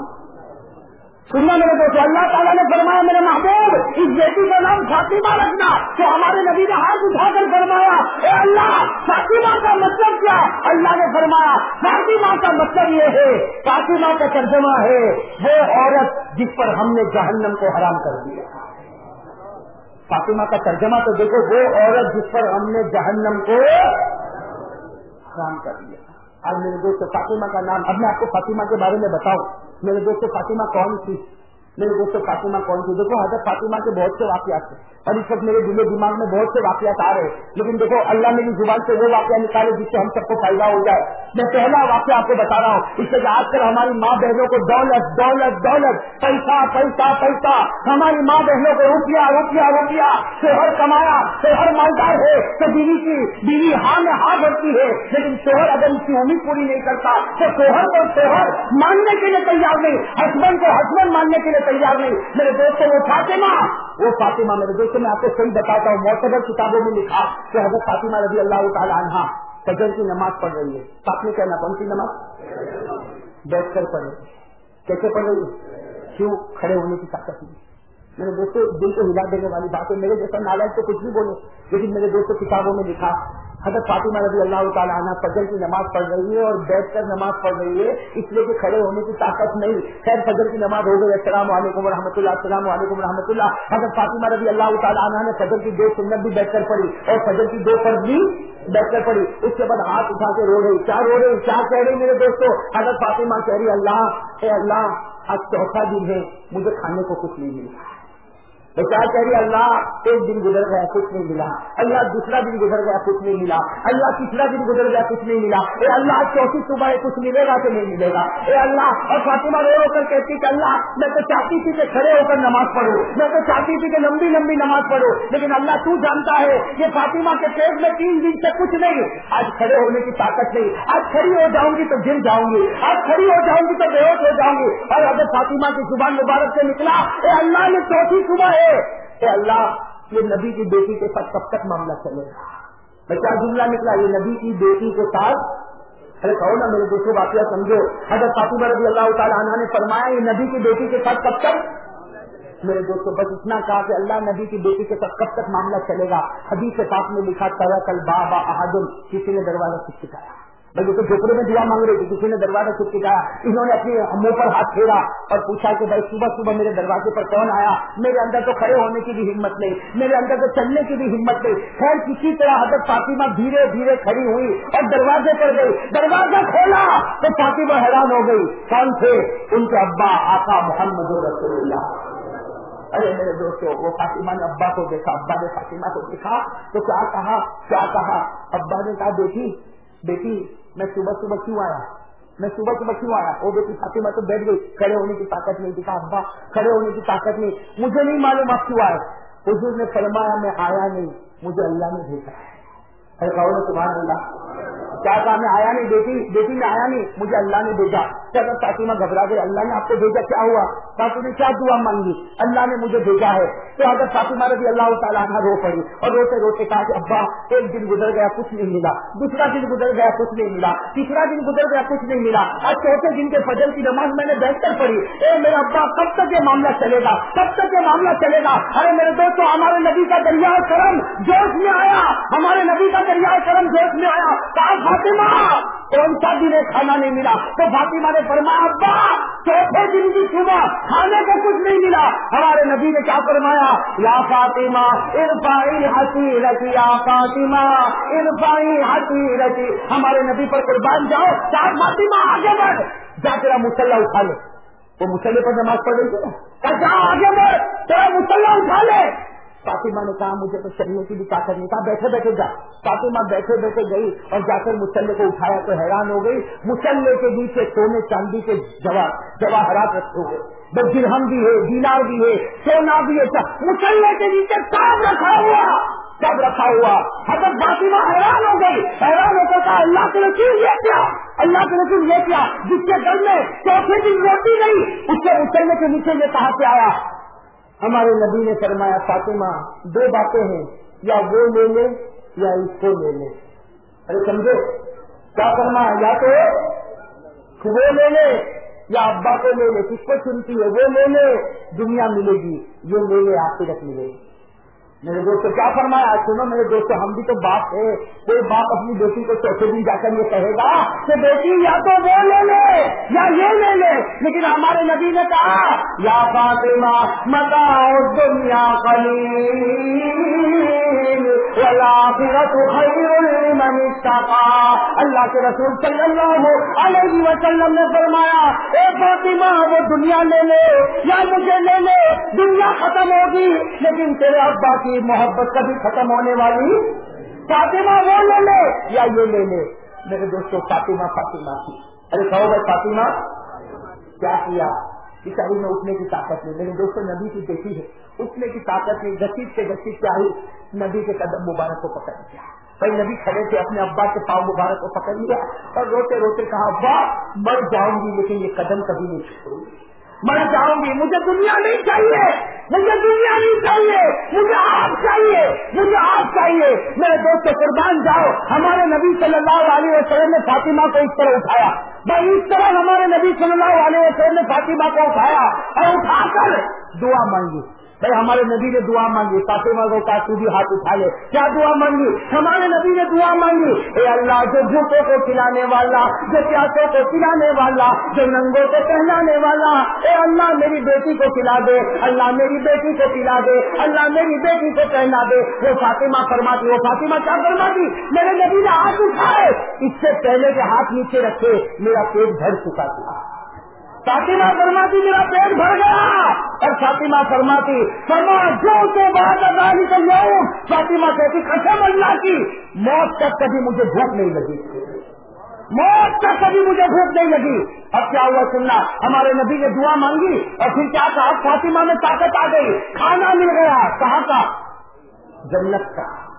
سننا میرے دوست اللہ تعالیٰ نے فرمایا میرے محبوب، اس بیٹی کا نام فاطمہ رکھنا۔ تو ہمارے نبی نے ہاتھ اٹھا کر فرمایا، اے اللہ، فاطمہ کا مطلب کیا؟ اللہ نے فرمایا، فاطمہ کا مطلب یہ ہے، فاطمہ کا ترجمہ ہے، وہ عورت جس پر ہم نے جہنم کو حرام کر دیا۔ فاطمہ کا ترجمہ تو دیکھو، وہ عورت جس پر ہم نے جہنم کو حرام کر دیا۔ آج میرے دوست، فاطمہ کا نام، اب میں آپ کو فاطمہ کے بارے میں بتاؤں۔ میرے دوست فاطمہ کون تھی؟ میرے دوست فاطمہ کون تھی؟ دیکھو حضرت فاطمہ کے بہت سے واقعات ہیں۔ اور اس وقت میرے دلے دماغ میں بہت سے واقعات آ رہے ہیں۔ لیکن دیکھو، اللہ میری زبان سے وہ واقعہ نکالے جس سے ہم سب کو فائدہ ہو جائے۔ میں پہلا واقعہ آپ کو بتا رہا ہوں۔ اس سے آج کل ہماری ماں بہنوں کو دولت دولت دولت، پیسہ پیسہ پیسہ۔ ہماری ماں بہنوں کو روپیہ روپیہ روپیہ۔ شوہر کمایا، شوہر مالدار ہے۔ تو بیوی کی، بیوی ہاں میں ہاں بھرتی ہے۔ لیکن شوہر اگر اس کی امید پوری نہیں کرتا، تو شوہر کو شوہر ماننے کے لیے تیار نہیں۔ ہسبینڈ کو ہسبینڈ ماننے کے لیے تیار نہیں۔ میرے دوستوں، وہ فاطمہ وہ فاطمہ میں دیکھیے میں آپ کو صحیح بتاتا ہوں، معتبر کتابوں میں لکھا کہ حضرت فاطمہ رضی اللہ تعالیٰ عنہ فجر کی نماز پڑھ رہی ہے۔ ساتھ میں کہنا، کون سی نماز؟ بیٹھ کر پڑھ رہی کیسے پڑھ رہی ہے؟ کیوں کھڑے ہونے کی طاقت نہیں؟ میرے دوستوں دل کو ہلا دینے والی بات ہے، میرے جیسا نالج تو کچھ بھی بولے، لیکن میرے دوستوں کتابوں میں لکھا حضرت فاطمہ رضی اللہ تعالیٰ عنہ فجر کی نماز پڑھ رہی ہے اور بیٹھ کر نماز پڑھ رہی ہے، اس لیے کہ کھڑے ہونے کی طاقت نہیں۔ خیر، فجر کی نماز ہو گئی۔ السلام علیکم ورحمۃ اللہ، السلام علیکم ورحمۃ اللہ۔ حضرت فاطمہ رضی اللہ تعالیٰ عنہ نے فجر کی دو سنت بھی بیٹھ کر پڑھی اور فجر کی دو فرض بھی بیٹھ کر پڑی اس کے بعد ہاتھ اٹھا کے رو رہی۔ کیا رو رہی؟ کیا کہہ رہی میرے دوستوں حضرت فاطمہ کہہ رہی، اللہ، اے اللہ، آج چوتھا دن ہے، مجھے کھانے کو کچھ نہیں مل تو کیا کہہ رہی اللہ، ایک دن گزر گیا، کچھ نہیں ملا۔ اللہ دوسرا دن گزر گیا، کچھ نہیں ملا۔ اللہ تیسرا دن گزر گیا، کچھ نہیں ملا۔ اے اللہ چوتھی صبح کچھ ملے گا کہ نہیں ملے گا؟ اے اللہ، اور فاطمہ رو رو کر کہتی کہ اللہ، میں تو چاہتی تھی کہ کھڑے ہو کر نماز پڑھو۔ میں تو چاہتی تھی کہ لمبی لمبی نماز پڑھو، لیکن اللہ تو جانتا ہے کہ فاطمہ کے پیٹ میں تین دن سے کچھ نہیں۔ آج کھڑے ہونے کی طاقت نہیں۔ آج کھڑی ہو جاؤں گی تو گر جاؤں گی۔ آج کھڑی ہو جاؤں گی تو بے ہوش ہو جاؤں گی۔ اور اگر فاطمہ کی زبان مبارک سے نکلا، اے اللہ نے چوتھی صبح ہے کہ اللہ یہ نبی کی بیٹی کے ساتھ کب تک معاملہ چلے گا؟ کیا جملہ نکلا؟ یہ نبی کی بیٹی کے ساتھ؟ ارے کہو نا میرے دوستوں واقعہ سمجھو۔ حضرت فاطمہ رضی اللہ تعالیٰ عنہ نے فرمایا، یہ نبی کی بیٹی کے ساتھ کب تک؟ میرے دوستوں بس اتنا کہا کہ اللہ نبی کی بیٹی کے ساتھ کب تک معاملہ چلے گا؟ حدیث کے ساتھ میں لکھا تھا کل بابا احادم کسی نے دروازہ سکھ چکایا بھائی تو جھوپڑے میں دعا مانگ رہی تھی کسی نے دروازہ چھپ کے کہا، انہوں نے اپنے منہ پر ہاتھ پھیرا اور پوچھا کہ بھائی صبح صبح میرے دروازے پر کون آیا؟ میرے اندر تو کھڑے ہونے کی بھی ہمت نہیں، میرے اندر تو چلنے کی بھی ہمت نہیں۔ خیر، کسی طرح حضرت فاطمہ دھیرے دھیرے کھڑی ہوئی اور دروازے پر گئی۔ دروازہ کھولا تو فاطمہ حیران ہو گئی۔ کون تھے؟ ان کے ابا، آقا محمد رسول اللہ۔ ارے میرے دوستوں وہ فاطمہ نے ابا کو دیکھا، ابا نے فاطمہ کو دیکھا تو کیا کہا؟ کیا کہا؟ ابا نے کہا، بیٹی بیٹی میں صبح صبح کیوں آیا؟ میں صبح صبح کیوں آیا؟ وہ بیٹی فاطمہ تو بیٹھ گئی، کھڑے ہونے کی طاقت نہیں دکھا ابا، کھڑے ہونے کی طاقت نہیں۔ مجھے نہیں معلوم آپ کیوں آئے۔ حضور نے فرمایا، میں آیا نہیں، مجھے اللہ نے بھیجا ہے۔ سبحان اللہ۔ کیا کہا میں آیا نہیں؟ بیٹی بیٹی میں آیا نہیں؟ مجھے اللہ نے بھیجا۔ چلو فاطمہ گھبرا گئی اللہ نے آپ کو بھیجا؟ کیا ہوا؟ فاطمہ نے کیا دعا مانگی؟ اللہ نے مجھے بھیجا ہے۔ تو اگر فاطمہ رضی اللہ تعالیٰ رو پڑی اور روتے روتے کہا کہ ابا، ایک دن گزر گیا، کچھ نہیں ملا۔ دوسرا دن گزر گیا، کچھ نہیں ملا۔ تیسرا دن گزر گیا، کچھ نہیں ملا۔ اور چوتھے دن کے فجر کی نماز میں نے بیٹھ کر پڑھی۔ اے میرا ابا، کب تک یہ معاملہ چلے گا؟ کب تک یہ معاملہ چلے گا؟ ارے میرے دوستوں ہمارے نبی کا دریا کرم جوش میں آیا۔ ہمارے نبی کا دریا کرم جوش میں آیا، کہا، فاطمہ، کون سا دن کھانا نہیں ملا؟ تو فاطمہ نے فرمایا، ابا، چوتھے دن کی صبح کھانے کو کچھ نہیں ملا۔ ہمارے نبی نے کیا فرمایا؟ یا فاطمہ ارفائی ہنسی رچی یا فاطمہ ارفائی ہنسی رچی ہمارے نبی پر قربان جاؤ چار فاطمہ، آگے بڑھ۔ جا، تیرا مسلح اٹھا لے۔ وہ مسلح پر نماز پڑھ رہی تھی نا؟ آگے بڑھ، تیرا مسلح اٹھا لے۔ فاطمہ نے کہا، مجھے تو چلنے کی بھی طاقت نہیں کہا بیٹھے بیٹھے جا۔ فاطمہ بیٹھے بیٹھے گئی اور جا کر مسلح کو اٹھایا تو حیران ہو گئی۔ مسلح کے نیچے سونے چاندی کے جواہرات رکھے ہوئے۔ بس درہم بھی ہے، دینار بھی ہے، سونا بھی ہے۔ مسلح کے نیچے سب رکھا ہوا۔ سب رکھا ہوا۔ حضرت فاطمہ حیران ہو گئی حیران ہو کر کہا، اللہ کے رسول یہ کیا؟ اللہ کے رسول یہ کیا؟ جس کے گھر میں چوتھے دن روٹی گئی، اس کے مسلح کے نیچے یہ کہا سے آیا؟ ہمارے نبی نے فرمایا، فاطمہ، دو باتیں ہیں، یا وہ لے لے یا اس کو لے لے۔ ارے سمجھو کیا کرنا یا تو وہ لے لے یا ابا کو لے لے۔ کس کو چنتی ہے؟ وہ لے لے، دنیا ملے گی، یہ لے لے، آخرت ملے گی۔ میرے دوست کیا فرمایا؟ سنو میرے دوست ہم بھی تو باپ ہے کوئی باپ اپنی بیٹی کو چوتھے دن جا کر یہ کہے گا کہ بیٹی یا تو وہ لے لے یا یہ لے لے۔ لیکن ہمارے نبی نے کہا، یا فاطمہ متا دنیا اللہ کے رسول صلی اللہ علیہ وسلم نے فرمایا، اے فاطمہ، وہ دنیا لے لے یا مجھے لے لے، دنیا ختم ہوگی۔ لیکن تیرے ابا کی محبت کبھی ختم ہونے والی فاطمہ وہ لے لے یا یہ لے لے۔ میرے دوستوں فاطمہ فاطمہ۔ کی ارے کہو بھائی فاطمہ، کیا کیا؟ کساری میں اٹھنے کی طاقت نہیں۔ میرے دوستوں نبی کی بیٹی ہے۔ اٹھنے کی طاقت نہیں۔ گسیٹ سے گسیٹ کیا نبی کے قدم مبارک کو پکڑ لیا۔ بھائی، نبی کھڑے تھے، اپنے ابا کے پاؤں مبارک کو پکڑ لیا اور روتے روتے کہا ابا مر جاؤں گی، لیکن یہ قدم کبھی نہیں چھوڑوں گی۔ میں چاہوں گی، مجھے دنیا نہیں چاہیے، مجھے دنیا نہیں چاہیے، مجھے آپ چاہیے، مجھے آپ چاہیے۔ میرے دوست قربان جاؤ، ہمارے نبی صلی اللہ علیہ وسلم نے فاطمہ کو اس طرح اٹھایا۔ بھائی اس طرح ہمارے نبی صلی اللہ علیہ وسلم نے فاطمہ کو اٹھایا۔ اور اٹھا کر دعا مانگی۔ بھائی ہمارے نبی نے دعا مانگی، فاطمہ کو کہا، تو بھی ہاتھ اٹھا لے۔ کیا دعا مانگی؟ ہمارے نبی نے دعا مانگی۔ اے اللہ، جو جھوٹوں کو کھلانے والا، جو پیاسوں کو کھلانے والا، جو ننگوں کو پہنانے والا، اے اللہ، میری بیٹی کو کھلا دے۔ اللہ، میری بیٹی کو کھلا دے۔ اللہ، میری بیٹی کو پہنا دے۔ وہ فاطمہ فرماتی، وہ فاطمہ کیا فرماتی؟ میرے نبی نے ہاتھ اٹھائے۔ اس سے پہلے کے ہاتھ نیچے رکھے، میرا پیٹ بھر چکا تھا۔ فاطمہ فرماتی، میرا پیٹ بھر گیا۔ اور فاطمہ فرماتی، فرما، جو کے بعد ادا نکل جاؤں فاطمہ کہتی، قسم اللہ کی، موت تک کبھی مجھے بھوک نہیں لگی۔ موت تک کبھی مجھے بھوک نہیں لگی۔ اب کیا ہوا سننا، ہمارے نبی نے دعا مانگی اور پھر کیا کہا؟ فاطمہ میں طاقت آ گئی، کھانا مل گیا۔ کہاں کا جنت کا۔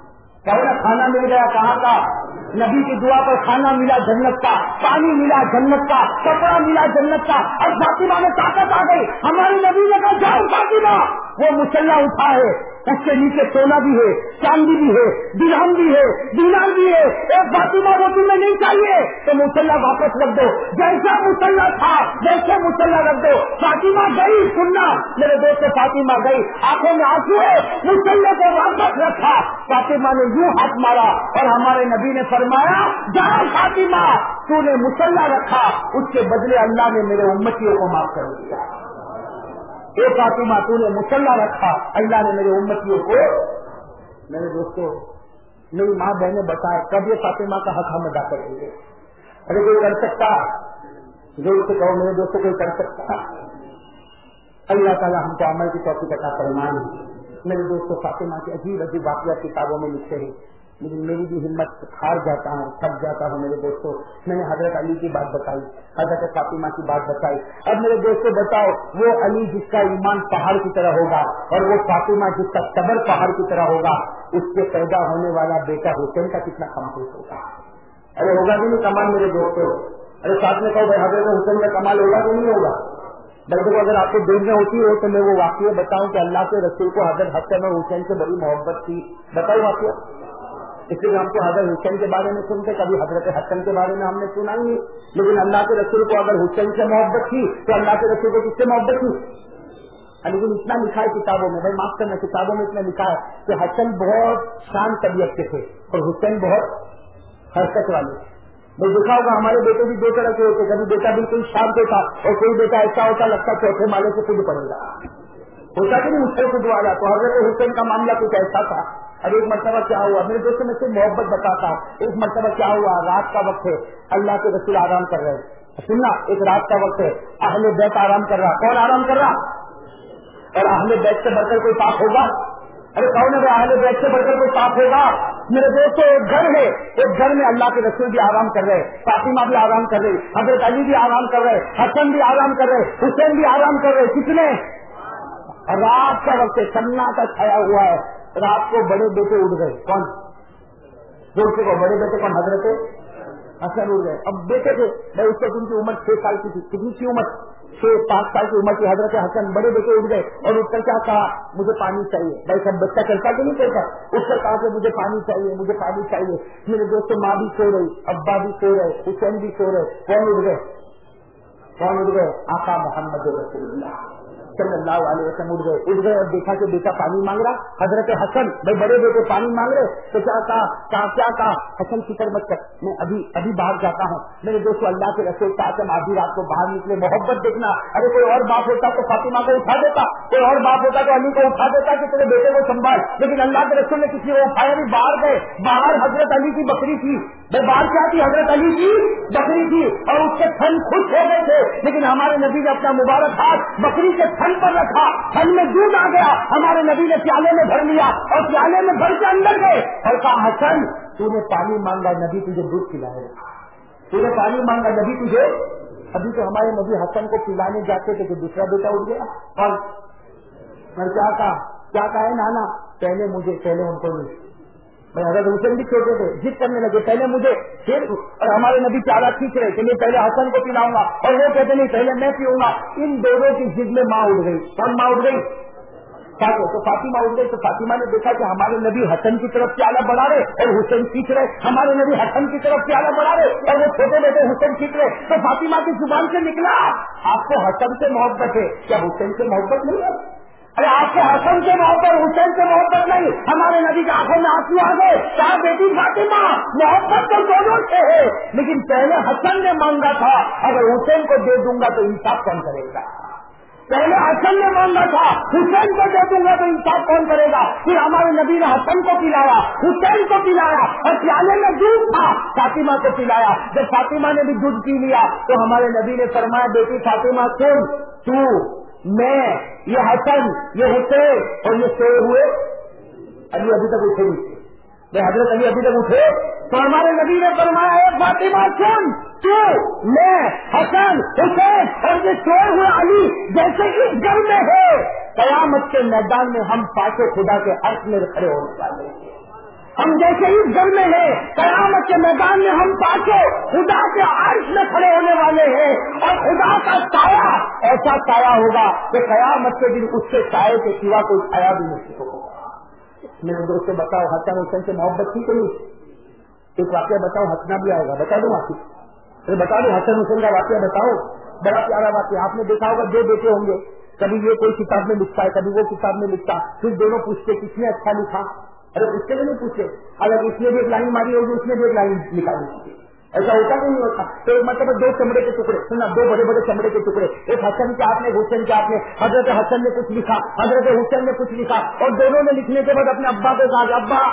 پہلا کھانا مل گیا کہاں کا؟ نبی کی دعا پر کھانا ملا جنت کا، پانی ملا جنت کا، کپڑا ملا جنت کا، اور فاطمہ میں طاقت آ گئی۔ ہمارے نبی نے کہا، جاؤ فاطمہ وہ مسلح اٹھا ہے، اس کے نیچے سونا بھی ہے، چاندی بھی ہے درہم بھی ہے، دینار بھی ہے۔ ایک فاطمہ وہ تمہیں نہیں چاہیے۔ تو مسلح واپس رکھ دو۔ جیسا مسلح تھا جیسے مسلح رکھ دو۔ فاطمہ گئی، سننا۔ میرے دوست فاطمہ گئی۔ آنکھوں میں آنسو ہے۔ مسلح کو واپس رکھا۔ فاطمہ نے یوں ہاتھ مارا اور ہمارے نبی نے فرمایا، جہاں فاطمہ، تو نے مسلح رکھا، اس کے بدلے اللہ نے میرے امتیوں کو معاف کر دیا۔ اے فاطمہ، تو نے مسلح رکھا، اللہ نے میرے امتیوں کو۔ میرے دوستوں میری ماں بہنیں بتائے کب یہ فاطمہ کا حق ہم ادا کریں گے؟ ارے کوئی کر سکتا؟ جو اسے کہو، میرے دوستوں کوئی کر سکتا؟ اللہ تعالیٰ ہم کو عمل کی چوکی کا فرمان ہے میرے دوستوں، فاطمہ کے عجیب عجیب واقعات کتابوں میں لکھتے ہیں۔ لیکن میری بھی ہمت ہار جاتا ہوں، تھک جاتا ہوں میرے دوستوں۔ میں نے حضرت علی کی بات بتائی، حضرت فاطمہ کی بات بتائی۔ اب میرے دوستوں، بتاؤ، وہ علی جس کا ایمان پہاڑ کی طرح ہوگا اور وہ فاطمہ جس کا صبر پہاڑ کی طرح ہوگا، اس کے پیدا ہونے والا بیٹا حسین کا کتنا کمال ہوگا۔ ارے، ہوگا کہ نہیں کمال میرے دوستوں۔ ارے، ساتھ میں کہو بھائی، حضرت حسین کا کمال ہوگا کہ نہیں ہوگا؟ بلکہ اگر آپ کو دیر میں ہوتی ہے تو میں وہ واقعہ بتاؤں کہ اللہ کے رسول کو حضرت حسن اور حسین سے بڑی محبت تھی۔ بتاؤ واقعہ اس لیے ہم کو حضرت حسین کے بارے میں سنتے، کبھی حضرت حسن کے بارے میں ہم نے سنا ہی۔ لیکن اللہ کے رسول کو اگر حسین سے محبت تھی تو اللہ کے رسول کو کس سے محبت تھی؟ لیکن جی، اتنا لکھا ہے کتابوں میں۔ بھائی معاف کرنا، کتابوں میں اتنا لکھا ہے کہ حسن بہت شان طبیعت کے تھے اور حسین بہت حرکت والے بھائی دیکھا ہوگا ہمارے بیٹے بھی دو طرح کے ہوتے کبھی بیٹا بالکل شام کے اور کوئی بیٹا ایسا ہوتا لگتا چوتھے مالے سے خود پڑے گا۔ ہوتا کہ نہیں مجھ سے آ تو حضرت حسین کا معاملہ کچھ ایسا تھا۔ اب ایک مرتبہ کیا ہوا؟ میرے دوستوں، میں سے محبت بتاتا ہوں۔ ایک مرتبہ کیا ہوا؟ رات کا وقت ہے۔ اللہ کے رسول آرام کر رہے سننا، ایک رات کا وقت ہے۔ اہل بیت آرام کر رہا۔ کون آرام کر رہا؟ اور اہل بیت سے بڑھ کر کوئی پاک ہوگا؟ ارے کون ہے اہل بیت سے بڑھ کر کوئی پاک ہوگا؟ میرے دوستوں ایک گھر ہے، ایک گھر میں اللہ کے رسول بھی آرام کر رہے فاطمہ بھی آرام کر رہے حضرت علی بھی آرام کر رہے حسن بھی آرام کر رہے حسین بھی آرام کر رہے کتنے؟ رات کا وقت سنا کا چھایا ہوا ہے، رات کو بڑے بیٹے اٹھ گئے، کون؟ دوستوں کو بڑے بیٹے، کون حضرت؟ حسن اٹھ گئے اب بیٹے تھے میں اس وقت ان کی عمر چھ سال کی تھی۔ کتنی کی عمر؟ چھ، پانچ سال کی عمر کی حضرت حسن بڑے بیٹے اٹھ گئے اور اٹھ کر کیا کہا؟ مجھے پانی چاہیے۔ بھائی سب بچہ کرتا کہ نہیں کرتا؟ اٹھ کر کہا کہ مجھے پانی چاہیے، مجھے پانی چاہیے۔ میرے دوست ماں بھی سو رہی، ابا بھی سو رہے، حسین بھی سو رہے۔ کون اٹھ گئے؟ کون اٹھ گئے؟ آقا محمد رسول اللہ۔ صلی اللہ علیہ وسلم اٹھ گئے۔ اٹھ گئے اور دیکھا کہ بیٹا پانی مانگ رہا، حضرت حسن، بھائی بڑے بیٹے پانی مانگ رہے۔ تو کیا کہا؟ کہا، کیا کہا؟ حسن فکر مت کر میں ابھی ابھی باہر جاتا ہوں۔ میرے دوستوں اللہ کے رسول چاہتے آدھی رات کو باہر نکلے، محبت دیکھنا۔ ارے، کوئی اور باپ ہوتا تو فاطمہ کو اٹھا دیتا۔ کوئی اور باپ ہوتا تو علی کو اٹھا دیتا کہ تیرے بیٹے کو سنبھال۔ لیکن اللہ کے رسول نے کسی کو اٹھایا بھی باہر گئے۔ باہر حضرت علی کی بکری تھی۔ بھائی باہر کیا تھی؟ حضرت علی کی بکری تھی۔ اور اس کے تھن خوش ہو گئے تھے۔ لیکن ہمارے نبی نے اپنا مبارک ہاتھ بکری کے تھن پر رکھا پھل میں دودھ آ گیا، ہمارے نبی نے پیالے میں بھر لیا اور پیالے میں بھر کے اندر گئے۔ اور کہا، حسن، تو نے پانی مانگا نبی تجھے دودھ پلائے تو نے پانی مانگا نبی تجھے۔ ابھی تو ہمارے نبی حسن کو پلانے جاتے تھے کہ دوسرا بیٹا اٹھ گیا۔ اور کیا کہا؟ کیا کہا ہے نانا؟ پہلے مجھے، پہلے ان کو میں حضرت حسین بھی چھوٹے تھے جد کرنے لگے پہلے مجھے پھر اور ہمارے نبی چارہ کھینچ رہے، کہ میں پہلے حسن کو پلاؤں گا۔ اور وہ کہتے، نہیں، پہلے میں پیوں گا۔ ان دونوں کی جد میں ماں اٹھ گئی۔ کون ماں اٹھ گئی؟ تو فاطمہ اٹھ گئی، تو فاطمہ نے دیکھا کہ ہمارے نبی حسن کی طرف پیالہ بڑھا رہے اور حسین کھینچ رہے۔ ہمارے نبی حسن کی طرف پیالہ بڑھا رہے اور وہ چھوٹے بیٹے حسین کھینچ رہے۔ تو فاطمہ کی زبان سے نکلا۔ آپ کو حسن سے محبت ہے۔ کیا حسین سے محبت نہیں ہے؟ ارے آپ کے حسن سے محبت، حسین سے محبت نہیں، ہمارے نبی کے آنکھوں میں آنسو آ گئے کیا بیٹی فاطمہ، محبت تو دونوں سے ہے، لیکن پہلے حسن نے مانگا تھا، اگر حسین کو دے دوں گا تو انصاف کون کرے گا؟ پہلے حسن نے مانگا تھا، حسین کو دے دوں گا تو انصاف کون کرے گا؟ پھر ہمارے نبی نے حسن کو پلایا، حسین کو پلایا، اور پیالے میں دودھ تھا، فاطمہ کو پلایا۔ جب فاطمہ نے بھی دودھ پی لیا، تو ہمارے نبی نے فرمایا، بیٹی فاطمہ، سن، تو میں، یہ حسن، یہ حسین اور یہ سوئے ہوئے۔ ابھی ابھی تک اٹھے نہیں۔ میں حضرت علی ابھی تک اٹھے۔ تو ہمارے نبی نے فرمایا ہے فاطمہ سن تو میں، حسن، حسین اور یہ سوئے ہوئے علی جیسے اس گھر میں ہے۔ قیامت کے میدان میں ہم پاکے خدا کے عرض میں کھڑے ہونے والے ہیں۔ ہم جیسے اس گھر میں ہیں، قیامت کے میدان میں ہم پاکے خدا کے عرض میں کھڑے ہونے والے ہیں۔ اور خدا کا سایہ ایسا سایہ ہوگا کہ قیامت کے دن اس سے سائے کے سوا کوئی سایہ بھی نہیں ہوگا۔ میرے دوست سے بتاؤ حسن حسین سے محبت تھی کہ نہیں ایک واقعہ بتاؤ ہنسنا بھی آئے گا۔ بتا دوں آپ پھر بتا دوں، حسن حسین کا واقعہ بتاؤ۔ بڑا پیارا واقعہ، آپ نے دیکھا ہوگا، دو بیٹے ہوں گے۔ کبھی یہ کوئی کتاب میں لکھتا ہے، کبھی وہ کتاب میں لکھتا پھر دونوں پوچھتے، کس نے اچھا لکھا؟ ارے اس سے بھی نہیں پوچھے، اگر اس نے بھی ایک لائن ماری ہوگی، اس نے بھی ایک لائن نکالی ایسا ہوتا نہیں ہوتا۔ تو مطلب دو چمڑے کے ٹکڑے سنا دو بڑے بڑے چمڑے کے ٹکڑے۔ ایک حسن کے آپ نے، حسین کے آپ نے، حضرت حسن نے کچھ لکھا، حضرت حسین نے کچھ لکھا اور دونوں نے لکھنے کے بعد اپنے ابا کو کہا، ابا،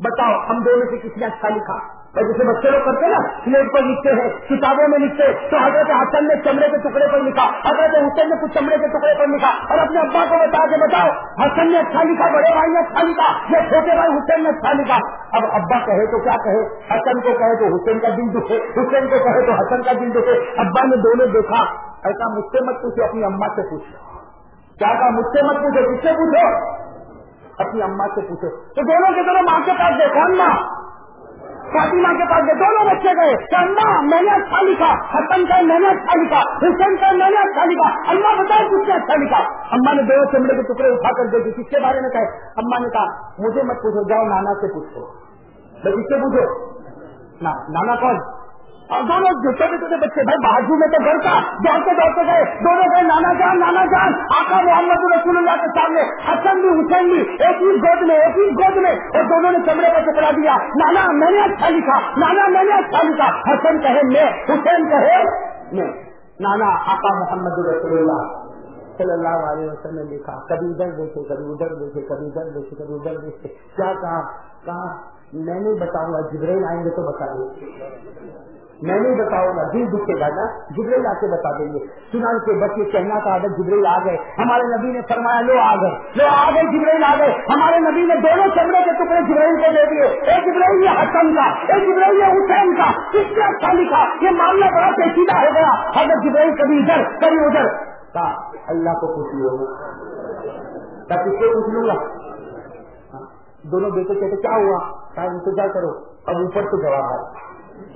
بتاؤ، ہم دونوں سے کس نے اچھا لکھا؟ اور جیسے بچے لوگ کرتے نا سلیٹ پر لکھتے ہیں، کتابوں میں لکھتے تو حضرت حسن نے چمڑے کے ٹکڑے پر لکھا، حضرت حسین نے کچھ چمڑے کے ٹکڑے پر لکھا، اور اپنے ابا کو بتا کے بتاؤ، حسن نے اچھا لکھا، بڑے بھائی نے اچھا لکھا یا چھوٹے بھائی حسین نے اچھا لکھا۔ اب ابا کہے تو کیا کہے؟ حسن کو کہے تو حسین کا دل دکھے حسین کو کہے تو حسن کا دل دکھے۔ ابا نے دونوں دیکھا، ایسا مجھ سے مت پوچھو، اپنی اما سے پوچھو۔ کیا کہا؟ مجھ سے مت پوچھو، کس سے پوچھو؟ اپنی اما سے پوچھو۔ تو دونوں کے دونوں ماں کے پاس دیکھو، اما۔ فاطمہ کے پاس دونوں بچے گئے کہ اللہ میں نے اچھا لکھا، حسن کا میں نے اچھا لکھا، حسین کا میں نے اچھا لکھا، اللہ بتاؤ کس نے اچھا لکھا؟ اما نے دونوں چمڑے کے ٹکڑے اٹھا کر دے دی کس کے بارے میں کہے؟ اما نے کہا، مجھے مت پوچھو، جاؤ نانا سے پوچھو۔ میں کس سے پوچھو نانا کون؟ اور دونوں چھوٹے چھوٹے بچے بھائی بازو میں تو گھر کا دوڑتے دوڑتے گئے دونوں گئے نانا جان نانا جان، آقا محمد رسول اللہ کے سامنے، حسن بھی، حسین بھی، ایک ہی گود میں، ایک ہی گود میں، اور دونوں نے چمڑے کا ٹکڑا دیا، نانا میں نے اچھا لکھا، نانا میں نے اچھا لکھا، حسن کہے میں، حسین کہے میں، نانا، آقا محمد رسول اللہ صلی اللہ علیہ وسلم نے لکھا، کبھی ادھر دیکھے، کبھی ادھر دیکھے، کبھی ادھر دیکھے، کبھی ادھر دیکھے، کیا کہا؟ کہا، میں نہیں بتاؤں گا جبریل آئیں گے تو بتا دیں میں نہیں بتاؤں گا، دل دکھے گا نا جبریل آ کے بتا دیں گے۔ چنان کے بچے کہنا تھا اگر جبریل آ گئے۔ ہمارے نبی نے فرمایا، لو آ گئے۔ لو آ گئے جبریل آ گئے۔ ہمارے نبی نے دونوں چمڑے کے ٹکڑے جبریل کو دے دیے۔ ایک جبریل یہ حسن کا ایک جبریل یہ حسین کا۔ کس نے اچھا لکھا؟ یہ معاملہ بڑا پیچیدہ ہو گیا۔ اگر جبریل کبھی ادھر کبھی ادھر۔ اللہ کو پوچھ لوں گا کس سے پوچھ لوں گا دونوں بیٹے کہتے، کیا ہوا؟ انتظار کرو۔ اب اوپر سے جواب آئے۔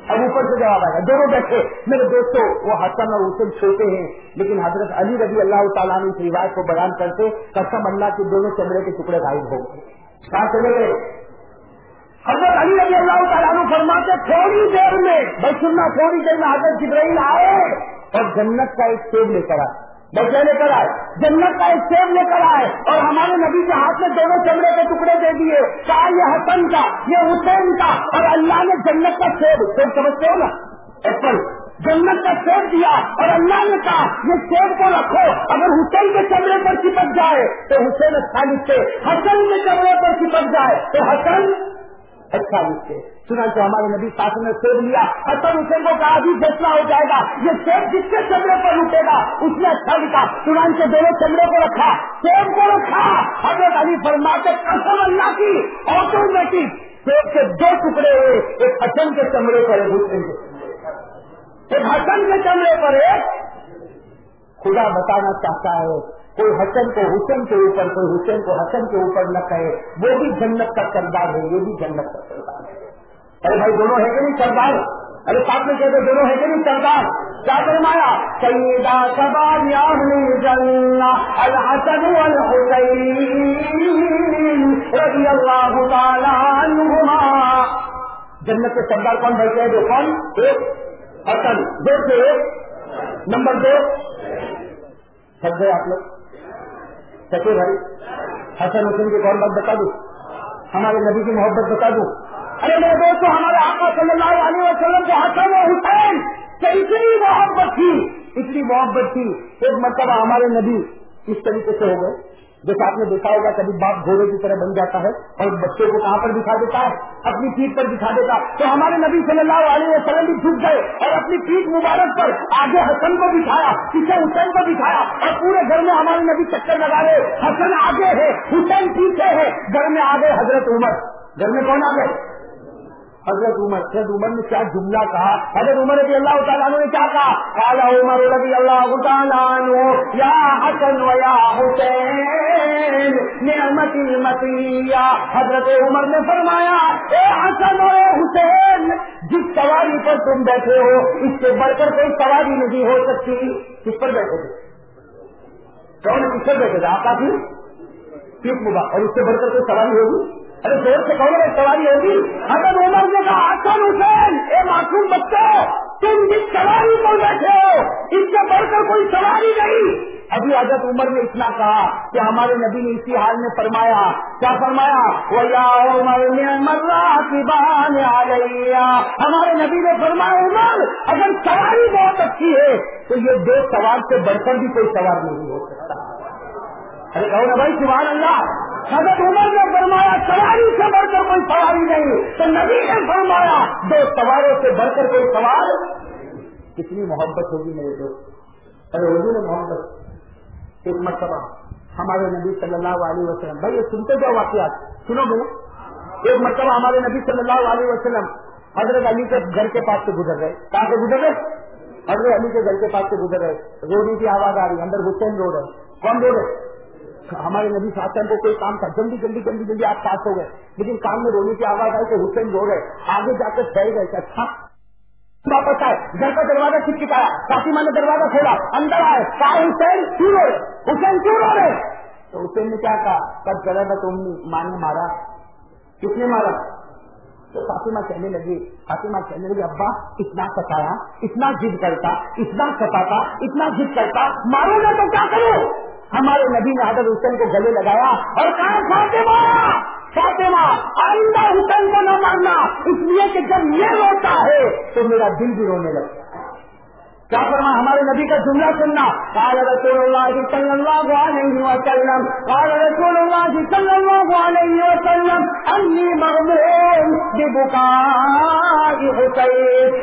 اب اوپر سے جواب آیا۔ دونوں بیٹھے۔ میرے دوستوں وہ حسن اور حسین چھوٹے ہیں، لیکن حضرت علی رضی اللہ تعالیٰ نے اس روایت کو بیان کرتے قسم اللہ کے دونوں چمڑے کے ٹکڑے غائب ہو گئے۔ چلے گئے۔ حضرت علی رضی اللہ تعالیٰ نے فرماتے، تھوڑی دیر میں بھائی سننا تھوڑی دیر میں حضرت جبرائیل آئے اور جنت کا ایک سیب لے کر آئے۔ بچے لے کر آئے، جنت کا ایک سیب لے کر آئے اور ہمارے نبی کے ہاتھ میں دونوں چمڑے کے ٹکڑے دے دیے۔ کہا، یہ حسن کا، یہ حسین کا اور اللہ نے جنت کا سیب سیب سمجھتے ہو نا؟ ایپل جنت کا سیب دیا اور اللہ نے کہا، یہ سیب کو رکھو، اگر حسین کے چمڑے پر چپک جائے تو حسین اچھا لکھتے، حسن کے چمڑے پر چپک جائے تو حسن اچھا لکھتے سنا کہ ہمارے نبی ساتھ نے سیب لیا حسن حسین کو کہا بھی فیصلہ ہو جائے گا۔ یہ سیب جس کے چمڑے پر لوٹے گا؟ اس نے اچھا لکھا سنان کے دونوں چمڑے کو رکھا۔ سیب کو رکھا۔ حضرت علی فرماتے قسم اللہ کی آٹومیٹک سیب کے دو ٹکڑے ہوئے ایک حسن کے چمڑے پر۔ ایک حسن کے چمڑے پر ایک خدا بتانا چاہتا ہے۔ کوئی حسن کو حسن کے اوپر، کوئی حسین کو حسن کے اوپر نہ کہے، وہ بھی جنت کا سردار ہے، یہ بھی جنت کا سردار ہے۔ ارے بھائی، دونوں ہے کہ نہیں؟ سردار۔ ارے ساتھ میں کہتے دونوں ہے کہ نہیں؟ سردار۔ کیا فرمایا؟ سیدہ سبار جنہ الحسن والحسین رضی اللہ تعالی عنہما۔ جنت کے سردار کون بیٹھے ہیں جو کون؟ ایک۔ حسن۔ دو سے ایک۔ نمبر دو۔ سب گئے آپ لوگ۔ سچے بھائی حسن حسین کی کون بات بتا دوں ہمارے نبی کی محبت بتا دوں ارے میرے دوستوں ہمارے آقا صلی اللہ علیہ وسلم کو حسن و حسین سے اتنی محبت تھی، اتنی محبت تھی، ایک مرتبہ ہمارے نبی جیسے آپ نے دیکھا ہوگا کبھی باپ گھوڑے کی طرح بن جاتا ہے اور بچے کو کہاں پر دکھا دیتا ہے؟ اپنی پیٹ پر دکھا دیتا ہے۔ تو ہمارے نبی صلی اللہ علیہ وسلم بھی جھک گئے اور اپنی پیٹ مبارک پر آگے حسن کو دکھایا پیچھے حسین کو دکھایا اور پورے گھر میں ہمارے نبی چکر لگا رہے حسن آگے ہے، حسین پیچھے ہے۔ گھر میں آ گئے حضرت عمر۔ گھر میں کون آ گئے حضرت عمر حضرت عمر نے کیا جملہ کہا؟ حضرت عمر رضی اللہ تعالیٰ نے کیا کہا؟ کالا عمر رضی اللہ تعالیٰ یا حسن و یا حسین، نعمت حضرت عمر نے فرمایا، اے حسن و اے حسین، جس سواری پر تم بیٹھے ہو، اس سے بڑھ کر کوئی سواری نہیں ہو سکتی۔ کس پر بیٹھے تھے؟ کون کس پر بیٹھے تھے؟ آپ کا بھی اور اس سے بڑھ کر کوئی سواری ہوگی؟ ارے زور سے کہو گے سواری ہوگی۔ حضرت عمر نے کہا آسان حسین، اے معصوم بچوں، تم جس سواری پر بیٹھے ہو، اس سے بڑھ کر کوئی سواری نہیں۔ ابھی حضرت عمر نے اتنا کہا کہ ہمارے نبی نے اسی حال میں فرمایا، کیا فرمایا؟ وہ آ گئی ہمارے نبی نے فرمایا، عمر، اگر سواری بہت اچھی ہے، تو یہ دو سوار سے بڑھ کر بھی کوئی سوار نہیں ہو سکتا۔ ارے کہو بھائی سبحان اللہ حضرت عمر نے فرمایا سواری سے بڑھ کر کوئی سواری نہیں تو نبی نے فرمایا دو سواروں سے بڑھ کر کوئی سوار کتنی محبت ہوگی میرے دوست ارے ہوگی نا محبت ایک مرتبہ ہمارے نبی صلی اللہ علیہ وسلم بھائی یہ سنتے جاؤ واقعات سنو بھائی ایک مرتبہ ہمارے نبی صلی اللہ علیہ وسلم حضرت علی کے گھر کے پاس سے گزر رہے۔ کہاں سے گزر رہے حضرت علی کے گھر کے پاس سے گزر رہے۔ روڈی کی آواز آ رہی، اندر حسین روڈ ہے کون روڈ ہے۔ ہمارے نبی صاحب کو کوئی کام تھا، جلدی جلدی جلدی جلدی آپ پاس ہو گئے۔ لیکن کام میں رونے کی آواز آئی تو حسین رو گئے۔ آگے جا کے بہ گئے اچھا۔ واپس آئے۔ گھر کا دروازہ کھٹکھٹایا۔ فاطمہ نے دروازہ کھولا۔ اندر آئے۔ کہا حسین، کیوں رو رہے؟ حسین، کیوں رو رہے؟ تو حسین نے کیا کہا؟ کب گلا تھا تم نے ماں نے مارا۔ کس نے مارا؟ تو فاطمہ کہنے لگی فاطمہ کہنے لگی ابا، اتنا ستایا، اتنا ضد کرتا، اتنا ستاتا، اتنا ضد کرتا، مارو گا تو کیا کرو؟ ہمارے نبی نے حضرت حسین کو گلے لگایا اور کہا، فاطمہ! فاطمہ! آئندہ حسین کو نہ ماننا، اس لیے کہ جب یہ روتا ہے تو میرا دل بھی رونے لگتا ہے۔ کیا فرما ہمارے نبی کا جملہ سننا۔ کال رسول اللہ صلی اللہ علیہ وسلم کال رسول اللہ صلی اللہ علیہ وسلم، انی مغموم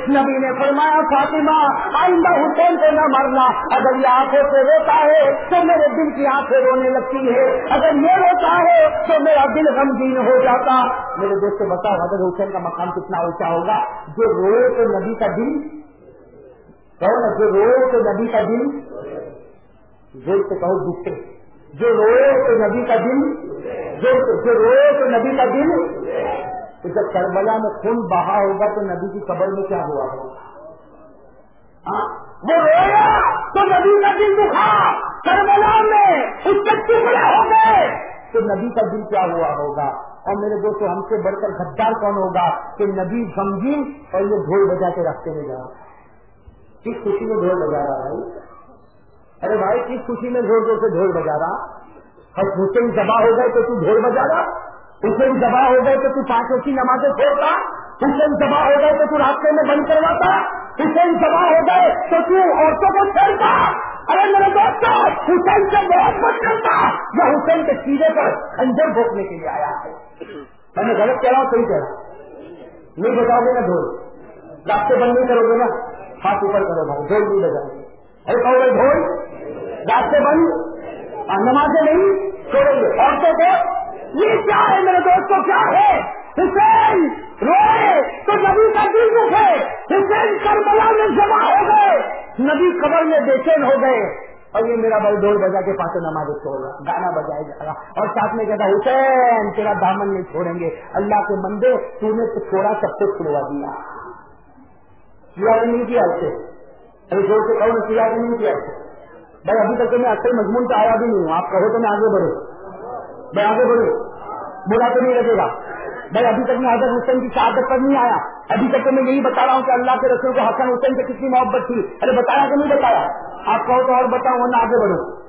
نبی نے فرمایا، فاطمہ، آئندہ حسین کو نہ مرنا۔ اگر یہ آنکھوں سے روتا ہے تو میرے دل کی آنکھیں رونے لگتی ہے اگر یہ روتا ہے تو میرا دل غمگین ہو جاتا۔ میرے دوست کو بتاؤ، حضرت حسین کا مقام کتنا اونچا ہوگا؟ جو روئے تو نبی کا دل کہو نا جو رو تو نبی کا دن؟ زور سے کہو دکھتے جو رو تو نبی کا دن؟ جو رو تو نبی کا دن؟ تو جب کربلا میں خون بہا ہوگا تو نبی کی قبر میں کیا ہوا؟ ہوگا وہ رویا تو نبی کا دل دکھا۔ کربلا میں اس کے ٹکڑے ہو گئے۔ تو نبی کا دل کیا ہوا ہوگا؟ اور میرے دوستو، ہم سے بڑھ کر غدار کون ہوگا؟ کہ نبی غمگین اور یہ ڈھول بجا کے رکھتے ہیں جا۔ کس خوشی میں ڈھول بجا رہا بھائی ارے بھائی، کس خوشی میں ڈھول زور سے ڈھول بجا رہا؟ اور سے بھی دبا ہو گئے تو تو ڈھول بجا رہا؟ اس سے بھی دبا ہو گئے تو تو پانچ کی نمازیں چھوڑتا؟ اس سے بھی دبا ہو گئے تو تو راستے میں بند کرواتا؟ اس سے بھی دبا ہو گئے تو تو عورتوں کو چھیڑتا؟ ارے میرے دوست حسین سے بہت مت کرتا۔ میں حسین کے سیرے پر کنجر بھوکنے کے لیے آیا ہے میں نے غلط کہہ رہا ہوں صحیح کہہ رہا ہوں نہیں بتاؤ گے نا ڈھول۔ راستے بند نہیں کرو گے نا؟ ہاتھ اوپر کرو بھائی، ڈھول بھی بجاؤ ارے کہو ڈھول؟ راستے بند؟ اور نمازیں نہیں؟ چھوڑیں گے عورتوں کو؟ یہ کیا ہے میرے دوستوں کیا ہے؟ حسین، روئے تو نبی کا دل دکھے۔ حسین، کربلا میں جمع ہو گئے۔ نبی قبر میں بے چین ہو گئے۔ اور یہ میرا بھائی ڈول بجا کے پاس نماز چھوڑ رہا گانا بجائے جا رہا اور ساتھ میں کہتا حسین، تیرا دامن نہیں چھوڑیں گے۔ اللہ کے مندے تو نے چھوڑا سب سے چھڑوا دیا۔ نہیں کیا اس سے۔ سے کہو نے نہیں کیا بھائی ابھی تک میں اکثر مضمون پہ آیا بھی نہیں ہوں۔ آپ کہو تو میں آگے بڑھوں میں آگے بڑھوں برا تو نہیں لگے گا۔ بھائی ابھی تک میں حضرت حسین کی شہادت پر نہیں آیا۔ ابھی تک تو میں یہی بتا رہا ہوں کہ اللہ کے رسول کو حسن حسین سے کتنی محبت تھی۔ ارے بتایا کہ نہیں بتایا؟ آپ کہو تو اور بتاؤں ورنہ آگے بڑھوں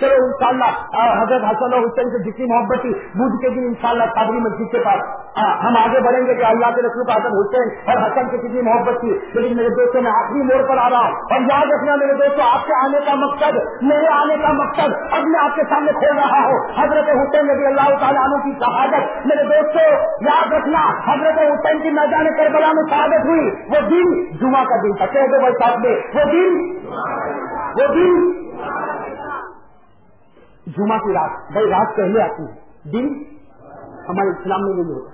چلو ان شاء اللہ حضرت حسن اور حسین سے جتنی محبت تھی بدھ کے دن ان شاء اللہ مسجد کے پاس۔ ہم آگے بڑھیں گے کہ اللہ کے رسول حسن حسین اور حسن سے کتنی محبت تھی۔ لیکن میرے دوستوں، میں آخری موڑ پر آ رہا ہوں۔ اور یاد رکھنا میرے دوستوں، آپ کے آنے کا مقصد، میرے آنے کا مقصد اب میں آپ کے سامنے کھول رہا ہوں۔ حضرت حسین نبی اللہ تعالیٰ عنہ کی شہادت۔ میرے دوستوں، یاد رکھنا، حضرت حسین کی میدان کربلا میں شہادت ہوئی۔ وہ دن جمعہ کا دن تھا کہہ دو بھائی صاحب میں۔ وہ دن وہ دن جمعہ کی رات، بھائی رات پہلے آتی ہے۔ دن ہمارے اسلام میں نہیں ہوتا۔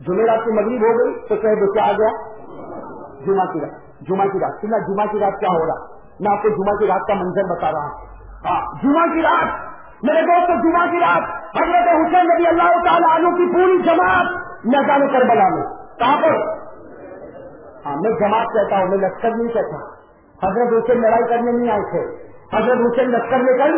جمعرات کی مغرب ہو گئی تو کہہ دو کیا آ گیا جمعہ کی رات، جمعہ کی رات۔ سننا جمعہ کی رات کیا ہو رہا؟ میں آپ کو جمعہ کی رات کا منظر بتا رہا ہوں۔ ہاں جمعہ کی رات۔ میرے دوست، جمعہ کی رات۔ حضرت حسین نبی اللہ تعالیٰ عنہ کی پوری جماعت میدان کربلا میں۔ کہاں پر؟ ہاں میں جماعت کہتا ہوں، میں لشکر نہیں کہتا۔ حضرت حسین لڑائی کرنے نہیں آئے تھے۔ حضرت حسین لشکر لے کر۔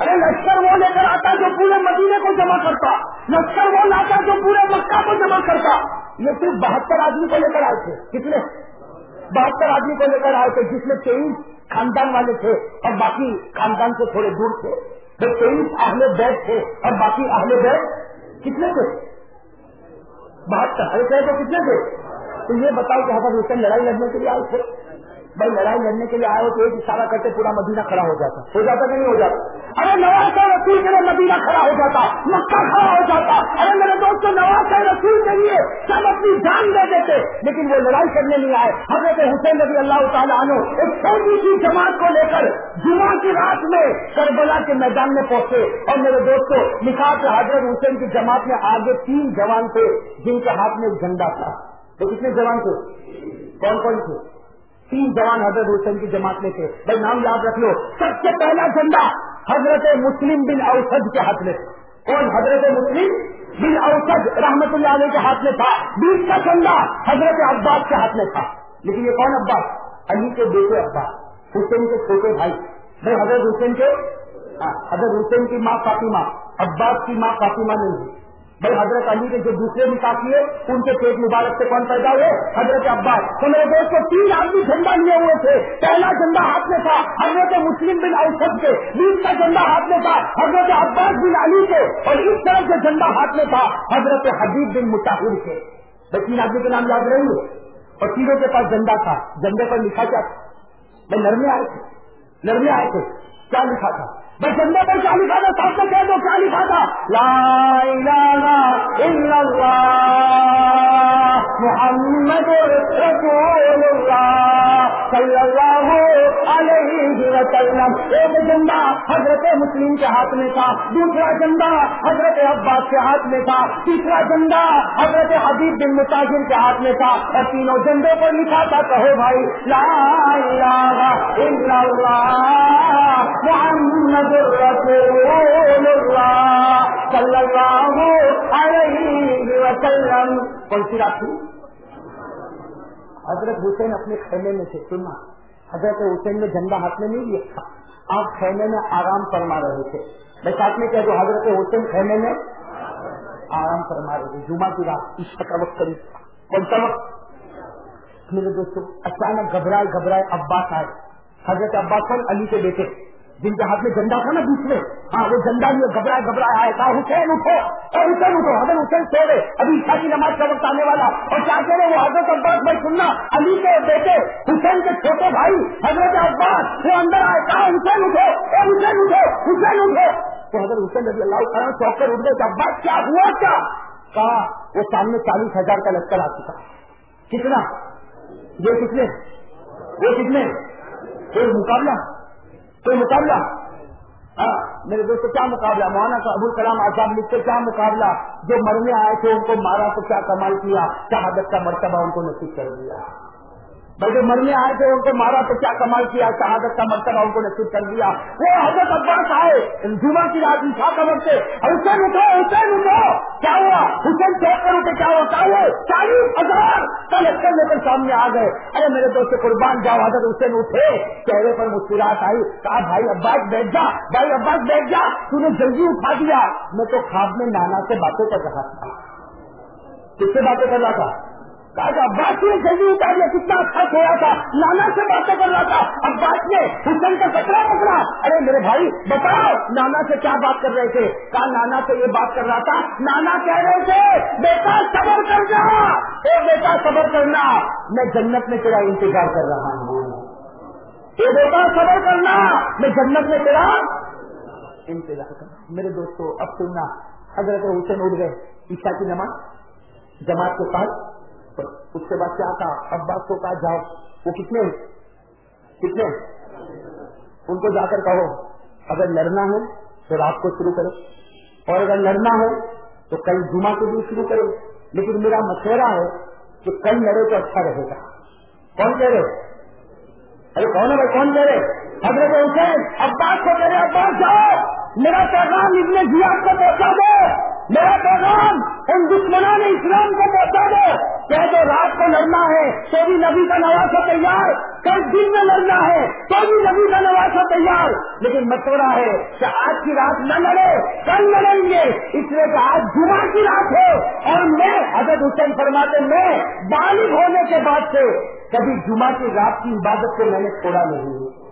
ارے لشکر وہ لے کر آتا جو پورے مدینے کو جمع کرتا۔ لشکر وہ لاتا جو پورے مکہ کو جمع کرتا۔ یہ صرف بہتر آدمی کو لے کر آئے تھے۔ کتنے بہتر آدمی کو لے کر آئے تھے جس میں تیئیس خاندان والے تھے اور باقی خاندان سے تھوڑے دور تھے۔ جو تیئیس اہل بیٹ تھے اور باقی اہل بیٹ کتنے تھے؟ بہتر۔ ارے کہے تو کتنے تھے؟ تو یہ بتاؤ کہ حضرت حسین لڑائی لڑنے کے لیے آئے تھے۔ بھائی لڑائی لڑنے کے لیے آئے تو ایک اشارہ کرتے پورا مدینہ کھڑا ہو جاتا۔ ہو جاتا کہ نہیں ہو جاتا؟ ارے نواز کا رسول کے لیے مدینہ کھڑا ہو جاتا۔ مکہ کھڑا ہو جاتا۔ ارے میرے دوست نواز کا رسول کے لیے سب اپنی جان دے دیتے۔ لیکن وہ لڑائی کرنے نہیں آئے۔ حضرت حسین نبی اللہ تعالیٰ عنہ ایک چھوٹی سی جماعت کو لے کر جمعہ کی رات میں کربلا کے میدان میں پہنچے۔ اور میرے دوستوں لکھا کہ حضرت حسین کی جماعت میں آگے تین جوان تھے جن کے ہاتھ میں جھنڈا تھا۔ تو کتنے جوان تھے؟ کون کون تھے؟ تین جوان حضرت حسین کی جماعت میں تھے۔ بھائی نام یاد رکھ لو سب سے پہلا جھنڈا حضرت مسلم بن اوسد کے ہاتھ میں۔ کون؟ حضرت مسلم بن اوسد رحمت اللہ علیہ کے ہاتھ میں تھا۔ بیس کا جھنڈا حضرت عباس کے ہاتھ میں تھا۔ لیکن یہ کون عباس؟ علی کے بیٹے عباس۔ حسین کے چھوٹے بھائی۔ بھائی حضرت حسین کے ہاں، حضرت حسین کی ماں فاطمہ۔ عباس کی ماں فاطمہ نہیں۔ بھائی حضرت علی کے جو دوسرے نکاح کیے ان کے پیٹ مبارک سے کون پیدا ہوئے؟ حضرت عباس۔ تو میرے دوست کو تین آدمی جھنڈا لیے ہوئے تھے۔ پہلا جھنڈا ہاتھ میں تھا، حضرت مسلم بن اوسط کے۔ بیس کا جھنڈا ہاتھ میں تھا، حضرت عباس بن علی کے۔ اور اس طرح سے جھنڈا ہاتھ میں تھا، حضرت حبیب بن متاثر کے۔ بھائی تین آدمی کے نام یاد رہیں گے؟ اور تینوں کے پاس جھنڈا تھا۔ جھنڈے پر لکھا کیا تھا؟ بھائی نرمے آئے تھے۔ نرمے آئے تھے۔ کیا لکھا تھا؟ بس اندر پر کیا لکھا تھا سب سے کہہ دو کیا لکھا تھا لا الہ الا اللہ، محمد رسول اللہ۔ صلی اللہ علیہ وسلم. ایک جنڈا حضرت مسلم کے ہاتھ میں تھا، دوسرا جنڈا حضرت عباس کے ہاتھ میں تھا، تیسرا جنڈا حضرت حبیب بن متاثر کے ہاتھ میں تھا، اور تینوں جنڈوں پر لکھا تھا کہو بھائی، لا الہ الا اللہ، محمد رسول اللہ صلی اللہ علیہ وسلم۔ کون سی رات تھی حضرت حسین اپنے خیمے میں سے سنا حضرت حسین نے جھنڈا ہاتھ میں نہیں لیا۔ آپ خیمے میں آرام فرما رہے تھے۔ میں ساتھ میں کہہ دوں، حضرت حسین خیمے میں آرام فرما رہے تھے۔ جمعہ کی رات عشق کا وقت قریب کون سا وقت؟ میرے دوستوں اچانک گھبرائے گھبرائے عباس آئے۔ حضرت عباس علی کے بیٹے۔ جن کے ہاتھ میں جھنڈا تھا نا بیچ میں ہاں وہ جھنڈا بھی گھبرائے گھبرائے آئے، کہا، حسین اٹھو اور حسین اٹھو، حضرت حسین سو رہے ابھی عشا کی نماز کا وقت آنے والا، اور کیا کہہ رہے وہ حضرت عباس بھائی سننا، علی کے بیٹے، حسین کے چھوٹے بھائی، حضرت عباس، وہ اندر آئے، کہا، حسین اٹھو اور حسین اٹھو حسین اٹھو۔ تو حضرت حسین رضی اللہ تعالیٰ چوک کر اٹھ گئے عباس، کیا ہوا، کیا؟ کہا، وہ سامنے چالیس ہزار کا لشکر آ چکا۔ کتنا؟ یہ کتنے؟ وہ کتنے؟ کوئی مقابلہ؟ کوئی مقابلہ؟ ہاں میرے دوست کیا مقابلہ؟ مولانا ابو کلام آزاد لکھتے کیا مقابلہ؟ جو مرنے آئے تھے ان کو مارا تو کیا کمال کیا؟ شہادت کا مرتبہ ان کو نصیب کر دیا؟ بھائی جو مرنے آئے تھے، ان کو مارا تو کیا کمال کیا؟ شہادت کا مرتبہ ان کو نصیب کر دیا۔ وہ حضرت عباس آئے، جمعہ کی رات انشا قبر سے حسین اٹھو حسین اٹھو۔ کیا ہوا؟ حسین چوک کر اٹھے کیا ہوا؟ کیا ہوا؟ چالیس ہزار کا لے کر سامنے آ گئے۔ ارے میرے دوست، قربان جاؤ۔ حضرت حسین اٹھے، چہرے پر مسکراہٹ آئی۔ کہا، بھائی عباس بیٹھ جا، بھائی عباس بیٹھ جا، تو نے جلدی اٹھا دیا۔ میں تو خواب میں نانا سے باتیں کر رہا تھا۔ کس سے باتیں کر رہا تھا؟ عباس نے جلدی اتار لیا کتنا اچھا کھویا تھا؟ نانا سے باتیں کر رہا تھا۔ عباس نے حسن کا کپڑا پکڑا۔ ارے میرے بھائی، بتاؤ، نانا سے کیا بات کر رہے تھے؟ کہا، نانا سے یہ بات کر رہا تھا۔ نانا کہہ رہے تھے، بیٹا، صبر کر جا۔ اے بیٹا، صبر کرنا۔ میں جنت میں تیرا انتظار کر رہا ہوں۔ اے بیٹا، صبر کرنا۔ میں جنت میں تیرا انتظار کر میرے دوستو، اب سننا، حضرت حسین اٹھ گئے عشا کی نماز، جماعت کے پاس اس کے بعد کیا کہا عباس کو کہا، جاؤ. وہ کتنے کتنے ان کو جا کر کہو، اگر لڑنا ہے تو رات کو شروع کرو اور اگر لڑنا ہے تو کل جمعہ کے دن شروع کرو. لیکن میرا مشورہ ہے کہ کل لڑے تو اچھا رہے گا۔ کون کہہ رہے ارے کون ہے کون کہہ رہے حضرت حسین، عباس کو کہہ رہے عباس جاؤ، میرا پیغام ابن زیاد کو پہنچا دو۔ میرا پیغام ان دشمنوں نے اسلام کو پہنچا دو۔ کہ جو رات کو لڑنا ہے تو بھی نبی کا نوازا تیار۔ کل دن میں لڑنا ہے تو بھی نبی کا نوازا تیار۔ لیکن مشورہ ہے کہ آج کی رات نہ لڑے، کل لڑیں گے۔ اس لیے کہ آج جمعہ کی رات ہے۔ اور میں، حضرت حسین فرماتے میں بالغ ہونے کے بعد سے کبھی جمعہ کی رات کی عبادت کو میں نے چھوڑا نہیں۔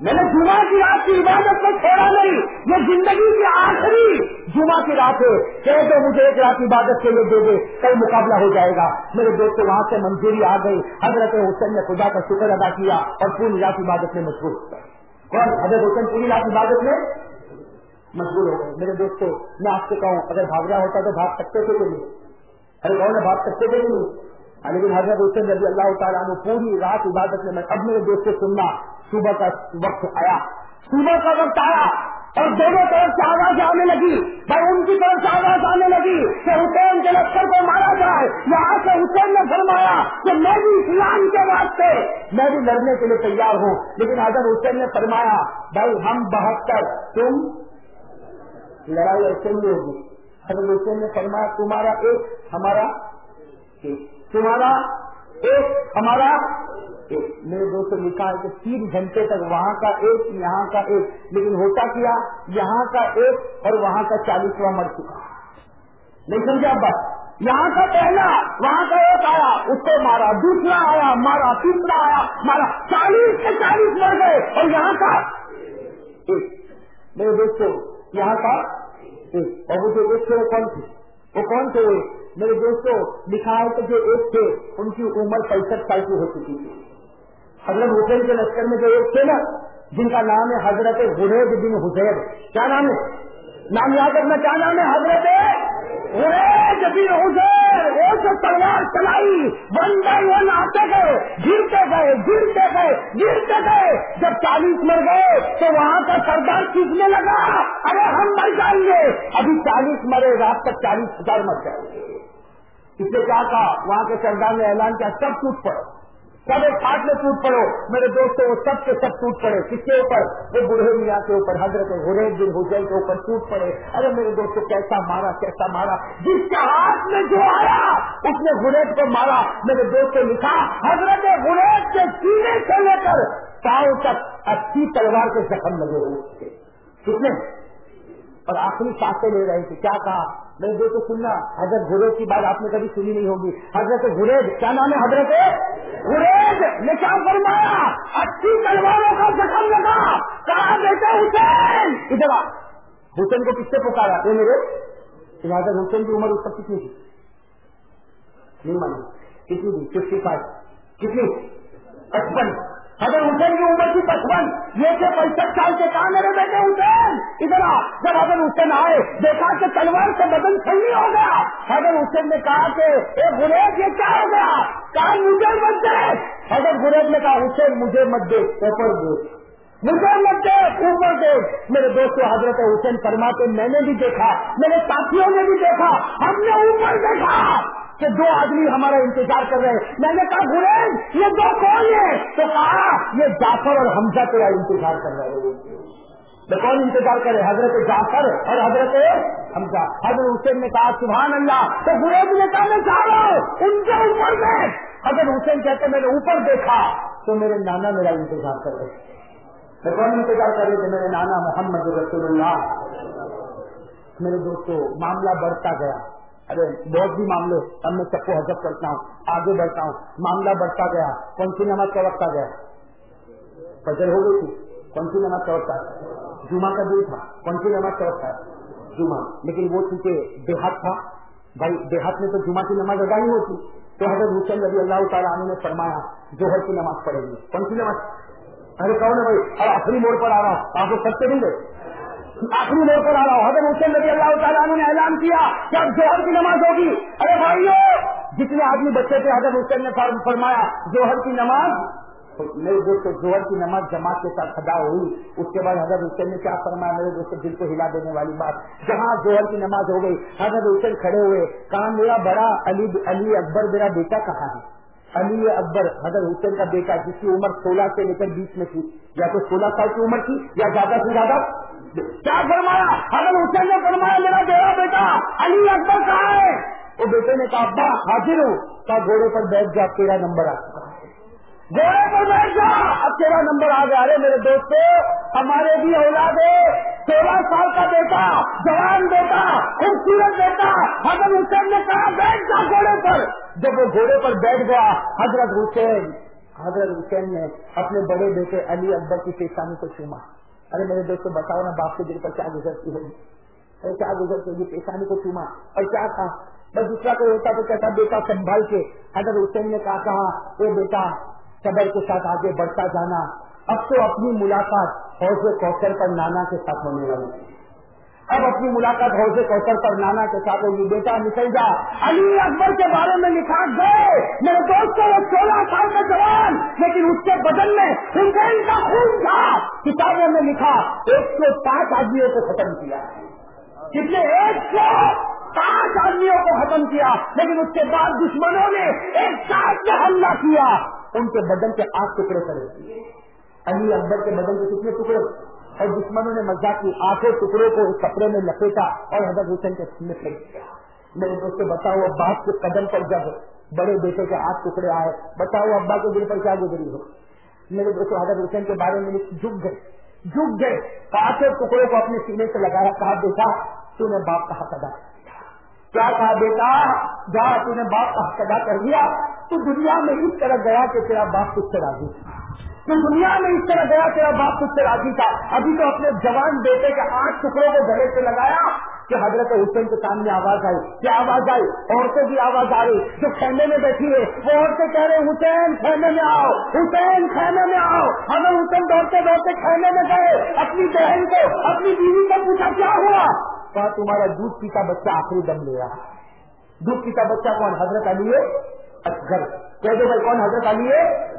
میں نے جمعہ کی رات کی عبادت کو چھوڑا نہیں، یہ زندگی کی آخری جمعہ کی رات ہے۔ کہ تو مجھے ایک رات عبادت کے لیے دے دے، کل مقابلہ ہو جائے گا۔ میرے دوست وہاں سے منظوری آ گئی۔ حضرت حسین نے خدا کا شکر ادا کیا اور پوری رات عبادت میں مشغول کون حضرت حسین پوری رات عبادت میں مشغول ہو گئے۔ میرے دوستوں، میں آپ سے کہوں، اگر بھاگ رہا ہوتا تو بھاگ سکتے تھے کہ نہیں؟ ارے کون بھاگ سکتے تھے کہ نہیں؟ لیکن حضرت حسین رضی اللہ تعالیٰ نے پوری رات عبادت میں اب میرے دوست سے سننا صبح کا وقت آیا۔ صبح کا وقت آیا اور دونوں طرف سے آواز آنے لگی۔ بھائی ان کی طرف سے آواز آنے لگی کہ حسین کے لشکر کو مارا جائے۔ یہاں سے حسین نے فرمایا کہ میں بھی اسلام کے واسطے میں بھی لڑنے کے لیے تیار ہوں۔ لیکن حضرت حسین نے فرمایا، بھائی ہم بہتر، تم لڑائی ایسے نہیں ہوگی حضرت حسین نے فرمایا، تمہارا ایک، ہمارا ایک۔ تمہارا ایک، ہمارا میرے دوست نے لکھا ہے کہ تین گھنٹے تک وہاں کا ایک، یہاں کا ایک، لیکن ہوتا کیا؟ یہاں کا ایک اور وہاں کا چالیسواں مر چکا۔ نہیں سمجھا بس یہاں کا پہلا، وہاں کا ایک آیا، اس کو مارا، دوسرا آیا، مارا، تیسرا آیا، مارا، چالیس کے چالیس مر گئے، اور یہاں کا ایک۔ میرے دوستوں یہاں کا ایک۔ اور وہ جو ایک تھے، وہ کون تھے؟ وہ کون تھے؟ میرے دوستوں لکھا ہے کہ جو ایک تھے، ان کی عمر پینسٹھ سال کی ہو چکی تھی۔ حضرت حسین کے لشکر میں جو ایک تھے نا، جن کا نام ہے حضرت غریب بن حسین کیا نام ہے؟ نام یاد رکھنا، کیا نام ہے حضرت غریب بن حسین وہ جو تلوار چلائی بن وہ نہتے گئے، گرتے گئے گرتے گئے گرتے گئے۔ جب چالیس مر گئے، تو وہاں کا سردار کھینچنے لگا۔ ارے ہم مر جائیں گے۔ ابھی چالیس مرے، رات تک چالیس ہزار مر جائیں گے۔ اس نے کیا کہا؟ وہاں کے سردار نے اعلان کیا، سب ٹوٹ پڑے۔ سب ایک ہاتھ میں ٹوٹ پڑو۔ میرے دوستوں وہ سب کے سب ٹوٹ پڑے۔ کس کے اوپر؟ وہ بڑھے میاں کے اوپر، حضرت غریب بن حسین کے اوپر ٹوٹ پڑے۔ ارے میرے دوستوں کیسا مارا کیسا مارا۔ جس کے ہاتھ میں جو آیا، اس نے غریب کو مارا۔ میرے دوست نے لکھا، حضرت غریب کے سینے سے لے کر پاؤں تک اچھی تلوار کے زخم لگے ہوئے کس نے اور آخری سانسیں لے رہے تھے کیا کہا؟ میں دو تو سننا حضرت گریز کی بات آپ نے کبھی سنی نہیں ہوگی۔ حضرت گریز کیا نام ہے حضرت؟ گریز نے کیا فرمایا؟ اچھی تلواروں کا زخم لگا۔ کہا، بیٹے حسین! ادھر حسین کو کس سے پکارا؟ یہ میرے؟ حضرت حسین کی عمر اس وقت کتنی تھی؟ نہیں مانی کتنی تھی؟ ففٹی فائیو کتنی؟ پچپن۔ اگر حسین کی عمر کی پچپن، یہ کہ پینسٹھ سال کے کہاں میرے بیٹے حسین، ادھر جب اگر حسین آئے، دیکھا کہ تلوار سے بدن صحیح ہو گیا۔ اگر حسین نے کہا کہ، اے گریز یہ کیا ہو گیا؟ کہا مجھے مت دے۔ اگر گریز نے کہا، حسین، مجھے مت دے، اوپر دے۔ مجھے مت دے، اوپر دے۔ میرے دوست حضرت حسین فرماتے، میں نے بھی دیکھا، میرے ساتھیوں نے بھی دیکھا، ہم نے اوپر دیکھا۔ کہ دو آدمی ہمارا انتظار کر رہے ہیں۔ میں نے کہا گریز یہ دو کون ہے تو کہا، یہ جعفر اور حمزہ تیرا انتظار کر رہے ہیں۔ کون انتظار کرے؟ حضرت جعفر اور حضرت حمزہ۔ حضرت حسین نے کہا، سبحان اللہ۔ تو گریز نے کہا، میں چاہ رہا ہوں۔ ان کے اوپر میں۔ حضرت حسین کہتے، میں نے اوپر دیکھا۔ تو میرے نانا میرا انتظار کر رہے میں کون انتظار کر رہے تھے میرے نانا محمد رسول اللہ۔ میرے دوستوں معاملہ بڑھتا گیا۔ ارے، بہت بھی معاملے اب میں سب کو حضرت کرتا ہوں، آگے بڑھتا ہوں۔ معاملہ بڑھتا گیا کون سی نماز کا وقت آ گیا۔ فجر ہو گئی تھی کون سی نماز کا وقت آیا جمعہ کا دن تھا کون سی نماز کا وقت آیا جمعہ، لیکن وہ چونکہ دیہات تھا، بھائی دیہات میں تو جمعہ کی نماز ادا نہیں ہوتی۔ تو حضرت حسین رضی اللہ تعالیٰ عنہ نے فرمایا جوہر کی نماز پڑھے گی کون سی نماز؟ ارے، کون ہے بھائی؟ ارے آخری موڑ پر آ رہا ہوں آپ کو سچے نہیں گئے آخری موڑ پر آ رہا ہوں حضرت حسین رضی اللہ تعالیٰ عنہ نے اعلان کیا کہ اب جوہر کی نماز ہوگی۔ ارے بھائیو، جتنے آدمی بچے تھے، حضرت حسین نے فرمایا جوہر کی نماز؟ میرے دوست زہر کی نماز جماعت کے ساتھ ادا ہوئی۔ اس کے بعد حضرت حسین نے کیا فرمایا؟ میرے دوست دل کو ہلا دینے والی بات۔ جہاں زہر کی نماز ہو گئی، حضرت حسین کھڑے ہوئے۔ کہاں میرا بڑا علی علی اکبر میرا بیٹا کہاں ہے؟ علی اکبر، حضرت حسین کا بیٹا، جس کی عمر سولہ سے لے کر بیس میں تھی، یا تو سولہ سال کی عمر تھی، یا زیادہ سے زیادہ؟ کیا فرمایا؟ حضرت حسین نے فرمایا، میرا میرا بیٹا، علی اکبر کہاں ہے؟ وہ بیٹے نے کہا، ابا، حاضر ہوں کا گھوڑے پر بیٹھ جا، تیرا نمبر آ چکا گھوڑے پر بیٹھ جا۔ اب تیرا نمبر آ گیا۔ ارے میرے دوستوں ہمارے بھی اولاد ہے۔ سولہ سال کا بیٹا، جوان بیٹا، خوبصورت بیٹا۔ حضرت حسین نے کہا، بیٹھ جا گھوڑے پر۔ جب وہ گھوڑے پر بیٹھ گیا، حضرت حسین حضرت حسین نے اپنے بڑے بیٹے علی اکبر کی پیشانی کو چوما۔ ارے میرے دوستوں بتاؤ نا باپ کے دل پر کیا گزرتی ہوگی؟ ارے کیا گزرتی ہوگی؟ پیشانی کو چوما۔ اور کیا تھا؟ بس دوسرا کوئی ہوتا تو کہتا، بیٹا سنبھال کے۔ حضرت حسین نے کہا کہا، اے بیٹا، صبر کے ساتھ آگے بڑھتا جانا۔ اب تو اپنی ملاقات حوض کوثر پر نانا کے ساتھ ہونے والی اب اپنی ملاقات حوض کوثر پر نانا کے ساتھ ہوگی، بیٹا نکل جا علی اکبر کے بارے میں لکھا گئے میرے دوست وہ سولہ سال کا جوان، لیکن اس کے بدن میں حسین کا خون تھا۔ کتابوں میں لکھا، ایک سو پانچ آدمیوں کو ختم کیا۔ کتنے؟ ایک سو پانچ آدمیوں کو ختم کیا۔ لیکن اس کے بعد دشمنوں نے ایک ساتھ میں حملہ کیا۔ ان کے بدن کے آٹھ ٹکڑے کرے علی اکبر کے بدن کے کتنے ٹکڑے؟ اور دشمنوں نے مزاق کی آٹھوں ٹکڑوں کو اس کپڑے میں لپیٹا اور حضرت حسین کے سامنے پھینک دیا۔ میرے دوست بتاؤ باپ کے قدم پر جب بڑے بیٹے کے ہاتھ ٹکڑے آئے، بتاؤ ابا کے دل پر کیا گزری ہو؟ میرے دوست حضرت حسین کے بارے میں جھک گئے۔ جھک گئے۔ آٹھوں ٹکڑوں کو اپنے سینے سے لگایا۔ کہا، بیٹا تو نے باپ کا حق ادا کیا کہا، بیٹا؟ جا تو نے باپ کا حق ادا کر دیا۔ تو دنیا میں اس طرح گیا کہ تیرا باپ کچھ سے راضی تو دنیا میں اس طرح گیا تیرا باپ کچھ سے راضی تھا۔ ابھی تو اپنے جوان بیٹے کے آٹھ ٹکڑوں کو گلے سے لگایا کہ حضرت حسین کے سامنے آواز آئی۔ کیا آواز آئی؟ عورتوں کی آواز آ رہی۔ جو خیمے میں بیٹھی ہے، وہ عورتیں کہہ رہے حسین، خیمے میں آؤ۔ حسین، خیمے میں آؤ۔ حضرت حسین دوڑتے دوڑتے خیمے میں گئے۔ اپنی بہن کو، اپنی بیوی کو پوچھا، کیا ہوا؟ کہا، تمہارا دودھ پیتا بچہ آخری دم لے رہا دودھ پیتا بچہ کون؟ حضرت علی ہے؟ اچھا کہہ دو بھائی، کون حضرت علی ہے؟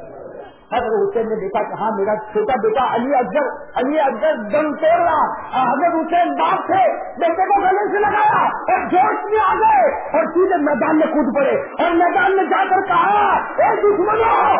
حضرت حسین نے دیکھا کہ ہاں میرا چھوٹا بیٹا علی اکبر علی اکبر دم توڑ رہا۔ حضرت حسین باپ تھے، بیٹے کو گلے سے لگایا اور جوش میں آ گئے اور سیدھے میدان میں کود پڑے اور میدان میں جا کر کہا، اے دشمنوں،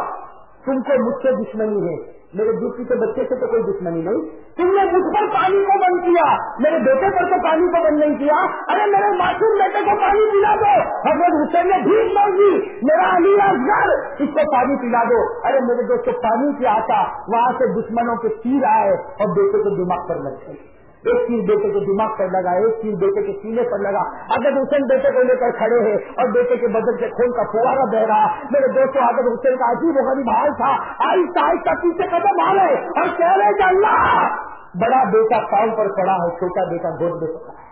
تم کو مجھ سے دشمنی ہے، میرے دوسری کے بچے سے تو کوئی دشمنی نہیں۔ تم نے مجھ پر پانی کو بند کیا، میرے بیٹے پر تو پانی کو بند نہیں کیا۔ ارے میرے معصوم بیٹے کو پانی پلا دو۔ حضرت حسین نے بھیڑ مانگی، میرا علی گھر اس کو پانی پلا دو۔ ارے میرے دوست کو پانی پیا تھا وہاں سے دشمنوں کے تیر آئے اور بیٹے کو دماغ پر لگ گئے۔ ایک چیز بیٹے کے دماغ پر لگا، ایک چیز بیٹے کے سینے پر لگا۔ اگر حسین بیٹے کو لے کر کھڑے ہیں اور بیٹے کے بدن سے خون کا فوارا بہ رہا، میرے دوستوں اگر حسین کا عجیب و غریب حال تھا، آہستہ آہستہ پیچھے قدم آ رہے اور کہہ رہے کہ اللہ بڑا بیٹا پاؤں پر پڑا ہے چھوٹا بیٹا گود میں پڑا ہے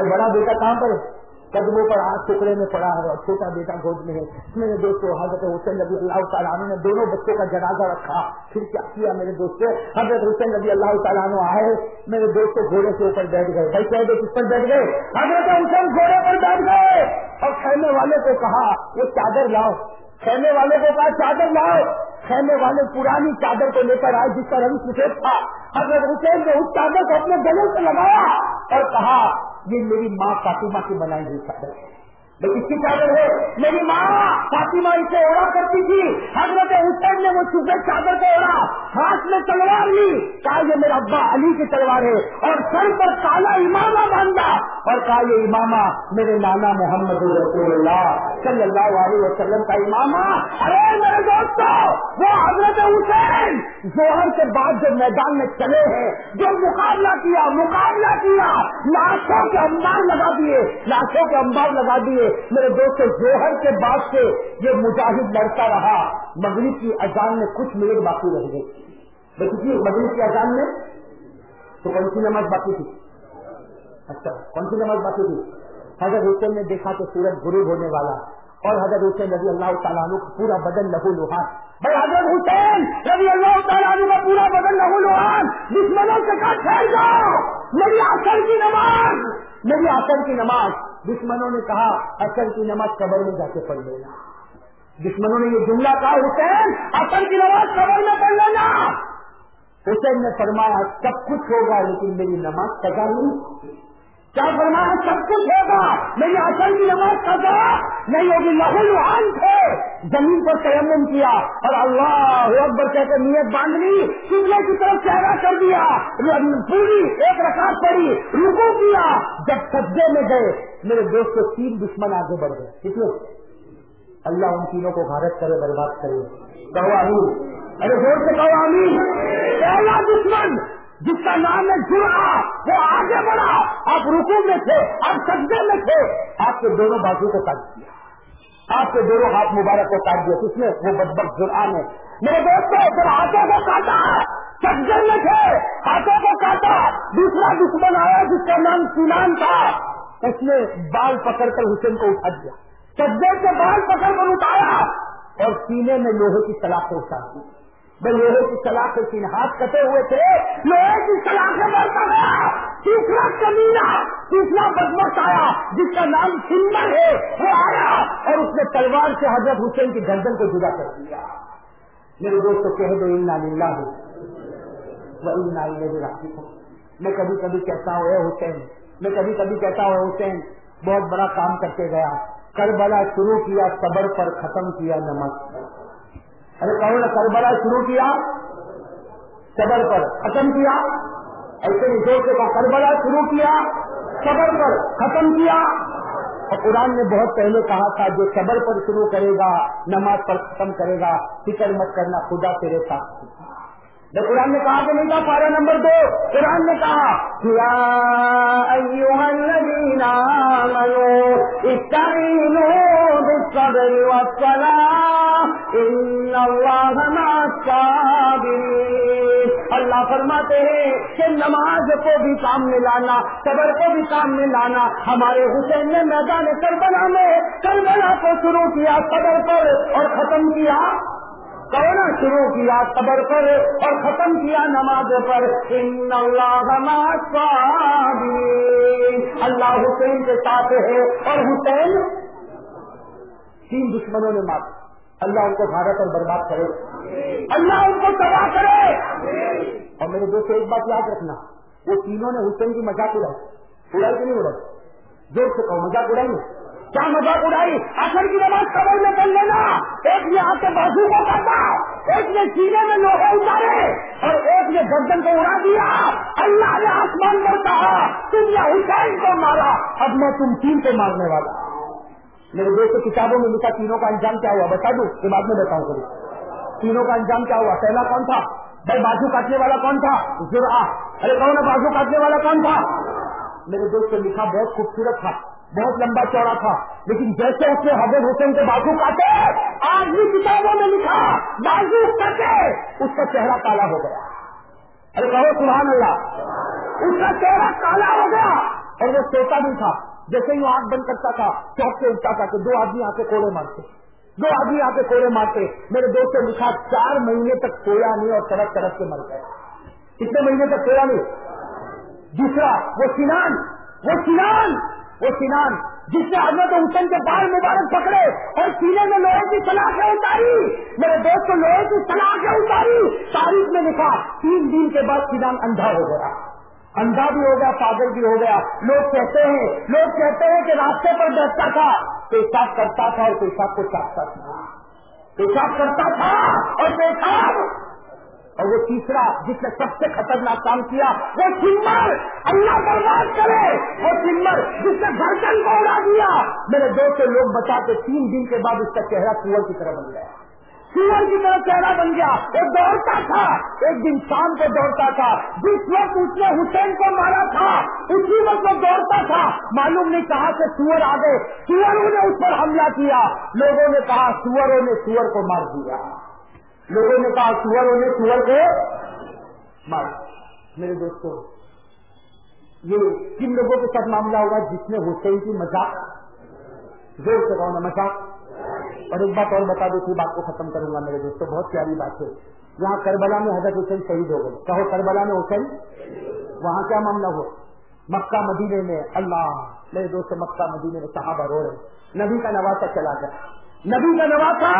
اور بڑا بیٹا کہاں پر قدموں پر آج ٹکڑے میں پڑا ہے اور چھوٹا بیٹا گود میں ہے۔ میرے دوستوں حضرت حسین نبی اللہ تعالیٰ نے دونوں بچوں کا جنازہ رکھا۔ پھر کیا کیا میرے دوستوں حضرت حسین نبی اللہ تعالیٰ آئے، میرے دوستوں گھوڑے کے اوپر بیٹھ گئے۔ بھائی، کہہ دے کس پر بیٹھ گئے؟ حضرت حسین گھوڑے پر بیٹھ گئے۔ اور کھیلنے والے کو کہا، یہ چادر لاؤ۔ خیمے والے کو کہا چادر لاؤ۔ خیمے والے پرانی چادر کو لے کر آئے جس کا رنگ سفید تھا۔ حضرت حسین نے اس چادر کو اپنے گلے سے لگایا اور کہا، یہ میری ماں فاطمہ کی بنائی ہوئی چادر ہے۔ کس کی چادر ہے۔ میری ماں فاطمہ اسے اوڑا کرتی تھی۔ حضرت حسین نے وہ چھپے چادر کو اوڑا۔ ہاتھ میں تلوار لی۔ کہا، یہ میرا ابا علی کی تلوار ہے۔ اور سر پر کالا امامہ باندھا۔ اور کہا، یہ امامہ میرے نانا محمد رسول اللہ صلی اللہ علیہ وسلم کا امامہ۔ ارے میرے دوستوں وہ حضرت حسین جوہر کے بعد جو میدان میں چلے ہیں، جو مقابلہ کیا مقابلہ کیا، لاکھوں کے امبار لگا دیے، لاکھوں کے امبار لگا دیے۔ میرے دوست جوہر کے بعد سے یہ مجاہد لڑتا رہا۔ مغرب کی اذان میں کچھ منٹ باقی رہ گئی کسی مغرب کی اذان میں تو کون سی نماز باقی تھی؟ اچھا کون سی نماز باقی تھی؟ حضرت حسین نے دیکھا تو سورج غروب ہونے والا اور حضرت حسین رضی اللہ تعالیٰ عنہ پورا بدن لہو لوہان بھائی حضرت حسین رضی اللہ تعالیٰ عنہ کا پورا بدن لہو لوہان دشمنوں سے کہا، ٹھہر جاؤ۔ میری اثر کی نماز۔ میری اثر کی نماز۔ دشمنوں نے کہا اصل کی نماز قبر میں جا کے پڑھ لینا۔ دشمنوں نے یہ جملہ کہا، حسین اصل کی نماز قبر میں پڑھ لینا۔ حسین نے فرمایا، سب کچھ ہوگا، لیکن میری نماز سزا نہیں۔ کیا فرمایا؟ سب کچھ ہوگا میری اصل کی نماز سزا نہیں ہوگی لہو لوہان تھے۔ زمین پر تیمم کیا۔ اور اللہ اکبر کہتے نیت باندھ لی قبلے کی طرف چہرہ کر دیا۔ پوری ایک رکعت پڑی رکو کیا۔ جب سجدے میں گئے، میرے دوست کو تین دشمن آگے بڑھ گئے۔ کتنے اللہ ان تینوں کو غارت کرے، برباد کرے۔ کہو آمین۔ ارے زور سے کہو آمین۔ پہلا دشمن! جس کا نام ہے جڑا وہ آگے بڑھا۔ آپ رکو میں تھے، آپ سجدے میں تھے۔ آپ کے دونوں بازو کو کاٹ دیا آپ کے دونوں ہاتھ مبارک کو کاٹ دیا کس نے؟ وہ بدبک جڑا نے۔ میرے دوستوں پھر ہاتھوں کو کاٹا۔ سجدے میں تھے، ہاتھوں کو کاٹا۔ دوسرا دشمن آیا جس کا نام سینان تھا۔ اس نے بال پکڑ کر حسین کو اٹھا دیا۔ سجدے سے بال پکڑ کر اٹھایا۔ اور سینے میں لوہے کی سلاخیں اٹھا دی۔ بھائی لوہے کی سلاخ تین ہاتھ کٹے ہوئے تھے لوہے کی سلاخیں بڑھتا گیا تیسرا کمینا، تیسرا بدمش آیا، جس کا نام سندر ہے، وہ آیا اور اس نے تلوار سے حضرت حسین کی گردن کو جدا کر دیا۔ میرے دوست کہہ دو اننا للہ وہ اننا راخی کو میں کبھی کبھی کہتا ہوں، اے حسین، میں کبھی کبھی کہتا ہوں حسین، بہت بڑا کام کرتے گیا۔ کربلا شروع کیا صبر پر ختم کیا نمک ارے کہوں نے کربلا شروع کیا؟ صبر پر ختم کیا؟ ایسے نہیں سے کربلا شروع کیا، صبر پر ختم کیا۔ اور قرآن نے بہت پہلے کہا تھا، جو صبر پر شروع کرے گا، نماز پر ختم کرے گا، فکر مت کرنا، خدا تیرے ساتھ قرآن نے کہا کہ نہیں تھا پارا نمبر دو۔ قرآن نے کہا اللہ فرماتے ہیں کہ نماز کو بھی کام میں لانا، صبر کو بھی کام میں لانا ہمارے حسین نے میدان کربلا میں کربلا کو شروع کیا، صبر پر اور ختم کیا۔ کرنا شروع کیا صبر پر اور ختم کیا نماز پر؟ ان اللہ اللہ حسین کے ساتھ ہے اور حسین تین دشمنوں نے مار اللہ ان کو بھارت اور برباد کرے۔ اللہ ان کو تباہ کرے۔ اور میرے دوست ایک بات یاد رکھنا۔ وہ تینوں نے حسین کی مذاق اڑائی۔ اڑائی کہ نہیں اڑائی۔ زور سے کہو، مذاق اڑائی کیا مذاق اڑائی، آخر کی نماز قبر میں کر لینا۔ ایک نے آ کے بازو کو کاٹا، ایک نے سینے میں لوہے اتارے اور ایک نے گردن کو اڑا دیا۔ اللہ نے آسمان پر کہا، تم یا حسین کو مارا، اب میں تم تین کو مارنے والا میرے دوست کتابوں میں لکھا تینوں کا انجام کیا ہوا؟ بتا دوں کے بعد میں بتاؤں کروں تینوں کا انجام کیا ہوا؟ پہلا کون تھا؟ بھائی، بازو کاٹنے والا کون تھا؟ ذرا ارے، کون بازو کاٹنے والا؟ کون تھا؟ میرے دوست کو لکھا بہت خوبصورت تھا۔ بہت لمبا چوڑا تھا۔ لیکن جیسے اس نے حضرت حسین کے بازو کاٹے، آج بھی کتابوں میں لکھا، بازو کٹے اس کا چہرہ کالا ہو گیا۔ ارے کہو، سبحان اللہ۔ اس کا چہرہ کالا ہو گیا۔ اور وہ سوتا بھی تھا، جیسے ہی وہ آنکھ بند کرتا تھا، چوک سے اٹھتا تھا کہ دو آدمی آ کے کوڑے مارتے۔ دو آدمی آ کے کوڑے مارتے۔ میرے دوست نے لکھا، چار مہینے تک سویا نہیں اور طرف طرف سے مر گیا۔ کتنے مہینے تک سویا نہیں؟ دوسرا، وہ سنان وہ سنان وہ سنان جس نے حضرت حسین کے بال مبارک پکڑے اور سینے میں لوہے کی سلاخیں اتاری میرے دوست کو لوہے کی سلاخیں اتاری تاریخ میں لکھا، تین دن کے بعد سنان اندھا ہو گیا۔ اندھا بھی ہو گیا، پاگل بھی ہو گیا۔ لوگ کہتے ہیں، لوگ کہتے ہیں کہ راستے پر بیٹھتا تھا۔ پیشاب کرتا تھا اور پیشاب کو چاہتا تھا۔ پیشاب کرتا تھا اور پیشاب اور وہ تیسرا جس نے سب سے خطرناک کام کیا، وہ سمر اللہ برباد کرے! وہ سمر جس نے گھرکن کو اڑا دیا۔ میرے دوست، لوگ بچاتے تین دن کے بعد اس کا چہرہ سور کی طرح بن گیا۔ سور کی طرح چہرہ بن گیا۔ وہ دوڑتا تھا۔ ایک دن شام کو دوڑتا تھا۔ جس وقت اس نے حسین کو مارا تھا، اسی وقت وہ دوڑتا تھا۔ معلوم نہیں کہا کہ سور آ گئے۔ سوروں نے اس پر حملہ کیا۔ لوگوں نے کہا سوروں نے سور کو مار دیا۔ لوگوں نے کہا سور نے سور کو مار۔ میرے دوستوں یہ کن لوگوں کے ساتھ معاملہ ہوگا جس نے حسین کی مذاق؟ زور سے کہوں نا مذاق۔ اور ایک بات اور بتا دو اسی بات کو ختم کروں گا میرے دوستوں بہت پیاری بات ہے۔ یہاں کربلا میں حضرت حسین شہید ہو گئے۔ کہو کربلا میں حسین؟ وہاں کیا معاملہ ہوا؟ مکہ مدینے میں اللہ، میرے دوست مکہ مدینے میں صحابہ رو رہے نبی کا نواسا چلا گیا۔ نبی کا نواسا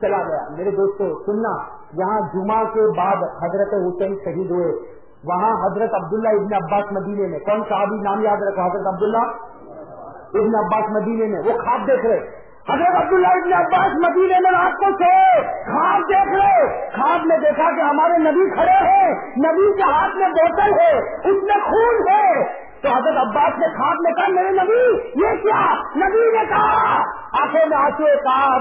چلا گیا۔ میرے دوستو، سننا، یہاں جمعہ کے بعد حضرت حسین شہید ہوئے۔ وہاں حضرت عبداللہ ابن عباس مدینے میں، کون صحابی نام یاد رکھو؟ حضرت عبداللہ ابن عباس مدینے میں، وہ خواب دیکھ رہے۔ حضرت عبداللہ ابن عباس مدینے میں آپ کو سے خواب دیکھ رہے۔ خواب میں دیکھا کہ ہمارے نبی کھڑے ہیں۔ نبی کے ہاتھ میں بوتل ہے۔ اس میں خون ہے۔ تو حضرت عباس نے خواب میں کہا، میرے نبی، یہ کیا؟ نبی نے کہا، آنکھوں میں آتے کہا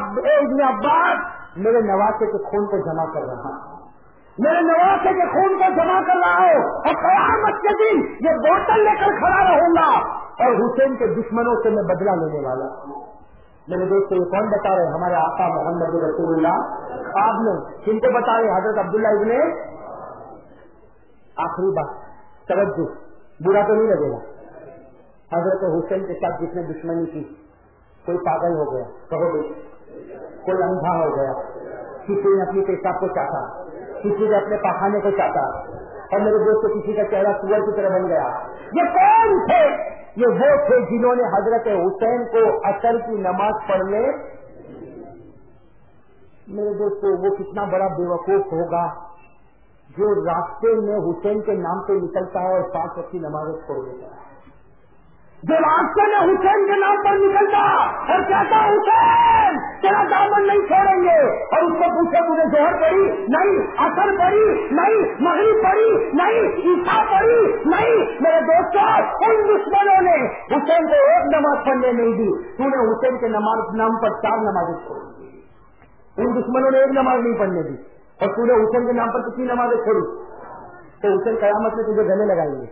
عباس، میرے نواسے کے خون کو جمع کر رہا میرے نواسے کے خون کو جمع کر رہا ہوں۔ اور قیامت کے دن یہ بوتل لے کر کھڑا رہوں گا۔ اور حسین کے دشمنوں سے میں بدلا لینے والا ہوں۔ میرے دوست یہ کون بتا رہے ہمارے آقا محمد رسول اللہ۔ خواب میں کن کو بتا رہے حضرت عبداللہ ابن آخری بات۔ توجہ۔ برا تو نہیں لگے گا۔ حضرت حسین کے ساتھ جس نے دشمنی کی، کوئی پاگل ہو گیا، کہو بھائی کوئی اندھا ہو گیا۔ کسی نے اپنی پیشاب کو چاہتا کسی نے اپنے پاخانے کو چاہتا اور میرے دوست کو کسی کا چہرہ سور کی طرح بن گیا۔ یہ کون تھے؟ یہ وہ تھے جنہوں نے حضرت حسین کو اثر کی نماز پڑھنے میرے دوست وہ کتنا بڑا بے وقوف ہوگا جو راستے میں حسین کے نام پہ نکلتا ہے اور پانچ اچھی کی نمازیں چھوڑ دیتا ہے۔ جو راستے میں حسین کے نام پر نکلتا اور کہتا، حسین، تیرا دامن نہیں چھوڑیں گے. اور اس کو پوچھے تجھے زہر پڑی? نہیں. اثر پڑی? نہیں. مغرب پڑی? نہیں. عیسا پڑی? نہیں. میرے دوستوں ان دشمنوں نے حسین کو ایک نماز پڑھنے نہیں دی۔ تو نے حسین کے نماز، نام پر چار نمازیں چھوڑ دی ان دشمنوں نے ایک نماز نہیں پڑھنے دی۔ اور تو نے حسین کے نام پر کتنی نمازیں چھوڑی؟ تو حسین قیامت میں تجھے گلے لگائیں گے۔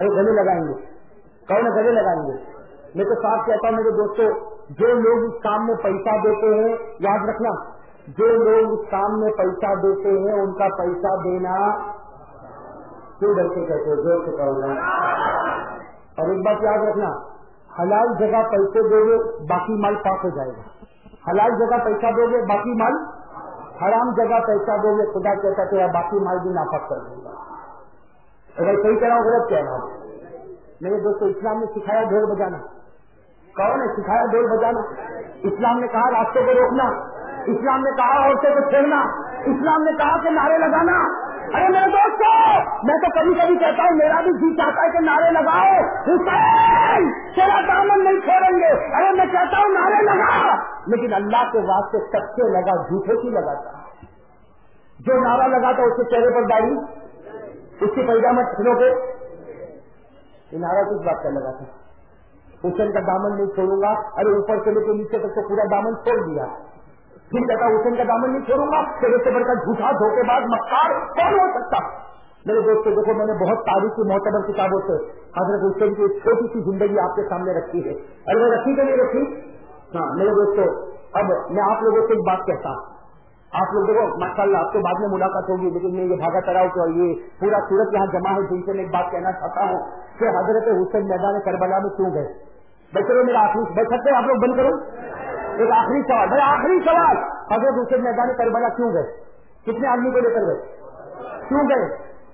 ارے، گلے لگائیں گے۔ کون گلے لگائیں گے میں تو صاف کہتا ہوں میرے دوستوں جو لوگ اس کام میں پیسہ دیتے ہیں، یاد رکھنا، جو لوگ اس کام میں پیسہ دیتے ہیں، ان کا پیسہ دینا کیوں ڈر کے کہتے زور سے کروں گا اور ایک بات یاد رکھنا، حلال جگہ پیسے دو گے، باقی مال پاک ہو جائے گا۔ حلال جگہ پیسہ دو گے، باقی مال حرام جگہ پیسہ دو گے، خدا کہتا تیرا باقی مال بھی نافک کر دوں گا۔ اگر صحیح طرح غلط کہنا میرے دوستوں اسلام نے سکھایا ڈھول بجانا۔ کون نے سکھایا ڈھول بجانا۔ اسلام نے کہا راستے کو روکنا۔ اسلام نے کہا عورتوں کو چھیڑنا۔ اسلام نے کہا کہ نعرے لگانا۔ ارے میرے دوستو، میں تو کبھی کبھی کہتا ہوں، میرا بھی جی چاہتا ہے کہ نعرے لگاؤ۔ حسین، تیرا دامن نہیں چھوڑیں گے۔ ارے میں کہتا ہوں نعرے لگا۔ لیکن اللہ کے واسطے سچے لگا، جھوٹے کی لگاتا جو نعرہ لگاتا اس کے چہرے پر ڈالی اس کی پیجامہ چھنوں کے نعرہ کس بات کا لگا تھا؟ حسین کا دامن نہیں چھوڑوں گا۔ ارے اوپر سے لے کے نیچے تک تو پورا دامن چھوڑ دیا۔ پھر کہتا حسین کا دامن نہیں چھوڑوں گا۔ پھر سے بڑھ کر جھوٹا دھوکے بعد مکار کون ہو سکتا؟ میرے دوستوں دیکھو، میں نے بہت تاریخی معتبر کتابوں سے حضرت حسین کی ایک چھوٹی سی زندگی آپ کے سامنے رکھی ہے۔ ارے وہ رکھی کہ نہیں رکھی؟ ہاں میرے دوستوں اب میں آپ لوگوں سے ایک بات کہتا ہوں۔ آپ لوگ دیکھو ماشاء اللہ آپ کے بعد میں ملاقات ہوگی، لیکن میں یہ بھاگا چڑھاؤ کہ یہ پورا سورت یہاں جمع ہے، جن سے میں ایک بات کہنا چاہتا ہوں کہ حضرت حسین میدان کربلا میں کیوں گئے؟ بھائی چلو، میرا آخری بیٹھ سکتے آپ لوگ بند کرو۔ ایک آخری سوال بھائی آخری سوال، حضرت حسین میدان کربلا کیوں گئے؟ کتنے آدمی کو لے کر گئے؟ کیوں گئے؟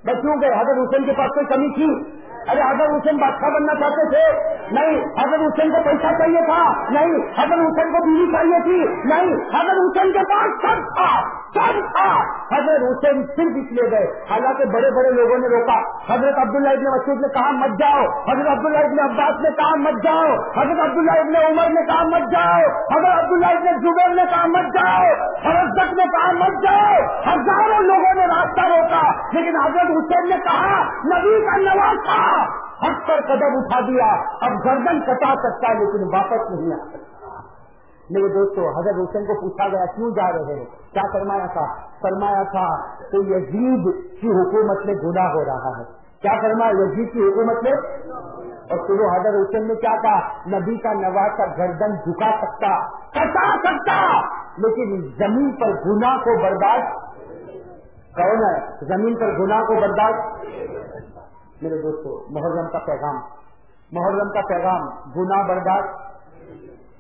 بھائی کیوں گئے؟ حضرت حسین کے پاس کوئی کمی تھی؟ ارے حضرت حسین بادشاہ بننا چاہتے تھے۔ نہیں، حضرت حسین کو پیسہ چاہیے تھا۔ نہیں، حضرت حسین کو بیوی چاہیے تھی۔ نہیں، حضرت حسین کے پاس سب تھا۔ سب تھا۔ حضرت حسین صرف اس لیے گئے۔ حالانکہ بڑے بڑے لوگوں نے روکا۔ حضرت عبداللہ ابن مسعود نے کہا، مت جاؤ۔ حضرت عبداللہ ابن عباس نے کہا، مت جاؤ۔ حضرت عبداللہ ابن عمر نے کہا، مت جاؤ۔ حضرت عبداللہ ابن زبیر نے کہا، مت جاؤ۔ حضرت نے کہا، مت جاؤ۔ ہزاروں لوگوں نے راستہ روکا، لیکن حضرت حسین نے کہا، نبی کا نواز تھا۔ ہٹ پر قدم اٹھا دیا، اب گردن کٹا سکتا لیکن واپس نہیں آ سکتا۔ میرے دوستوں حضرت حسین کو پوچھا گیا، کیوں جا رہے ہیں؟ کیا فرمایا تھا؟ فرمایا تھا، تو یزید کی حکومت میں گناہ ہو رہا ہے۔ کیا فرمایا؟ یزید کی حکومت میں؟ اور پھر حضرت حسین نے کیا کہا؟ نبی کا نواز کا گردن جھکا سکتا، کٹا سکتا، لیکن زمین پر گناہ کو برداشت کون ہے؟ زمین پر گناہ کو برداشت؟ میرے دوستوں محرم کا پیغام. محرم کا پیغام، گناہ برداشت.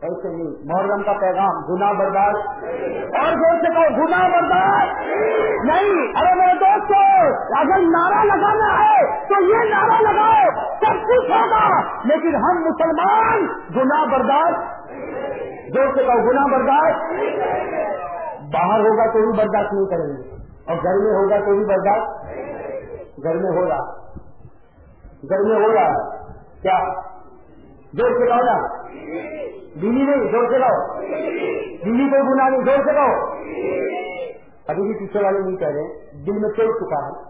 ایسے نہیں محرم کا پیغام گنا برداشت. اور زور سے کہو گنا برداشت. نہیں، ارے میرے دوستوں اگر نعرہ لگانا ہے، تو یہ نعرہ لگاؤ، سب کچھ ہوگا. لیکن ہم مسلمان گنا برداشت. زور سے کہو گنا برداشت. باہر ہوگا تو بھی برداشت نہیں کریں گے. اور گھر میں ہوگا تو بھی برداشت. گھر میں ہو رہا گھر میں ہو رہا کیا زور سے کہو نا دلی نہیں زور سے کہو دلی کوئی گنا نہیں زور سے کہو ابھی بھی پیچھے والے نہیں کہہ رہے دل میں چل چکا ہے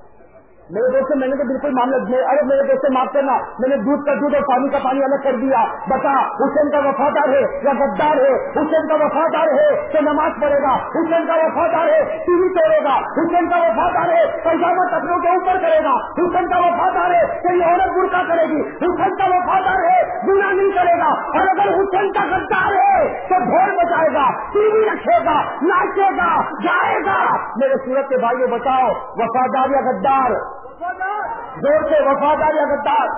میرے دوست میں نے تو بالکل معاملہ ارے میرے دوست سے معاف کرنا۔ میں نے دودھ کا دودھ اور پانی کا پانی الگ کر دیا۔ بتا، حسین کا وفادار ہے یا غدار ہے؟ حسین کا وفادار ہے تو نماز پڑھے گا۔ حسین کا وفادار ہے، ٹی وی توڑے گا۔ حسین کا وفادار ہے، پیجامہ کپڑوں کے اوپر کرے گا۔ حسین کا وفادار ہے، کوئی عورت برقع کرے گی۔ حسین کا وفادار ہے گنا نہیں کرے گا۔ اور اگر حسین کا غدار ہے تو ڈھول بچائے گا، ٹی وی رکھے گا، ناچے گا جائے گا۔ میرے سورت کے بھائیوں بتاؤ، وفادار یا غدار؟ زور سے وفادار یا غدار.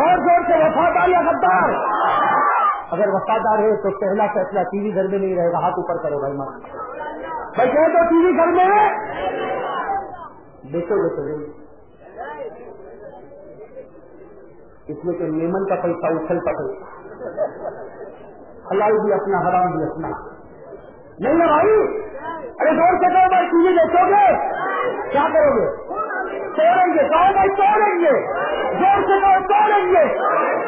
اور زور سے وفادار یا غدار. اگر وفادار ہے تو پہلا فیصلہ ٹی وی گھر میں نہیں رہے گا، ہاتھ اوپر کرو بھائی ماں بھائی کہ تو ٹی وی گھر میں دیکھو دیکھو اس میں کہ میمن کا پیسہ اچھل پکڑ. حلال بھی اپنا، حرام بھی اپنا. نہیں ہے بھائی؟ ارے زور سے کہو بھائی، ٹی وی دیکھو گے؟ کیا کرو گے؟ توڑیں گے، کہو بھائی توڑیں گے۔ زور سے کہو توڑیں گے۔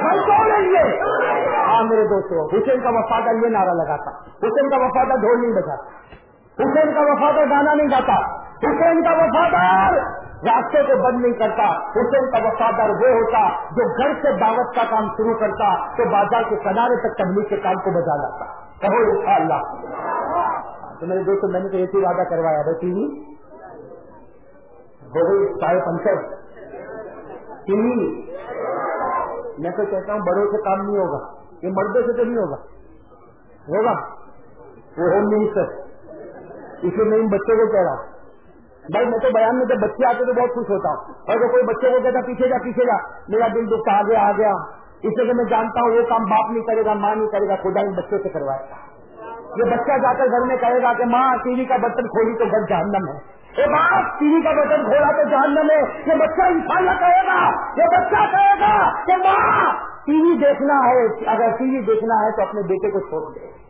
ہم توڑیں گے۔ ہاں میرے دوستوں حسین کا وفادہ یہ نعرہ لگاتا۔ حسین کا وفادہ ڈھول نہیں بجاتا حسین کا وفادہ گانا نہیں گاتا۔ حسین کا وفادار راستے کو بند نہیں کرتا، حسین کا وفادار وہ ہوتا جو گھر سے دعوت کا کام شروع کرتا تو بازار کے کنارے تک تبلیغ کے کام کو بجا لاتا۔ کہو اللہ۔ تو میرے دوستوں میں نے تو ایسی وعدہ کروایا۔ بھائی ٹی وی ہو گئی ساڑھے پنچر۔ میں تو کہتا ہوں، بڑوں سے کام نہیں ہوگا۔ یہ مردوں سے تو نہیں ہوگا۔ ہوگا؟ وہ ہوم منسٹر اسے میں ان بچوں کو کہہ رہا بھائی میں تو بیان میں جب بچے آتے تو بہت خوش ہوتا ہوں۔ اور کوئی بچوں کو کہتا پیچھے جا پیچھے جا، میرا دل دکھتا آ گیا آ۔ گیا اس لیے میں جانتا ہوں وہ کام باپ نہیں کرے گا، ماں نہیں کرے گا، خدا ان بچوں سے کروائے گا یہ بچہ جا کر گھر میں کہے گا کہ ماں، ٹی وی کا برتن کھولی تو گھر جہنم ہے۔ ٹی وی کا بٹن کھولا تو جاننے میں یہ بچہ انسان کہے گا، یہ بچہ کہے گا کہ ماں، ٹی وی دیکھنا ہے۔ اگر ٹی وی دیکھنا ہے تو اپنے بیٹے کو چھوڑ دے۔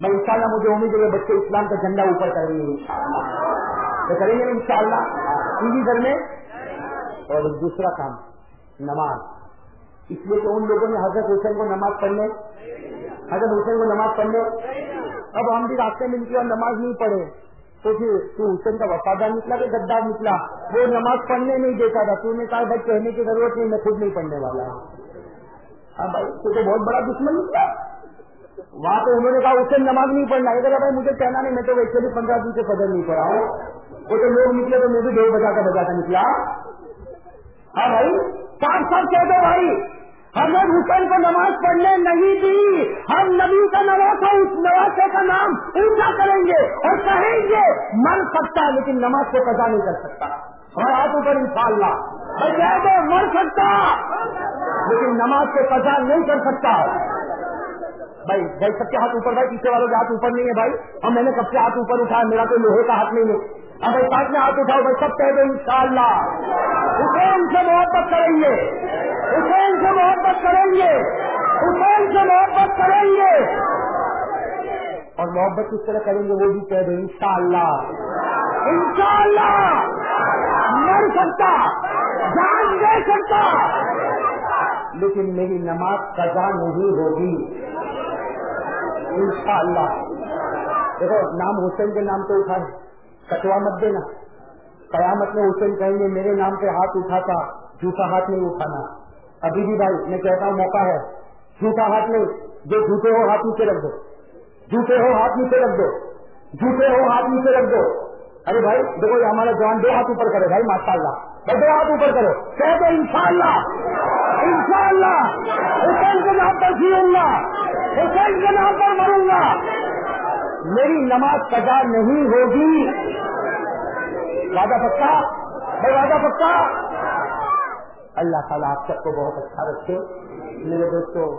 میں ان شاء اللہ مجھے امید ہے بچے اسلام کا جھنڈا اوپر کریں گے تو کریں گے ان شاء اللہ ٹی گھر میں؟ اور دوسرا کام، نماز۔ اس لیے کہ ان لوگوں نے حضرت حسین کو نماز پڑھنے حضرت حسین کو نماز پڑھنے اب ہم بھی راستے میں نکلے اور نماز نہیں پڑھے۔ تو پھر تو حسین کا وفادار نکلا کہ گدار نکلا؟ وہ نماز پڑھنے نہیں دیتا تھا۔ تو نے کہا بھائی کہنے کی ضرورت نہیں، میں خود نہیں پڑھنے والا۔ ہاں بھائی، تو تو بہت بڑا دشمن نکلا۔ وہاں تو انہوں نے کہا اسے نماز نہیں پڑھنا ہے۔ بھائی، مجھے کہنا نہیں، میں تو ویسے بھی پندرہ دن سے قدر نہیں پڑھا ہوں۔ وہ تو لوگ نکلے تو میں بھی ڈور بجا کر بجا کر نکلا۔ ہاں بھائی پانچ سال کہہ دو بھائی حضرت حسین کو نماز پڑھنے نہیں دی۔ ہم نبی کا نواز اس نوازے کا نام اونچا کریں گے اور کہیں گے، مر سکتا ہے، لیکن نماز کو قضا نہیں کر سکتا۔ اور آپ اوپر انشاء اللہ مر سکتا، لیکن نماز کو قضا نہیں کر سکتا۔ بھائی بھائی، سب کے ہاتھ اوپر، بھائی، پیچھے والوں کے ہاتھ اوپر نہیں ہے بھائی۔ اور میں نے کب سے ہاتھ اوپر اٹھایا، میرا کوئی لوہے کا ہاتھ نہیں ہے۔ اب بھائی میں ہاتھ اٹھاؤ، بھائی، سب کہہ دو ان شاء اللہ حسین سے محبت کریں گے۔ حسین سے محبت کریں گے۔ حسین سے محبت کریں گے۔ اور محبت کس طرح کریں گے وہ بھی کہہ دیں ان شاء اللہ ان شاء اللہ مر سکتا، جان دے سکتا۔ لیکن میری نماز قضا نہیں ہوگی۔ ان شاء اللہ دیکھو، نام حسین کے نام پہ اٹھا کٹوا مت دینا۔ قیامت میں حسین کہیں گے، میرے نام پہ ہاتھ اٹھاتا، جھوٹا ہاتھ نہیں اٹھانا۔ ابھی بھی بھائی، میں کہتا ہوں، موقع ہے۔ جھوٹا ہاتھ نہیں، جو جھوٹے ہو ہاتھ نیچے رکھ دو۔ جھوٹے ہو ہاتھ نیچے رکھ دو۔ جھوٹے ہو ہاتھ نیچے رکھ دو۔ ارے بھائی، دیکھو یہ ہمارا جوان دو ہاتھ اوپر کرے بھائی ماشاء اللہ دو ہاتھ اوپر کرو کہہ دو ان شاء اللہ ان شاء اللہ حسین کے نام پر جیوں گا حسین کے نام پر مروں گا میری نماز قضا نہیں ہوگی۔ وعدہ پکا؟ بھائی، وعدہ پکا؟ اللہ تعالیٰ آپ سب کو بہت اچھا رکھے۔ میرے دوستوں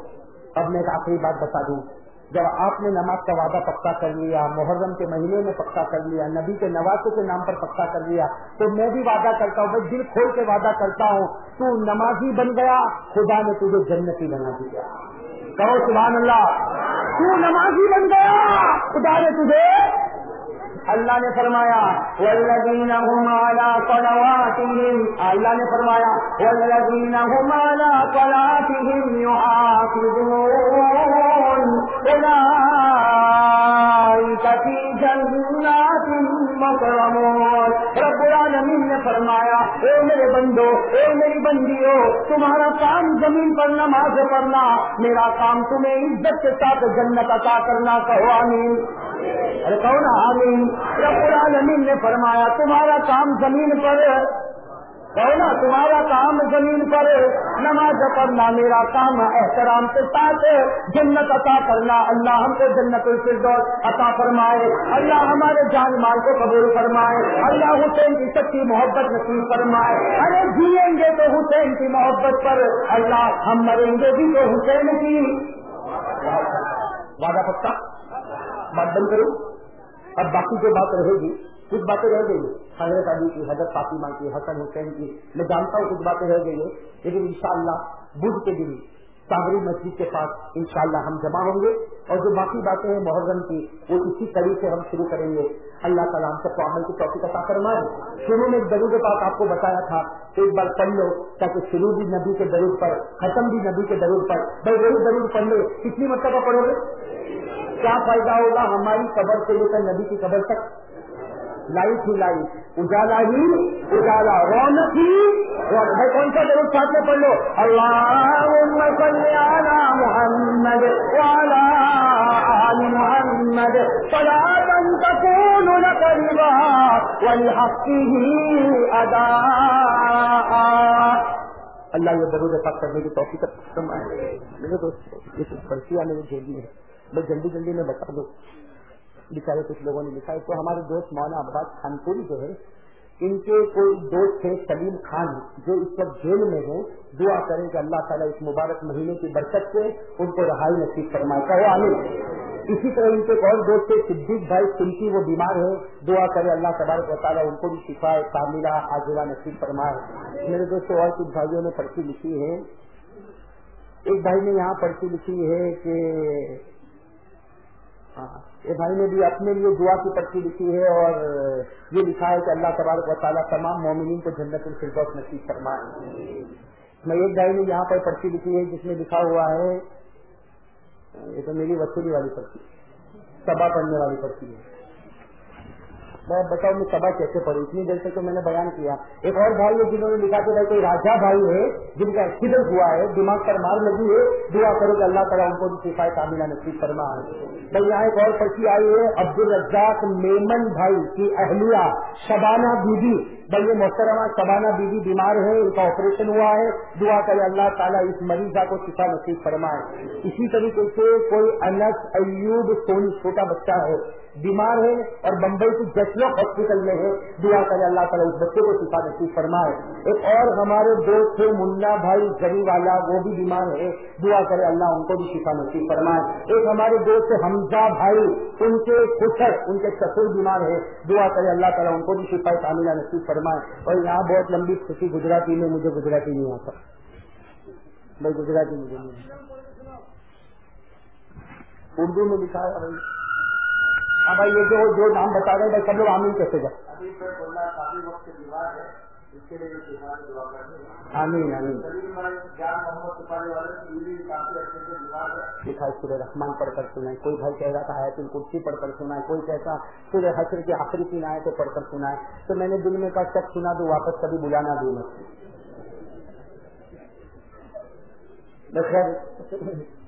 اب میں ایک آخری بات بتا دوں۔ جب آپ نے نماز کا وعدہ پکا کر لیا، محرم کے مہینے میں پکا کر لیا، نبی کے نوازوں کے نام پر پکا کر لیا، تو میں بھی وعدہ کرتا ہوں بھائی دل کھول کے وعدہ کرتا ہوں، تو نمازی بن گیا، خدا نے تجھے جنتی بنا دیا۔ کہو سبحان اللہ۔ تو نمازی بن گیا، خدا نے تجھے اللہ نے فرمایا والذین هم على صلواتهم اللہ نے فرمایا والذین هم على صلاتهم يحافظون اولئک فی جنات مکرمون رب العالمین نے فرمایا، اے میرے بندو، اے میری بندیوں تمہارا کام زمین پر نماز پڑھنا، میرا کام تمہیں عزت کے ساتھ جنت عطا کرنا، کہو آمین۔ ارے کون آمین۔ رب العالمین نے فرمایا، تمہارا کام زمین پر کہنا، تمہارا کام زمین پر نماز پڑھنا میرا کام احترام کے ساتھ جنت عطا کرنا، اللہ ہم کو جنت الفردوس عطا فرمائے، اللہ ہمارے جان مال کو قبول فرمائے، اللہ حسین کی سچی محبت نصیب فرمائے، ارے جیئیں گے تو حسین کی محبت پر، اللہ ہم مریں گے بھی تو حسین کی. وعدہ پکا؟ بات بند کروں اب باقی جو بات رہے گی کچھ باتیں رہ گئی حضرت علی کی، حضرت فاطمہ کی، حسن حسین کی، میں جانتا ہوں کچھ باتیں رہ گئی ہیں، لیکن انشاءاللہ بدھ کے دن ساغری مسجد کے پاس انشاءاللہ ہم جمع ہوں گے۔ اور جو باقی باتیں ہیں محرم کی، وہ اسی طریقے سے ہم شروع کریں گے۔ اللہ تعالیٰ ہم سب کو عمل کی توفیق عطا فرمائے۔ شروع میں درود پاک آپ کو بتایا تھا ایک بار پڑھ لو تاکہ شروع بھی نبی کے درود پر، ختم بھی نبی کے درود پر۔ بھائی، وہی درود پڑھ لو۔ کتنی مرتبہ پڑھو گے؟ کیا فائدہ ہوگا ہماری قبر سے لے کر نبی کی قبر تک؟ لائٹ ہی لائٹ اجالا ہی، اجالا رونق ہی۔ بھائی کون سا ضرور ساتھ میں پڑھ لو؟ اللہ محمد والا محمد۔ سلام تکون قریبا والحقی ادا۔ اللہ یہ ضرور پاک کرنے کی توفیق فرمائے۔ میرے دوست یہ پرچیاں میں جھیلی ہے میں جلدی جلدی میں بتا دوں۔ بےچارے کچھ لوگوں نے لکھا ہے۔ تو ہمارے دوست مولانا عباس خان پوری جو ہے ان کے کوئی دوست تھے سلیم خان جو اس وقت جیل میں ہیں، دعا کریں کہ اللہ تعالیٰ اس مبارک مہینے کی برکت سے ان کو رہائی نصیب فرمائے۔ کہ عامر اسی طرح ان کے ایک اور دوست تھے صدیق بھائی سنکی، وہ بیمار ہے دعا کرے اللہ تبارک و تعالیٰ ان کو بھی شفا تعمیرہ حاضرہ نصیب فرمائے۔ میرے دوستوں اور کچھ بھائیوں نے پرچی لکھی ہے۔ ایک بھائی نے یہاں پرچی لکھی ہے کہ ہاں۔ یہ بھائی نے بھی اپنے لیے دعا کی پرچی لکھی ہے اور یہ لکھا ہے کہ اللہ تبارک و تعالیٰ تمام مومنین کو جنت الفردوس نصیب فرمائے۔ میں ایک بھائی نے یہاں پر پرچی لکھی ہے جس میں لکھا ہوا ہے، یہ تو میری وصولی والی پرچی سبا پڑھنے والی پرچی ہے۔ میں بتاؤ میں سبا کیسے پڑھی اتنی دیر سے تو میں نے بیان کیا۔ ایک اور بھائی ہے جنہوں نے لکھا کہ بھائی کوئی راجا بھائی ہے جن کا ایکسیڈنٹ ہوا ہے، دماغ پر مار لگی ہے، دعا کرو کہ اللہ تعالیٰ ان کو بھی شفا نصیب فرما۔ ہے بھائی یہاں ایک اور پرچی آئی ہے عبد الرزاق میمن بھائی کی اہلیہ شبانہ بی بی بھائی یہ محترمہ شبانہ بی بی بیمار ہے، ان کا آپریشن ہوا ہے۔ دعا کرے اللہ تعالیٰ اس مریضہ کو شفا نصیب فرمائے۔ اسی طریقے سے کوئی انس ایوب سونی چھوٹا بچہ ہے بیمار ہے اور بمبئی کی جسلک ہاسپٹل میں ہے۔ دعا کرے اللہ تعالیٰ اس بچے کو شفا نصیب فرمائے۔ ایک اور ہمارے دوست تھے منا بھائی گری والا، وہ بھی بیمار ہے۔ دعا کرے اللہ ان کو بھی شفا نصیب فرمائے۔ ایک ہمارے دوست حمزہ بھائی، ان کے خسر ان کے سسر بیمار ہے دعا کرے اللہ تعالیٰ ان کو بھی شفا تعمیرہ نصیب فرمائے۔ اور یہاں بہت لمبی خوشی گجراتی میں، مجھے گجراتی نہیں آتا۔ بھائی، گجراتی مجھے اردو میں لکھا ہے۔ ہاں بھائی یہ جو جو نام بتا رہے ہیں بھائی سب لوگ آمین کیسے گا آمین آمین۔ لکھا سورہ رحمان پڑھ کر سنا ہے کوئی بھائی کہہ رہا تھا آیت الکرسی پڑھ کر سنا ہے کوئی کہتا سورہ حشر کی آخری تین آئے تو پڑھ کر سنا ہے تو میں نے دل میں کا سب سنا تو واپس کبھی بلانا دوں میں خیر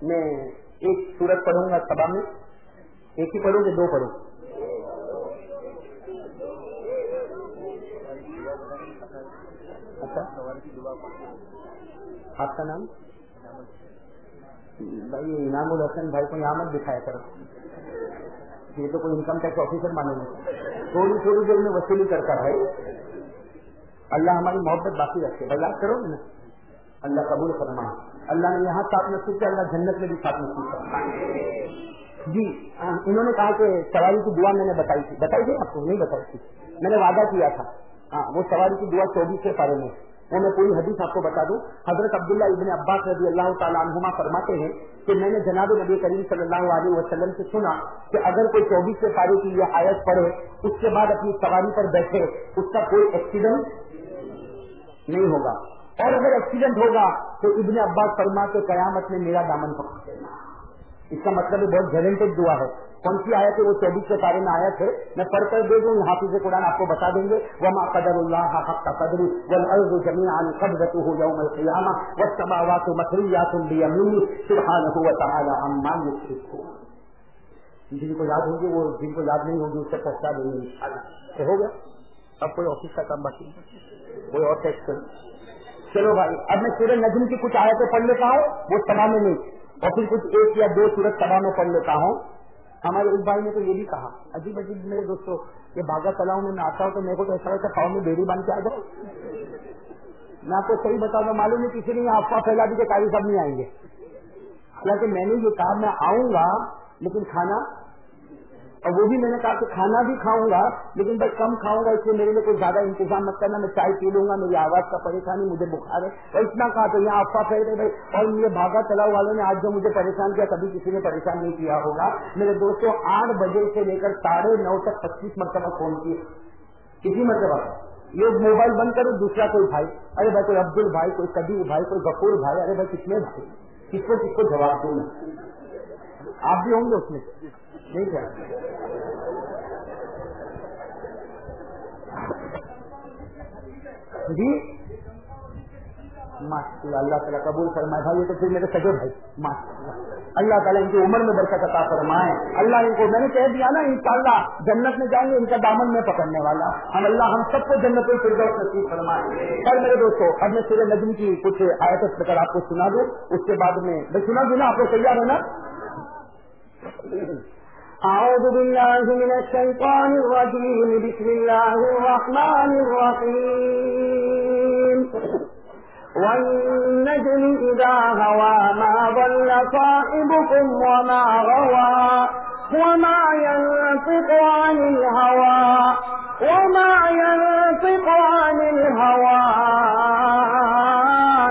میں ایک سورت پڑھوں گا سبا میں۔ ایک ہی پڑھوں گے؟ دو پڑھوں اچھا۔ آپ کا نام؟ بھائی انعام الحسن بھائی کو یہاں مت دکھایا کرو۔ یہ تو کوئی انکم ٹیکس آفیسر مانو گے تھوڑی تھوڑی دیر میں وصولی کرتا ہے، اللہ ہماری محبت باقی رکھے۔ بھائی، یاد کرو نا۔ اللہ قبول فرما اللہ نے یہاں ساتھ نصیب کیا، اللہ جنت میں بھی ساتھ نصیب کرنا جی انہوں نے کہا کہ سواری کی دعا میں نے بتائی تھی۔ بتائی تھی؟ آپ کو نہیں بتائی تھی۔ میں نے وعدہ کیا تھا۔ ہاں وہ سواری کی دعا چوبیس کے پارے میں۔ وہ میں پوری حدیث آپ کو بتا دوں۔ حضرت عبداللہ ابن عباس رضی اللہ تعالیٰ عنہما فرماتے ہیں کہ میں نے جناب نبی کریم صلی اللہ علیہ وسلم سے سنا کہ اگر کوئی چوبیس کے پارے کی یہ آیت پڑھے، اس کے بعد اپنی سواری پر بیٹھے، اس کا کوئی ایکسیڈنٹ نہیں ہوگا۔ اور اگر ایکسیڈنٹ ہوگا تو ابن عباس فرما کے قیامت میں میرا دامن پکڑ۔ اس کا مطلب بہت گارنٹیڈ دعا ہے۔ کون سی آیا تھے وہ چوبیس کے بارے میں آیا تھے میں پڑھ کر دے دوں، حافظ قرآن آپ کو بتا دیں گے۔ وما قدر اللہ حق کا قدر والارض جميعا قبضته يوم القيامه والسماوات مطریات بیمینه سبحانه وتعالى عما يشركون۔ جن کو یاد ہوگی، وہ جن کو یاد نہیں ہوگی، اس سے پہنچا دیں گے انشاءاللہ۔ ہو گیا؟ اب کوئی آفس کا کام باقی کوئی اور ٹیکس چلو بھائی، اب میں سورہ نجم کی کچھ آیتیں پڑھ لیتا ہوں، وہ سبا نہیں۔ اور پھر کچھ ایک یا دو سورج سبا میں پڑھ لیتا ہوں۔ ہمارے اس بھائی نے تو یہ بھی کہا، عجیب عجیب میرے دوستوں، یہ باغا تلاؤ میں میں آتا ہوں تو میرے کو تو ایسا لگتا پاؤں میں بیڑی باندھ کے آ جاؤ۔ میں آپ کو صحیح بتاؤں گا، معلوم ہے کسی نے افواہ پھیلا دی کہ کاری صاحب نہیں آئیں گے۔ حالانکہ میں نے یہ کہا، میں آؤں گا، لیکن کھانا اور وہ بھی میں نے کہا کہ کھانا بھی کھاؤں گا، لیکن بھائی کم کھاؤں گا، اس لیے میرے لیے کوئی زیادہ انتظام مت کرنا، میں چائے پی لوں گا، میری آواز کا پریشانی مجھے بخار ہے۔ اور اتنا کہا تو یہاں افواہ پھیل رہے بھائی، اور مجھے بھاگا چلاؤ والوں نے آج جو مجھے پریشان کیا، کبھی کسی نے پریشان نہیں کیا ہوگا۔ میرے دوستوں آٹھ بجے سے لے کر ساڑھے نو تک پچیس مرتبہ فون کیے۔ کسی مرتبہ؟ یہ موبائل بند کرو، دوسرا کوئی بھائی۔ ارے بھائی، کوئی عبدل بھائی، کوئی کبیر بھائی، کوئی غفور بھائی، ارے بھائی، کتنے بھائی؟ کس کو کس کو جواب دوں آپ بھی ہوں گے اس میں۔ نہیں کیا جی۔ ماشاء اللہ اللہ تعالیٰ قبول فرمائے۔ بھائی تو پھر میرے سجے بھائی ماشاء اللہ اللہ تعالیٰ ان کی عمر میں برکت عطا فرمائے۔ اللہ ان کو میں نے کہہ دیا نا ان شاء اللہ جنت میں جائیں گے، ان کا دامن میں پکڑنے والا۔ ہم اللہ، ہم سب کو جنت الفردوس نصیب فرمائے۔ کل میرے دوستوں اب میں سورہ نجم کی کچھ آیت کر آپ کو سنا دوں۔ اس کے بعد میں میں سنا دوں نا، آپ کو تیار ہے نا؟ أعوذ بالله من الشيطان الرجيم. بسم الله الرحمن الرحيم. والنجم إذا هوى ما ضل صائبكم وما غوى وما ينطق عن الهوى وما ينطق عن الهوى.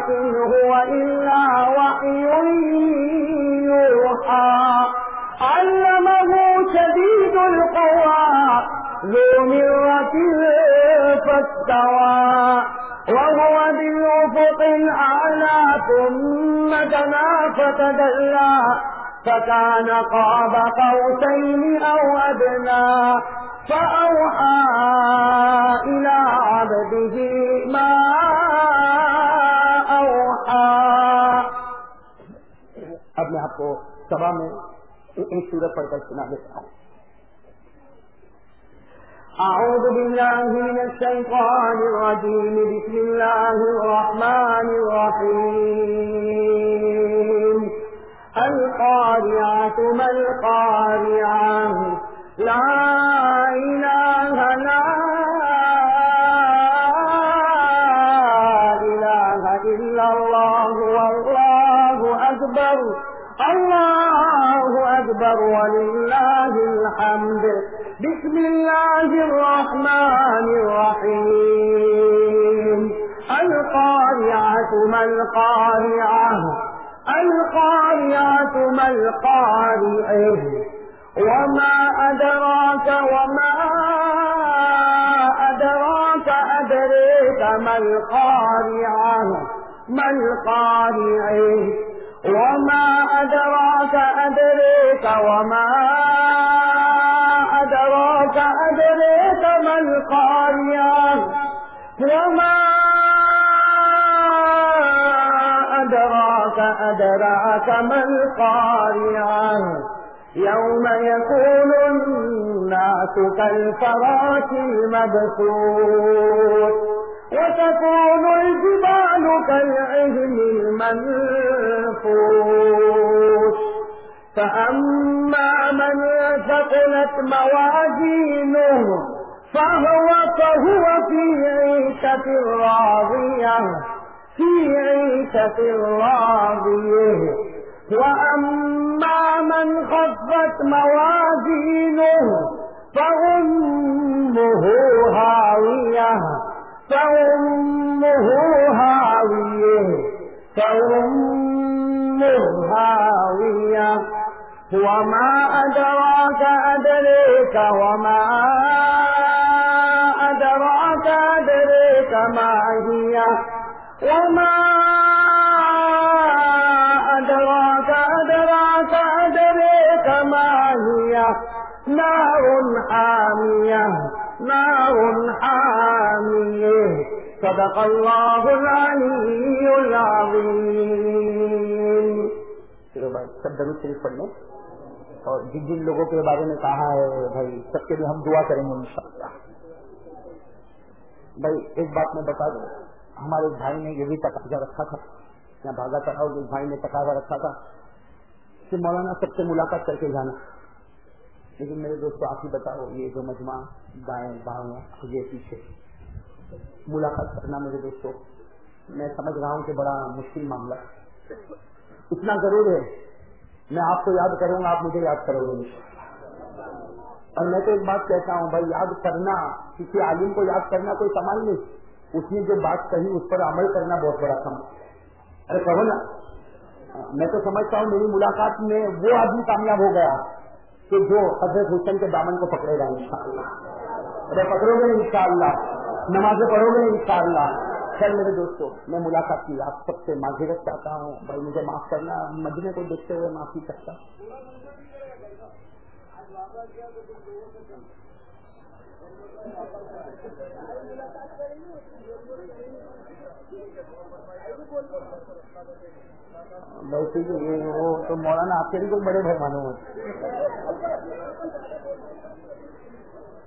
إن هو إلا وحي ذو مرة فاستوى وهو بالأفق الأعلى ثم دنا فتدلى فكان قاب قوسين أو أدنى فأوحى إلى عبده ما أوحى. اب میں آپ کو سبا میں ایک سورت پڑھ کر سنا دیتا ہوں۔ أعوذ بالله من الشيطان الرجيم. بسم الله الرحمن الرحيم. القارعة ما القارعة؟ لا إله لا إله إلا الله والله أكبر. الله أكبر ولله الحمد. بسم الله الرحمن الرحيم. القارعة ما القارعة؟ القارعة ما القارعة؟ وما أدراك وما أدراك أدريك ما القارعة؟ ما القارعة؟ وما أدراك أدريك وما أدريك ما وما أدراك أدراك ما القارعة يوم يكون الناس كالفراش المبثوث. وتكون الجبال كالعهن المنفوش فأما من ثقلت موازينه فهو فهو في عيشة راضية في عيشة راضية. وأما من خفت موازينه فأمه هاوية فأمه هاوية. فأمه هاوية وما أدراك أدريك وما أدراك أدريك ما هي وما أدراك أدراك أدريك ما هي نار حامية نار حامية صدق الله العلي العظيم سب ضرور شریف پڑھ لیں اور جن جن لوگوں کے بارے میں کہا ہے بھائی، سب کے لیے ہم دعا کریں گے انشاءاللہ۔ بھائی، ایک بات میں بتا دوں۔ ہمارے بھائی نے یہ بھی تقاضا رکھا تھا۔ یا بھاگا تھا اور بھائی نے تقاضا رکھا تھا کہ مولانا سب سے ملاقات کر کے جانا۔ لیکن میرے دوستوں آپ ہی بتاؤ، یہ جو مجمع دائیں بائیں آگے پیچھے۔ ملاقات کرنا میرے دوستوں میں سمجھ رہا ہوں کہ بڑا مشکل معاملہ اتنا ضرور ہے۔ میں آپ کو یاد کروں گا، آپ مجھے یاد کرو گے۔ اور میں تو ایک بات کہتا ہوں، بھائی، یاد کرنا، کسی عالم کو یاد کرنا کوئی کمال نہیں۔ اس نے جو بات کہی، اس پر عمل کرنا بہت بڑا کم ارے، کہو نا۔ میں تو سمجھتا ہوں میری ملاقات میں وہ آدمی کامیاب ہو گیا کہ جو حضرت حسین کے دامن کو پکڑے گا ان شاء اللہ ارے، پکڑو گے ان شاء اللہ نمازیں پڑھو گے ان شاء اللہ خیر میرے دوستوں میں ملاقات کی آپ سب سے معذرت چاہتا ہوں۔ بھائی، مجھے معاف کرنا مجمے کو دیکھتے ہوئے معافی کرتا ویسے وہ تو مولانا، آپ کے بھی کوئی بڑے بھائی معلوم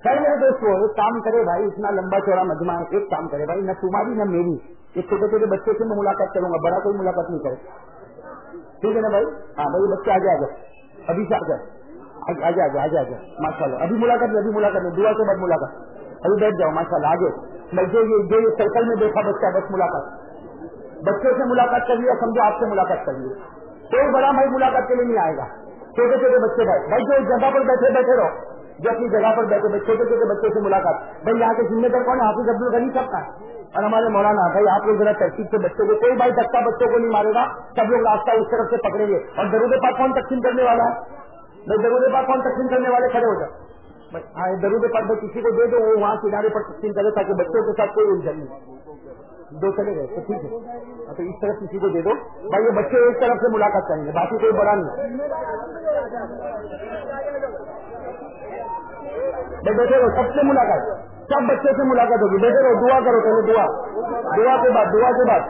خیر میرے دوستوں ایک کام کرے بھائی، اتنا لمبا چوڑا مجمع ہے ایک کام کرے بھائی، نہ تمہاری نہ میری۔ ایک چھوٹے چھوٹے بچے سے میں ملاقات کروں گا، بڑا کوئی ملاقات نہیں کرے۔ ٹھیک ہے نا بھائی؟ ہاں بھائی، بچے آگے آ جائے ابھی سے آ جائے آگے آگے آگے آگے۔ ماشاء اللہ ابھی ملاقات ابھی ملاقات دعا کے بعد ملاقات۔ ابھی بیٹھ جاؤ ماشاء اللہ آگے۔ میں جو یہ سرکل میں دیکھا بچہ، بس ملاقات۔ بچے سے ملاقات کر لیا، سمجھو آپ سے ملاقات کر لیا۔ کوئی بڑا بھائی ملاقات کے لیے نہیں آئے گا۔ چھوٹے چھوٹے بچے بھائی بھائی جو جگہ پر بیٹھے بیٹھے رہو۔ جو اپنی جگہ پر بیٹھے چھوٹے چھوٹے بچوں سے ملاقات۔ بھائی، یہاں کے ذمہ دار کون ہے؟ حافظ عبد الغنی سب کا۔ اور ہمارے مولانا، بھائی، آپ لوگ ذرا تحقیق سے بچوں کو کوئی بھائی دکا بچوں کو نہیں مارے گا، سب لوگ راستہ اس طرف سے پکڑیں گے۔ اور درود پاک کون تقسیم کرنے والا ہے؟ بھائی، درود پاک کون تقسیم کرنے والے کھڑے ہو جائے ہاں درود پاک بھائی کسی کو دے دو، وہ وہاں کنارے پر تقسیم کرے تاکہ بچوں کے ساتھ کوئی الجھن نہیں دو چلے گئے، تو ٹھیک ہے۔ ہاں، تو اس طرف کسی کو دے دو۔ بھائی، یہ بچے ایک طرف سے ملاقات کریں گے، باقی کوئی بڑا نہیں۔ بیٹھے رہو، سب سے ملاقات۔ سب بچے سے ملاقات ہوگی۔ بیٹھے رہو، دعا کرو، پہلے دعا۔ دعا کے بعد، دعا کے بعد۔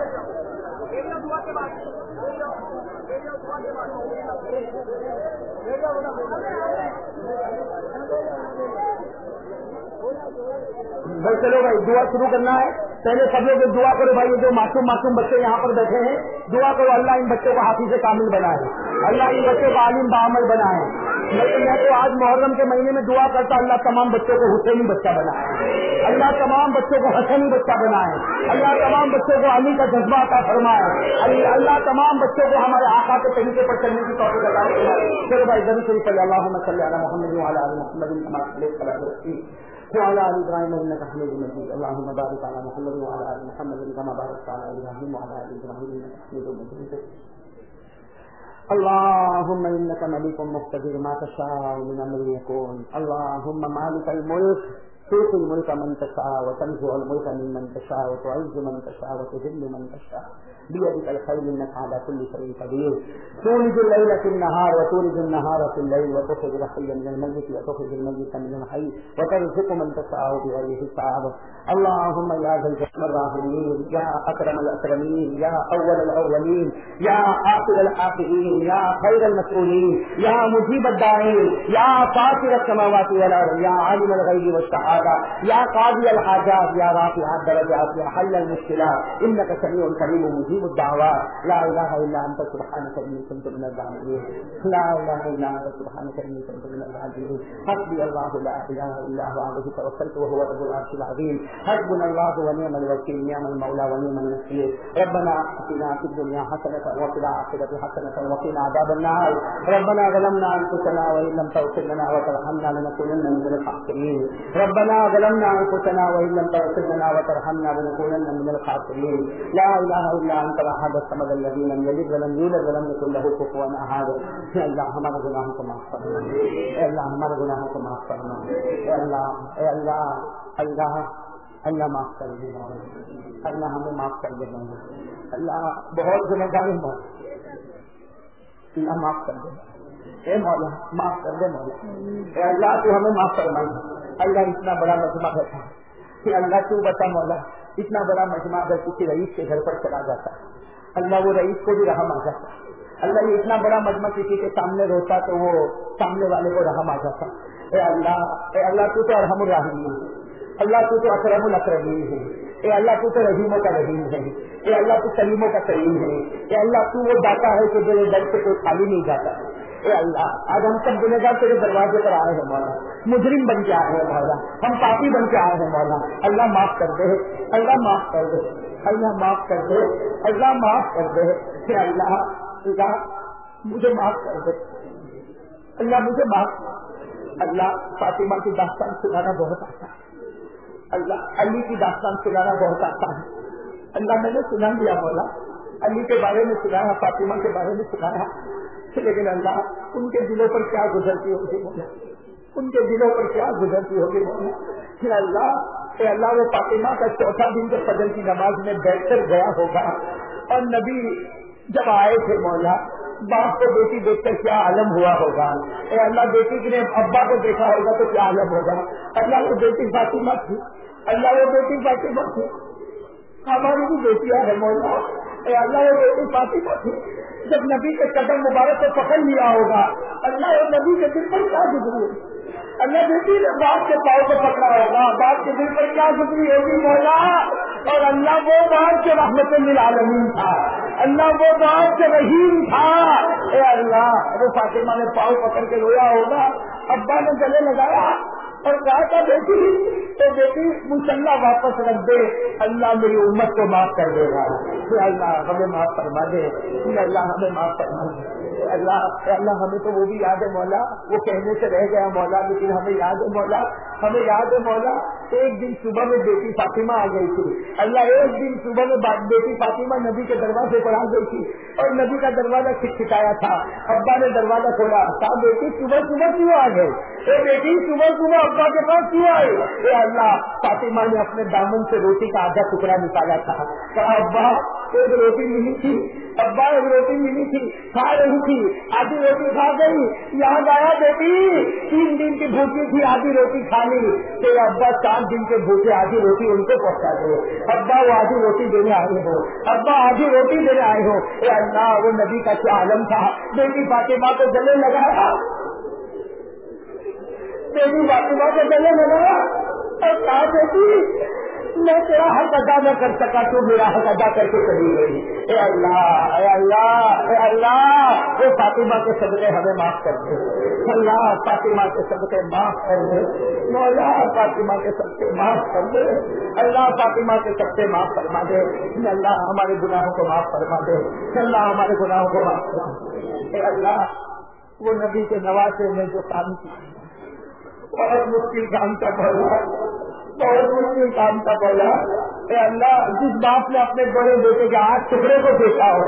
بھائی چلو بھائی، دعا شروع کرنا ہے۔ پہلے سب لوگ دعا کرو بھائی جو معصوم معصوم بچے یہاں پر بیٹھے ہیں، دعا کرو اللہ ان بچوں کو حافظ سے کامل بنائے۔ اللہ ان بچوں کو عالم بعمل بنائے۔ میں تو آج محرم کے مہینے میں دعا کرتا اللہ تمام بچوں کو حسینی بچہ بنائے۔ اللہ تمام بچوں کو حسینی بچہ بنائے۔ اللہ تمام بچوں کو علی کا جذبہ عطا فرمائے۔ اللہ تمام بچوں کو ہمارے آقا کے طریقے پر چلنے کی توقع عطا فرمائے۔ چلو بھائی ضرور صلی اللہ صلی محمد محمد محمد وعلى ال ابراهيم انك حميد مجيد. اللهم بارك على محمد وعلى ال محمد كما باركت على ابراهيم وعلى ال ابراهيم انك حميد مجيد. اللهم انك ملك مقتدر ما تشاء من امر يكون. اللهم مالك الملك تؤتي الملك من تشاء وتنزع الملك ممن تشاء وتعز من تشاء وتذل من تشاء. بيدك الخير إنك على كل شيء قدير. تولج الليل في النهار وتولج النهار في الليل وتخرج الحي من الميت وتخرج الميت من الحي وترزق من تشاء بغير حساب. اللهم يا ذا الجلال الراحمين يا أكرم الأكرمين يا أول الأولين يا آخر الآخرين يا خير المسؤولين يا مجيب الداعين يا فاطر السماوات والأرض يا عالم الغيب والشهادة. يا قاضي الحاجات يا رافع الدرجات يا حل المشكلات. إنك سميع كريم مجيب الدعوات. لا إله إلا أنت سبحانك إني كنت من الظالمين. لا إله إلا أنت سبحانك إني كنت من الظالمين. حسبي الله لا إله إلا هو عليه توكلت وهو رب العرش العظيم. حسبنا الله ونعم الوكيل نعم المولى ونعم النصير. ربنا آتنا في الدنيا حسنة وفي الآخرة حسنة وقنا عذاب النار. ربنا ظلمنا أنفسنا وإن لم تغفر لنا وترحمنا لنكونن من الخاسرين. ربنا ربنا ظلمنا انفسنا وان لم تغفر لنا وترحمنا لنكونن من الخاسرين. لا اله الا انت احد الصمد الذي لم يلد ولم يولد ولم يكن له كفوا احد اے اللہ ہمارے گناہوں کو معاف کرنا اے اللہ ہمارے گناہوں کو معاف کرنا اے اللہ اے اللہ اللہ اللہ معاف کر دے اللہ ہمیں معاف کر دے اللہ بہت ذمہ داری ہو اللہ معاف کر دے اے مولا، معاف کر دے مولا۔ اے اللہ، تو ہمیں معاف کرنا اللہ اتنا بڑا مجمع بیٹھا کہ اللہ تو بتا مولا، اتنا بڑا مجمع اگر کسی رئیس کے گھر پر چلا جاتا۔ اللہ وہ رئیس کو بھی رحم آ جاتا۔ اللہ یہ اتنا بڑا مجمع کسی کے سامنے روتا تو وہ سامنے والے کو رحم آ جاتا۔ اے اللہ اے اللہ تو تو ارحم الرحیم اللہ تو تو اکرم الاکرمین ہے۔ اے اللہ تو تو رحیموں کا رحیم ہے۔ اے اللہ تو سلیموں کا سلیم ہے۔ اے اللہ تو وہ داتا ہے کہ جو ڈر سے کوئی خالی نہیں جاتا۔ اے اللہ، آج ہم سب گنےگار تیرے دروازے پر آئے ہیں مولا۔ مجرم بن کے آئے ہیں مولا۔ ہم پاپی بن کے آئے ہیں مولا۔ اللہ معاف کر دے۔ اللہ معاف کر دے۔ اللہ معاف کر دے۔ اللہ معاف کر دے۔ کہ اللہ اللہ مجھے معاف کر دے۔ اللہ مجھے معاف اللہ فاطمہ کی داستان سنانا بہت آسان ہے۔ اللہ علی کی داستان سنانا بہت آسان ہے۔ اللہ میں نے سنا دیا مولا۔ علی کے بارے میں سنایا فاطمہ کے بارے میں سنایا لیکن اللہ ان کے دلوں پر کیا گزرتی ہوگی؟ مولا ان کے دلوں پر کیا گزرتی ہوگی؟ مولا پھر اللہ، اے اللہ، وہ فاطمہ کا چوتھا دن جو فجر کی نماز میں بیٹھ کر گیا ہوگا، اور نبی جب آئے تھے مولا، باپ کو بیٹی دیکھ کر کیا عالم ہوا ہوگا؟ اے اللہ، بیٹی کے ابا کو دیکھا ہوگا تو کیا عالم ہوگا؟ اللہ، وہ بیٹی فاطمہ تھی۔ اللہ، وہ بیٹی فاطمہ تھی۔ ہماری بھی بیٹیاں ہے، مولا، اے اللہ وہ بیٹی فاطمہ تھی جب نبی کے قدم مبارک کو پکڑ لیا ہوگا، اللہ اور نبی کے دل پر کیا گزرے اللہ بیٹی نے باپ کے پاؤں کو پکڑا ہوگا۔ باپ کے دل پر کیا گزری ہوگی مولا؟ اور اللہ وہ باپ کے رحمت العالمین تھا، اللہ وہ باپ کے رحیم تھا۔ اے اللہ وہ فاطمہ نے پاؤں پکڑ کے رویا ہوگا۔ ابا نے گلے لگایا اور کہا تھا، بیٹی، تو بیٹی مسلح واپس رکھ دے۔ اللہ میری امت کو معاف کر دے گا۔ اللہ، ہمیں معاف فرما دے۔ اللہ، ہمیں معاف فرما دے۔ اللہ اللہ، ہمیں تو وہ بھی یاد ہے مولا، وہ کہنے سے رہ گیا مولا، لیکن پھر ہمیں یاد ہے مولا، ہمیں یاد ہے مولا، ایک دن صبح میں بیٹی فاطمہ آ گئی تھی۔ اللہ ایک دن صبح میں بیٹی فاطمہ نبی کے دروازے پر آ گئی تھی۔ اور نبی کا دروازہ کھٹکھٹایا تھا۔ ابا نے دروازہ کھولا۔ کہا بیٹی صبح صبح کیوں آ گئے اے بیٹی صبح صبح ابا کے پاس کیوں آئے اے اللہ، فاطمہ نے اپنے دامن سے روٹی کا آدھا ٹکڑا نکالا تھا۔ کہا، ابا، ایک روٹی ملی تھی۔ ابا، ایک روٹی ملی تھی، کھا رہی تھی۔ آدھی روٹی کھا گئی۔ یہاں گایا بیٹی؟ تین دن کی بھوکی تھی، آدھی روٹی کھا لی ابا چار دن کے بھوکے آدھی روٹی ان کو پہنچا دو ابا، وہ آدھی روٹی دینے آئے ہو۔ ابا، آدھی روٹی دینے آئے ہو۔ اے اللہ، وہ نبی کا کیا عالم تھا۔ بیٹی فاطمہ کو گلے لگایا۔ بیٹی فاطمہ کو گلے لگایا۔ اور کہا، بیٹی میں تیرا حق ادا نہ کر سکا تو میرا حق ادا کر کے چلی گئی۔ اے اللہ اے اللہ اے اللہ، وہ فاطمہ کے صدقے ہمیں معاف کر دے۔ اللہ، فاطمہ کے سب سے معاف کر دے۔ مولا، فاطمہ کے سب سے معاف کر دے۔ اللہ، فاطمہ کے سب سے معاف فرما دے۔ اللہ، ہمارے گناہوں کو معاف فرما دے۔ اللہ، ہمارے گناہوں کو معاف فرما دے۔ اللہ، وہ نبی کے نوازے میں جو کام کیا۔ بہت مشکل کام کا بولا بہت مشکل کام کا بولا اے اللہ، جس باپ نے اپنے بڑے بیٹے کے ہاتھ ٹکڑے کو دیکھا ہو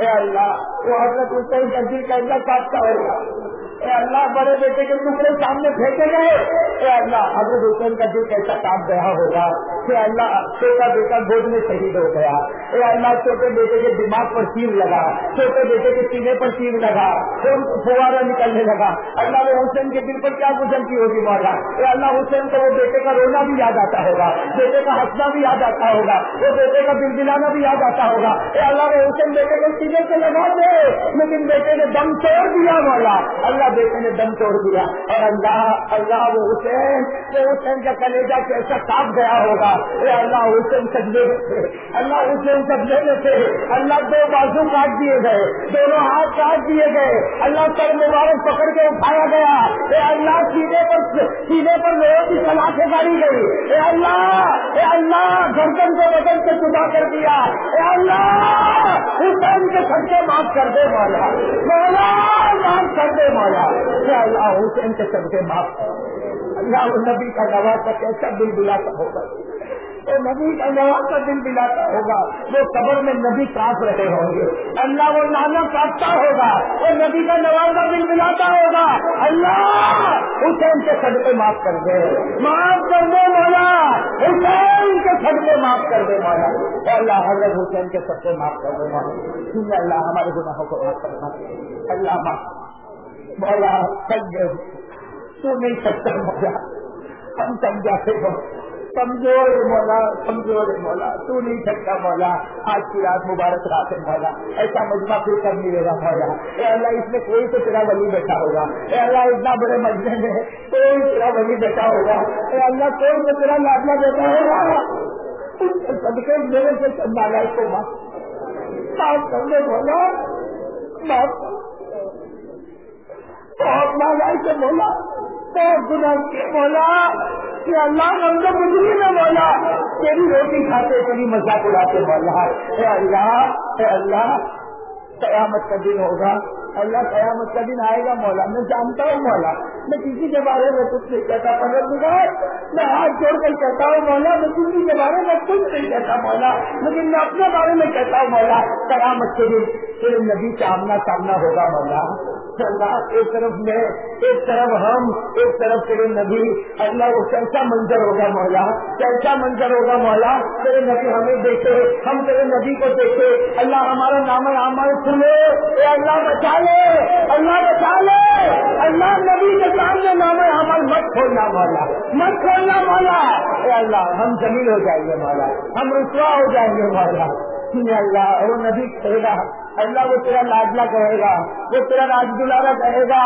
اے اللہ، وہ حضرت حسین کا دل کا اللہ کاٹتا ہوگا اے اللہ، بڑے بیٹے کے ٹکڑے سامنے پھینکے گئے۔ اے اللہ، حضرت حسین کا دل کیسا کاٹ گیا ہوگا۔ کہ اللہ، چھوٹا بیٹا گود میں شہید ہو گیا۔ اے اللہ، چھوٹے بیٹے کے دماغ پر تیر لگا۔ چھوٹے بیٹے کے سینے پر تیر لگا۔ فوارا نکلنے لگا۔ اللہ وہ حسین کے دل پر کیا گزرتی ہوگی مولا؟ اے اللہ، حسین کو وہ بیٹے کا رونا بھی یاد آتا ہوگا۔ بیٹے کا ہنسنا بھی یاد آتا ہوگا۔ وہ بیٹے کا دل دلانا بھی یاد آتا ہوگا۔ اے اللہ، وہ حسین بیٹے کے سینے سے لگا دے لیکن بیٹے نے دم توڑ دیا مولا۔ اللہ بیٹے نے دم توڑ دیا۔ اور اللہ اللہ وہ حسین وہ حسین کا کلیجا کیسا کاٹ گیا ہوگا۔ اے اللہ حسین سجدے میں تھے۔ اللہ حسین سجدے میں تھے۔ اللہ دو بازو کاٹ دیے گئے، دونوں ہاتھ کاٹ دیے گئے۔ اللہ سر مبارک پکڑ کے اٹھایا گیا۔ اے اللہ سینے پر سینے پر لوہے کی سلاخیں گاڑی گئی۔ اے اللہ اے اللہ، گردن کو بدن سے جدا کر دیا۔ اے اللہ، حسین کے خرچے معاف کر دے مولا مولا معاف کر دے مولا کیا اللہ، حسین کے سب کے معاف کر۔ اللہ نبی کا نواز کا کیسا دل بلاتا ہوگا وہ نبی کا نواز کا دل بلاتا ہوگا۔ وہ قبر میں نبی کاٹ رہے ہوں گے۔ اللہ وہ نانا کاٹتا ہوگا۔ وہ نبی کا نواز کا دل بلاتا ہوگا۔ اللہ، حسین کے صدقے معاف کر دے۔ معاف کر دے مولا۔ حسین کے صدقے معاف کر دے مولا۔ اللہ حضرت حسین کے سب معاف کر دے مولا۔ اللہ، ہمارے گناہوں کو معاف کرنا۔ اللہ معاف مولا سنجے تو نہیں سکتا مولا۔ ہم سمجھاتے ہو۔ کمزور مولا کمزور مولا، تو نہیں سکتا مولا، آج کی رات مبارک رات ہے مولا، ایسا مجمع پھر کر نہیں رہے گا مولا۔ اے اللہ، اس میں کوئی تو تیرا ولی بیٹھا ہوگا۔ اے اللہ، اتنا بڑے مجمے میں کوئی تیرا ولی بیٹھا ہوگا۔ اے اللہ، کوئی تو تیرا لاڈلا بیٹھا ہوگا۔ صدقے میرے سے چند کو معاف کر دے مولا۔ معاف بہت مہنگائی سے بولا بہت گنا کے بولا کہ اللہ رنگ بجلی میں بولا تیری روٹی کھاتے تیری مذاق اڑاتے بولا اے اللہ اے اللہ قیامت کا دن ہوگا۔ اللہ قیامت کا دن آئے گا، مولا، میں جانتا ہوں مولا۔ میں کسی کے بارے میں کچھ نہیں کہتا پڑھ میں ہاتھ جوڑ کر کہتا ہوں مولا، میں کسی کے بارے میں کچھ نہیں کہتا مولا، لیکن میں اپنے بارے میں کہتا ہوں مولا، قیامت کے دن تیرے نبی کا آمنا سامنا ہوگا مولا۔ اللہ، ایک طرف میں، ایک طرف ہم، ایک طرف تیرے نبی۔ اللہ، وہ کیسا منظر ہوگا مولا؟ کیسا منظر ہوگا مولا؟ تیرے نبی ہمیں دیکھے، ہم تیرے نبی کو دیکھے۔ اللہ، ہمارا نام عمل سنے اے اللہ بچا لے، اللہ بچا لے، اللہ نبی کے سامنے نام عمل مت کھولنا مولا مت کھولنا والا، اے اللہ ہم زمین ہو جائیں گے مولا ہم رسوا ہو جائیں گے مولا اللہ وہ نبی کہے گا، اللہ وہ تیرا لاڈلا کہے گا، وہ تیرا راج دلارا کہے گا،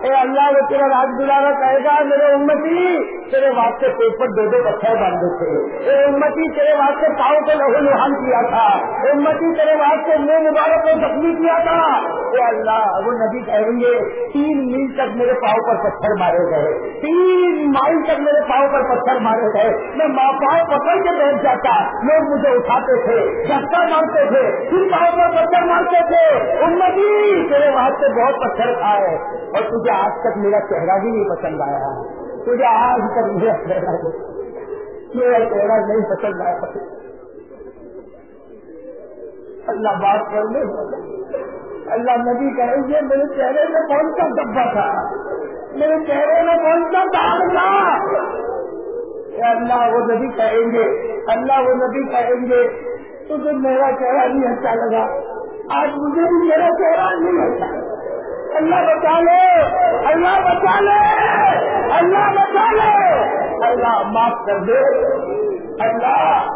اے اللہ وہ تیرا راج دلارا کہے گا، میرے امتی، تیرے واسطے پیٹ پر دو دو پتھر باندھے تھے۔ اے امتی، تیرے واسطے پاؤں کو لہو لوہان کیا تھا۔ امتی، تیرے واسطے منہ مبارک کو زخمی کیا تھا۔ اے اللہ، وہ نبی کہیں گے، تین میل تک میرے پاؤں پر پتھر مارے گئے۔ تین مائل تک میرے پاؤں پر پتھر مارے گئے۔ میں ماں پاؤں پکڑ کے بیٹھ جاتا۔ لوگ مجھے اٹھاتے تھے دھکا مارتے تھے، پھر پاؤں پر پتھر مارتے تھے۔ امتی تیرے واسطے بہت پتھر کھائے۔ اور تجھے آج تک میرا چہرہ بھی نہیں پسند آیا۔ تجھے آج تک میرا چہرہ میرا چہرہ نہیں پسند آیا۔ اللہ بات کر لے۔ اللہ نبی کہیں گے، میرے چہرے میں کون سا ڈبا تھا؟ میرے چہرے میں کون سا داغ تھا؟ اللہ، وہ نبی کہیں گے، اللہ، وہ نبی کہیں گے۔ تجھے میرا چہرہ نہیں اچھا لگا، آج مجھے بھی میرا چہرہ نہیں اچھا اللہ بچا لے، اللہ بچا لے، اللہ بچا لے۔ اللہ معاف کر دے۔ اللہ،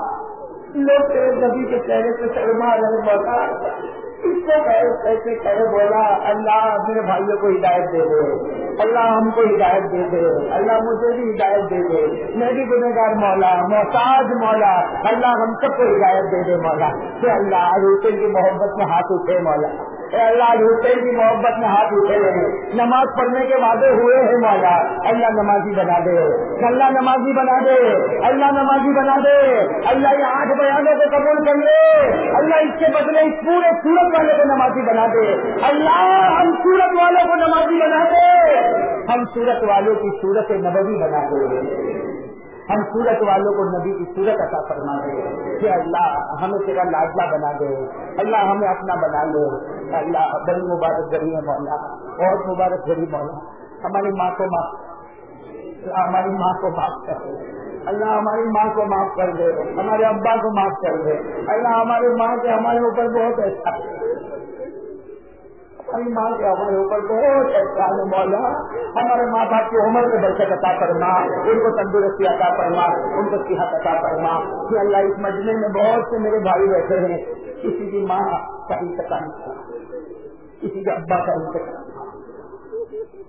لوگ تیرے نبی کے چہرے سے شرما رہے اس کو کیسے کہے بولا، اللہ میرے بھائیوں کو ہدایت دے دے۔ اللہ ہم کو ہدایت دے دے۔ اللہ مجھے بھی ہدایت دے دے۔ میں بھی گنےگار مولا، محتاج مولا، اللہ ہم سب کو ہدایت دے دے مولا۔ کہ اللہ روپے کی محبت میں ہاتھ اٹھے مولا۔ اے اللہ حسین کی محبت میں ہاتھ اٹھے ہیں۔ نماز پڑھنے کے وعدے ہوئے ہیں مولا۔ اللہ نمازی بنا دے۔ اللہ نمازی بنا دے۔ اللہ نمازی بنا دے۔ اللہ یہ آٹھ بیانوں کو قبول کر لے۔ اللہ اس کے بدلے اس پورے سورت والے کو نمازی بنا دے۔ اللہ ہم سورت والوں کو نمازی بنا دے۔ ہم سورت والوں کی صورت نبوی بنا دے۔ ہم سورت والوں کو نبی کی صورت عطا فرما دے۔ کہ اللہ ہمیں تیرا لاڈلا بنا دے۔ اللہ ہمیں اپنا بنا لے۔ اللہ بڑی مبارک گری ہے مولا۔ بہت مبارک گری مولا۔ ہماری ماں کو معاف ہماری ماں کو معاف کر دے اللہ ہماری ماں کو معاف کر دے۔ ہمارے ابا کو معاف کر دے۔ اللہ ہماری ماں کے ہمارے اوپر بہت اچھا ہماری ماں کے ہمارے اوپر بہت احسان ہے، مولا، ہمارے ماں باپ کی عمر میں برکت عطا فرما، ان کو تندرستی عطا فرما، ان کو صحت عطا فرما۔ کہ اللہ اس مجمے میں بہت سے میرے بھائی بیٹھے ہیں، کسی کی ماں کا انتقال کسی کے ابا کا انتقال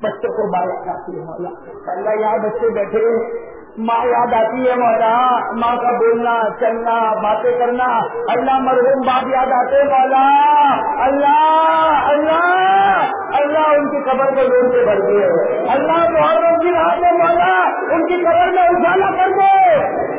بچوں کو بالک آتی ہے، مولا۔ اللہ یہاں بچے بیٹھے ماں یاد آتی ہے مولا، ماں کا بولنا، چلنا، باتیں کرنا، اللہ مرحوم باپ یاد آتے مولا، اللہ اللہ اللہ ان کی قبر کو لوگ سے بھر دے اللہ محرم کی رات میں مولا، ان کی قبر میں اجالا کر دے۔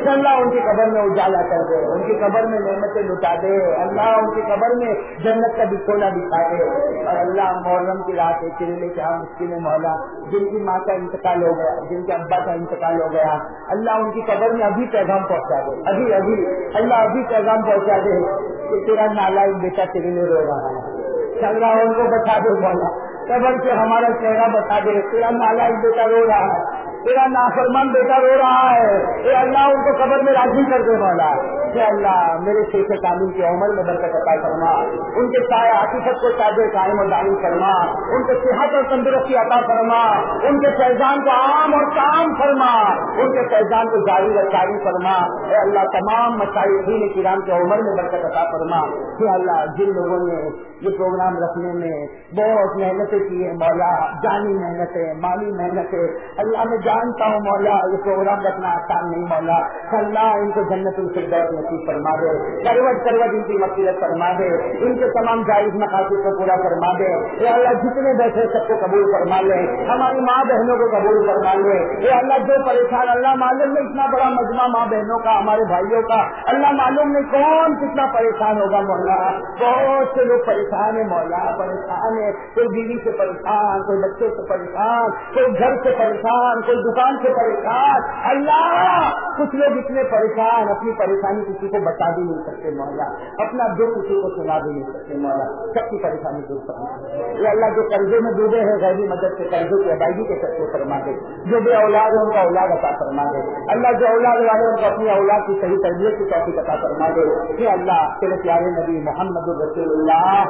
اللہ ان کی قبر میں اجالا کر دے۔ ان کی قبر میں نعمتیں لٹا دے۔ اللہ ان کی قبر میں جنت کا بچولا دکھا دے۔ اور اللہ محرم کی رات ہے چرلے کیا مشکل ہے مولا، جن کی ماں کا انتقال ہو گیا، جن کے ابا کا انتقال ہو گیا اللہ ان کی قبر میں ابھی پیغام پہنچا دے۔ ابھی ابھی۔ اللہ ابھی پیغام پہنچا دے۔ کہ تیرا نالا بیٹا تیرے لیے رو رہا ہے۔ چل رہا ان کو بتا دے مولا۔ قبر سے ہمارا چہرہ بتا دے۔ تیرا نالا بیٹا رو رہا ہے۔ تیرا نافرمان بیٹا رو رہا ہے۔ اے اللہ، ان کو قبر میں راضی کر دے والا اے اللہ، میرے شیخ تعلیم کی عمر میں برکت عطا فرما۔ ان کے سایہ حقیقت کو تاج قائم اور دائم فرما۔ ان کے صحت اور تندرستی عطا فرما۔ ان کے فیضان کو عام اور کام فرما۔ ان کے فیضان کو جاری و جاری فرما۔ اے اللہ، تمام مسائل کرام کے عمر میں برکت عطا فرما۔ اے اللہ، جن لوگوں نے یہ پروگرام رکھنے میں بہت محنتیں کی ہیں، مولا، جانی محنتیں، مالی محنتیں۔ اللہ میں جانتا ہوں مولا یہ پروگرام رکھنا آسان نہیں مولا۔ اللہ ان کو جنت الفردوس نصیب فرما دے۔ کروٹ کروٹ ان کی مقصد فرما دے۔ ان کے تمام جائز مقاصد کو پورا فرما دے۔ اے اللہ، جتنے بیٹھے سب کو قبول فرما لے۔ ہماری ماں بہنوں کو قبول فرما لے۔ اے اللہ، جو پریشان، اللہ معلوم میں اتنا بڑا مجمع ماں بہنوں کا، ہمارے بھائیوں کا۔ اللہ معلوم میں کون کتنا پریشان ہوگا مولا۔ بہت سے لوگ پریشان ہے مولا، پریشان ہے کوئی بیوی سے پریشان، کوئی بچوں سے پریشان، کوئی گھر سے پریشان، کوئی دکان سے پریشان۔ اللہ! کچھ لوگ اتنے پریشان، اپنی پریشانی کسی کو بتا بھی نہیں سکتے، مولا۔ اپنا دکھ کسی کو سنا بھی نہیں سکتے، مولا۔ سب کی پریشانی دور کرنا یہ اللہ، جو قرضے میں ڈوبے ہیں، غیبی مدد سے قرضوں کی ادائیگی کے سب کو فرما دے۔ جو بے اولاد ہے ان کا اولاد عطا فرما دے۔ اللہ، جو اولاد والے ان کو اپنی اولاد کی صحیح تربیت کی توفیق عطا فرما دے۔ یہ اللہ، تیرے پیارے نبی محمد رسول اللہ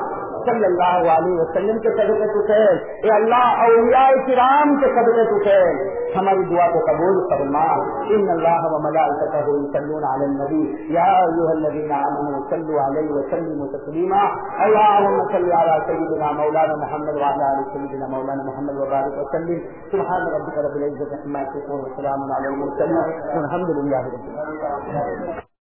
صلی اللہ علیہ وسلم کے صدقے تو اے اللہ، اولیاء کرام کے صدقے تو ہماری دعا کو قبول فرما۔ ان اللہ و ملائکتہ یصلون علی النبی۔ یا ایھا الذین آمنوا صلوا علیہ وسلموا تسلیما۔ اللهم صل علی سیدنا مولانا محمد وعلى ال سیدنا مولانا محمد وبارک وسلم۔ سبحان ربک رب العزۃ عما یصفون وسلام علی المرسلین۔ والحمد لله رب العالمین۔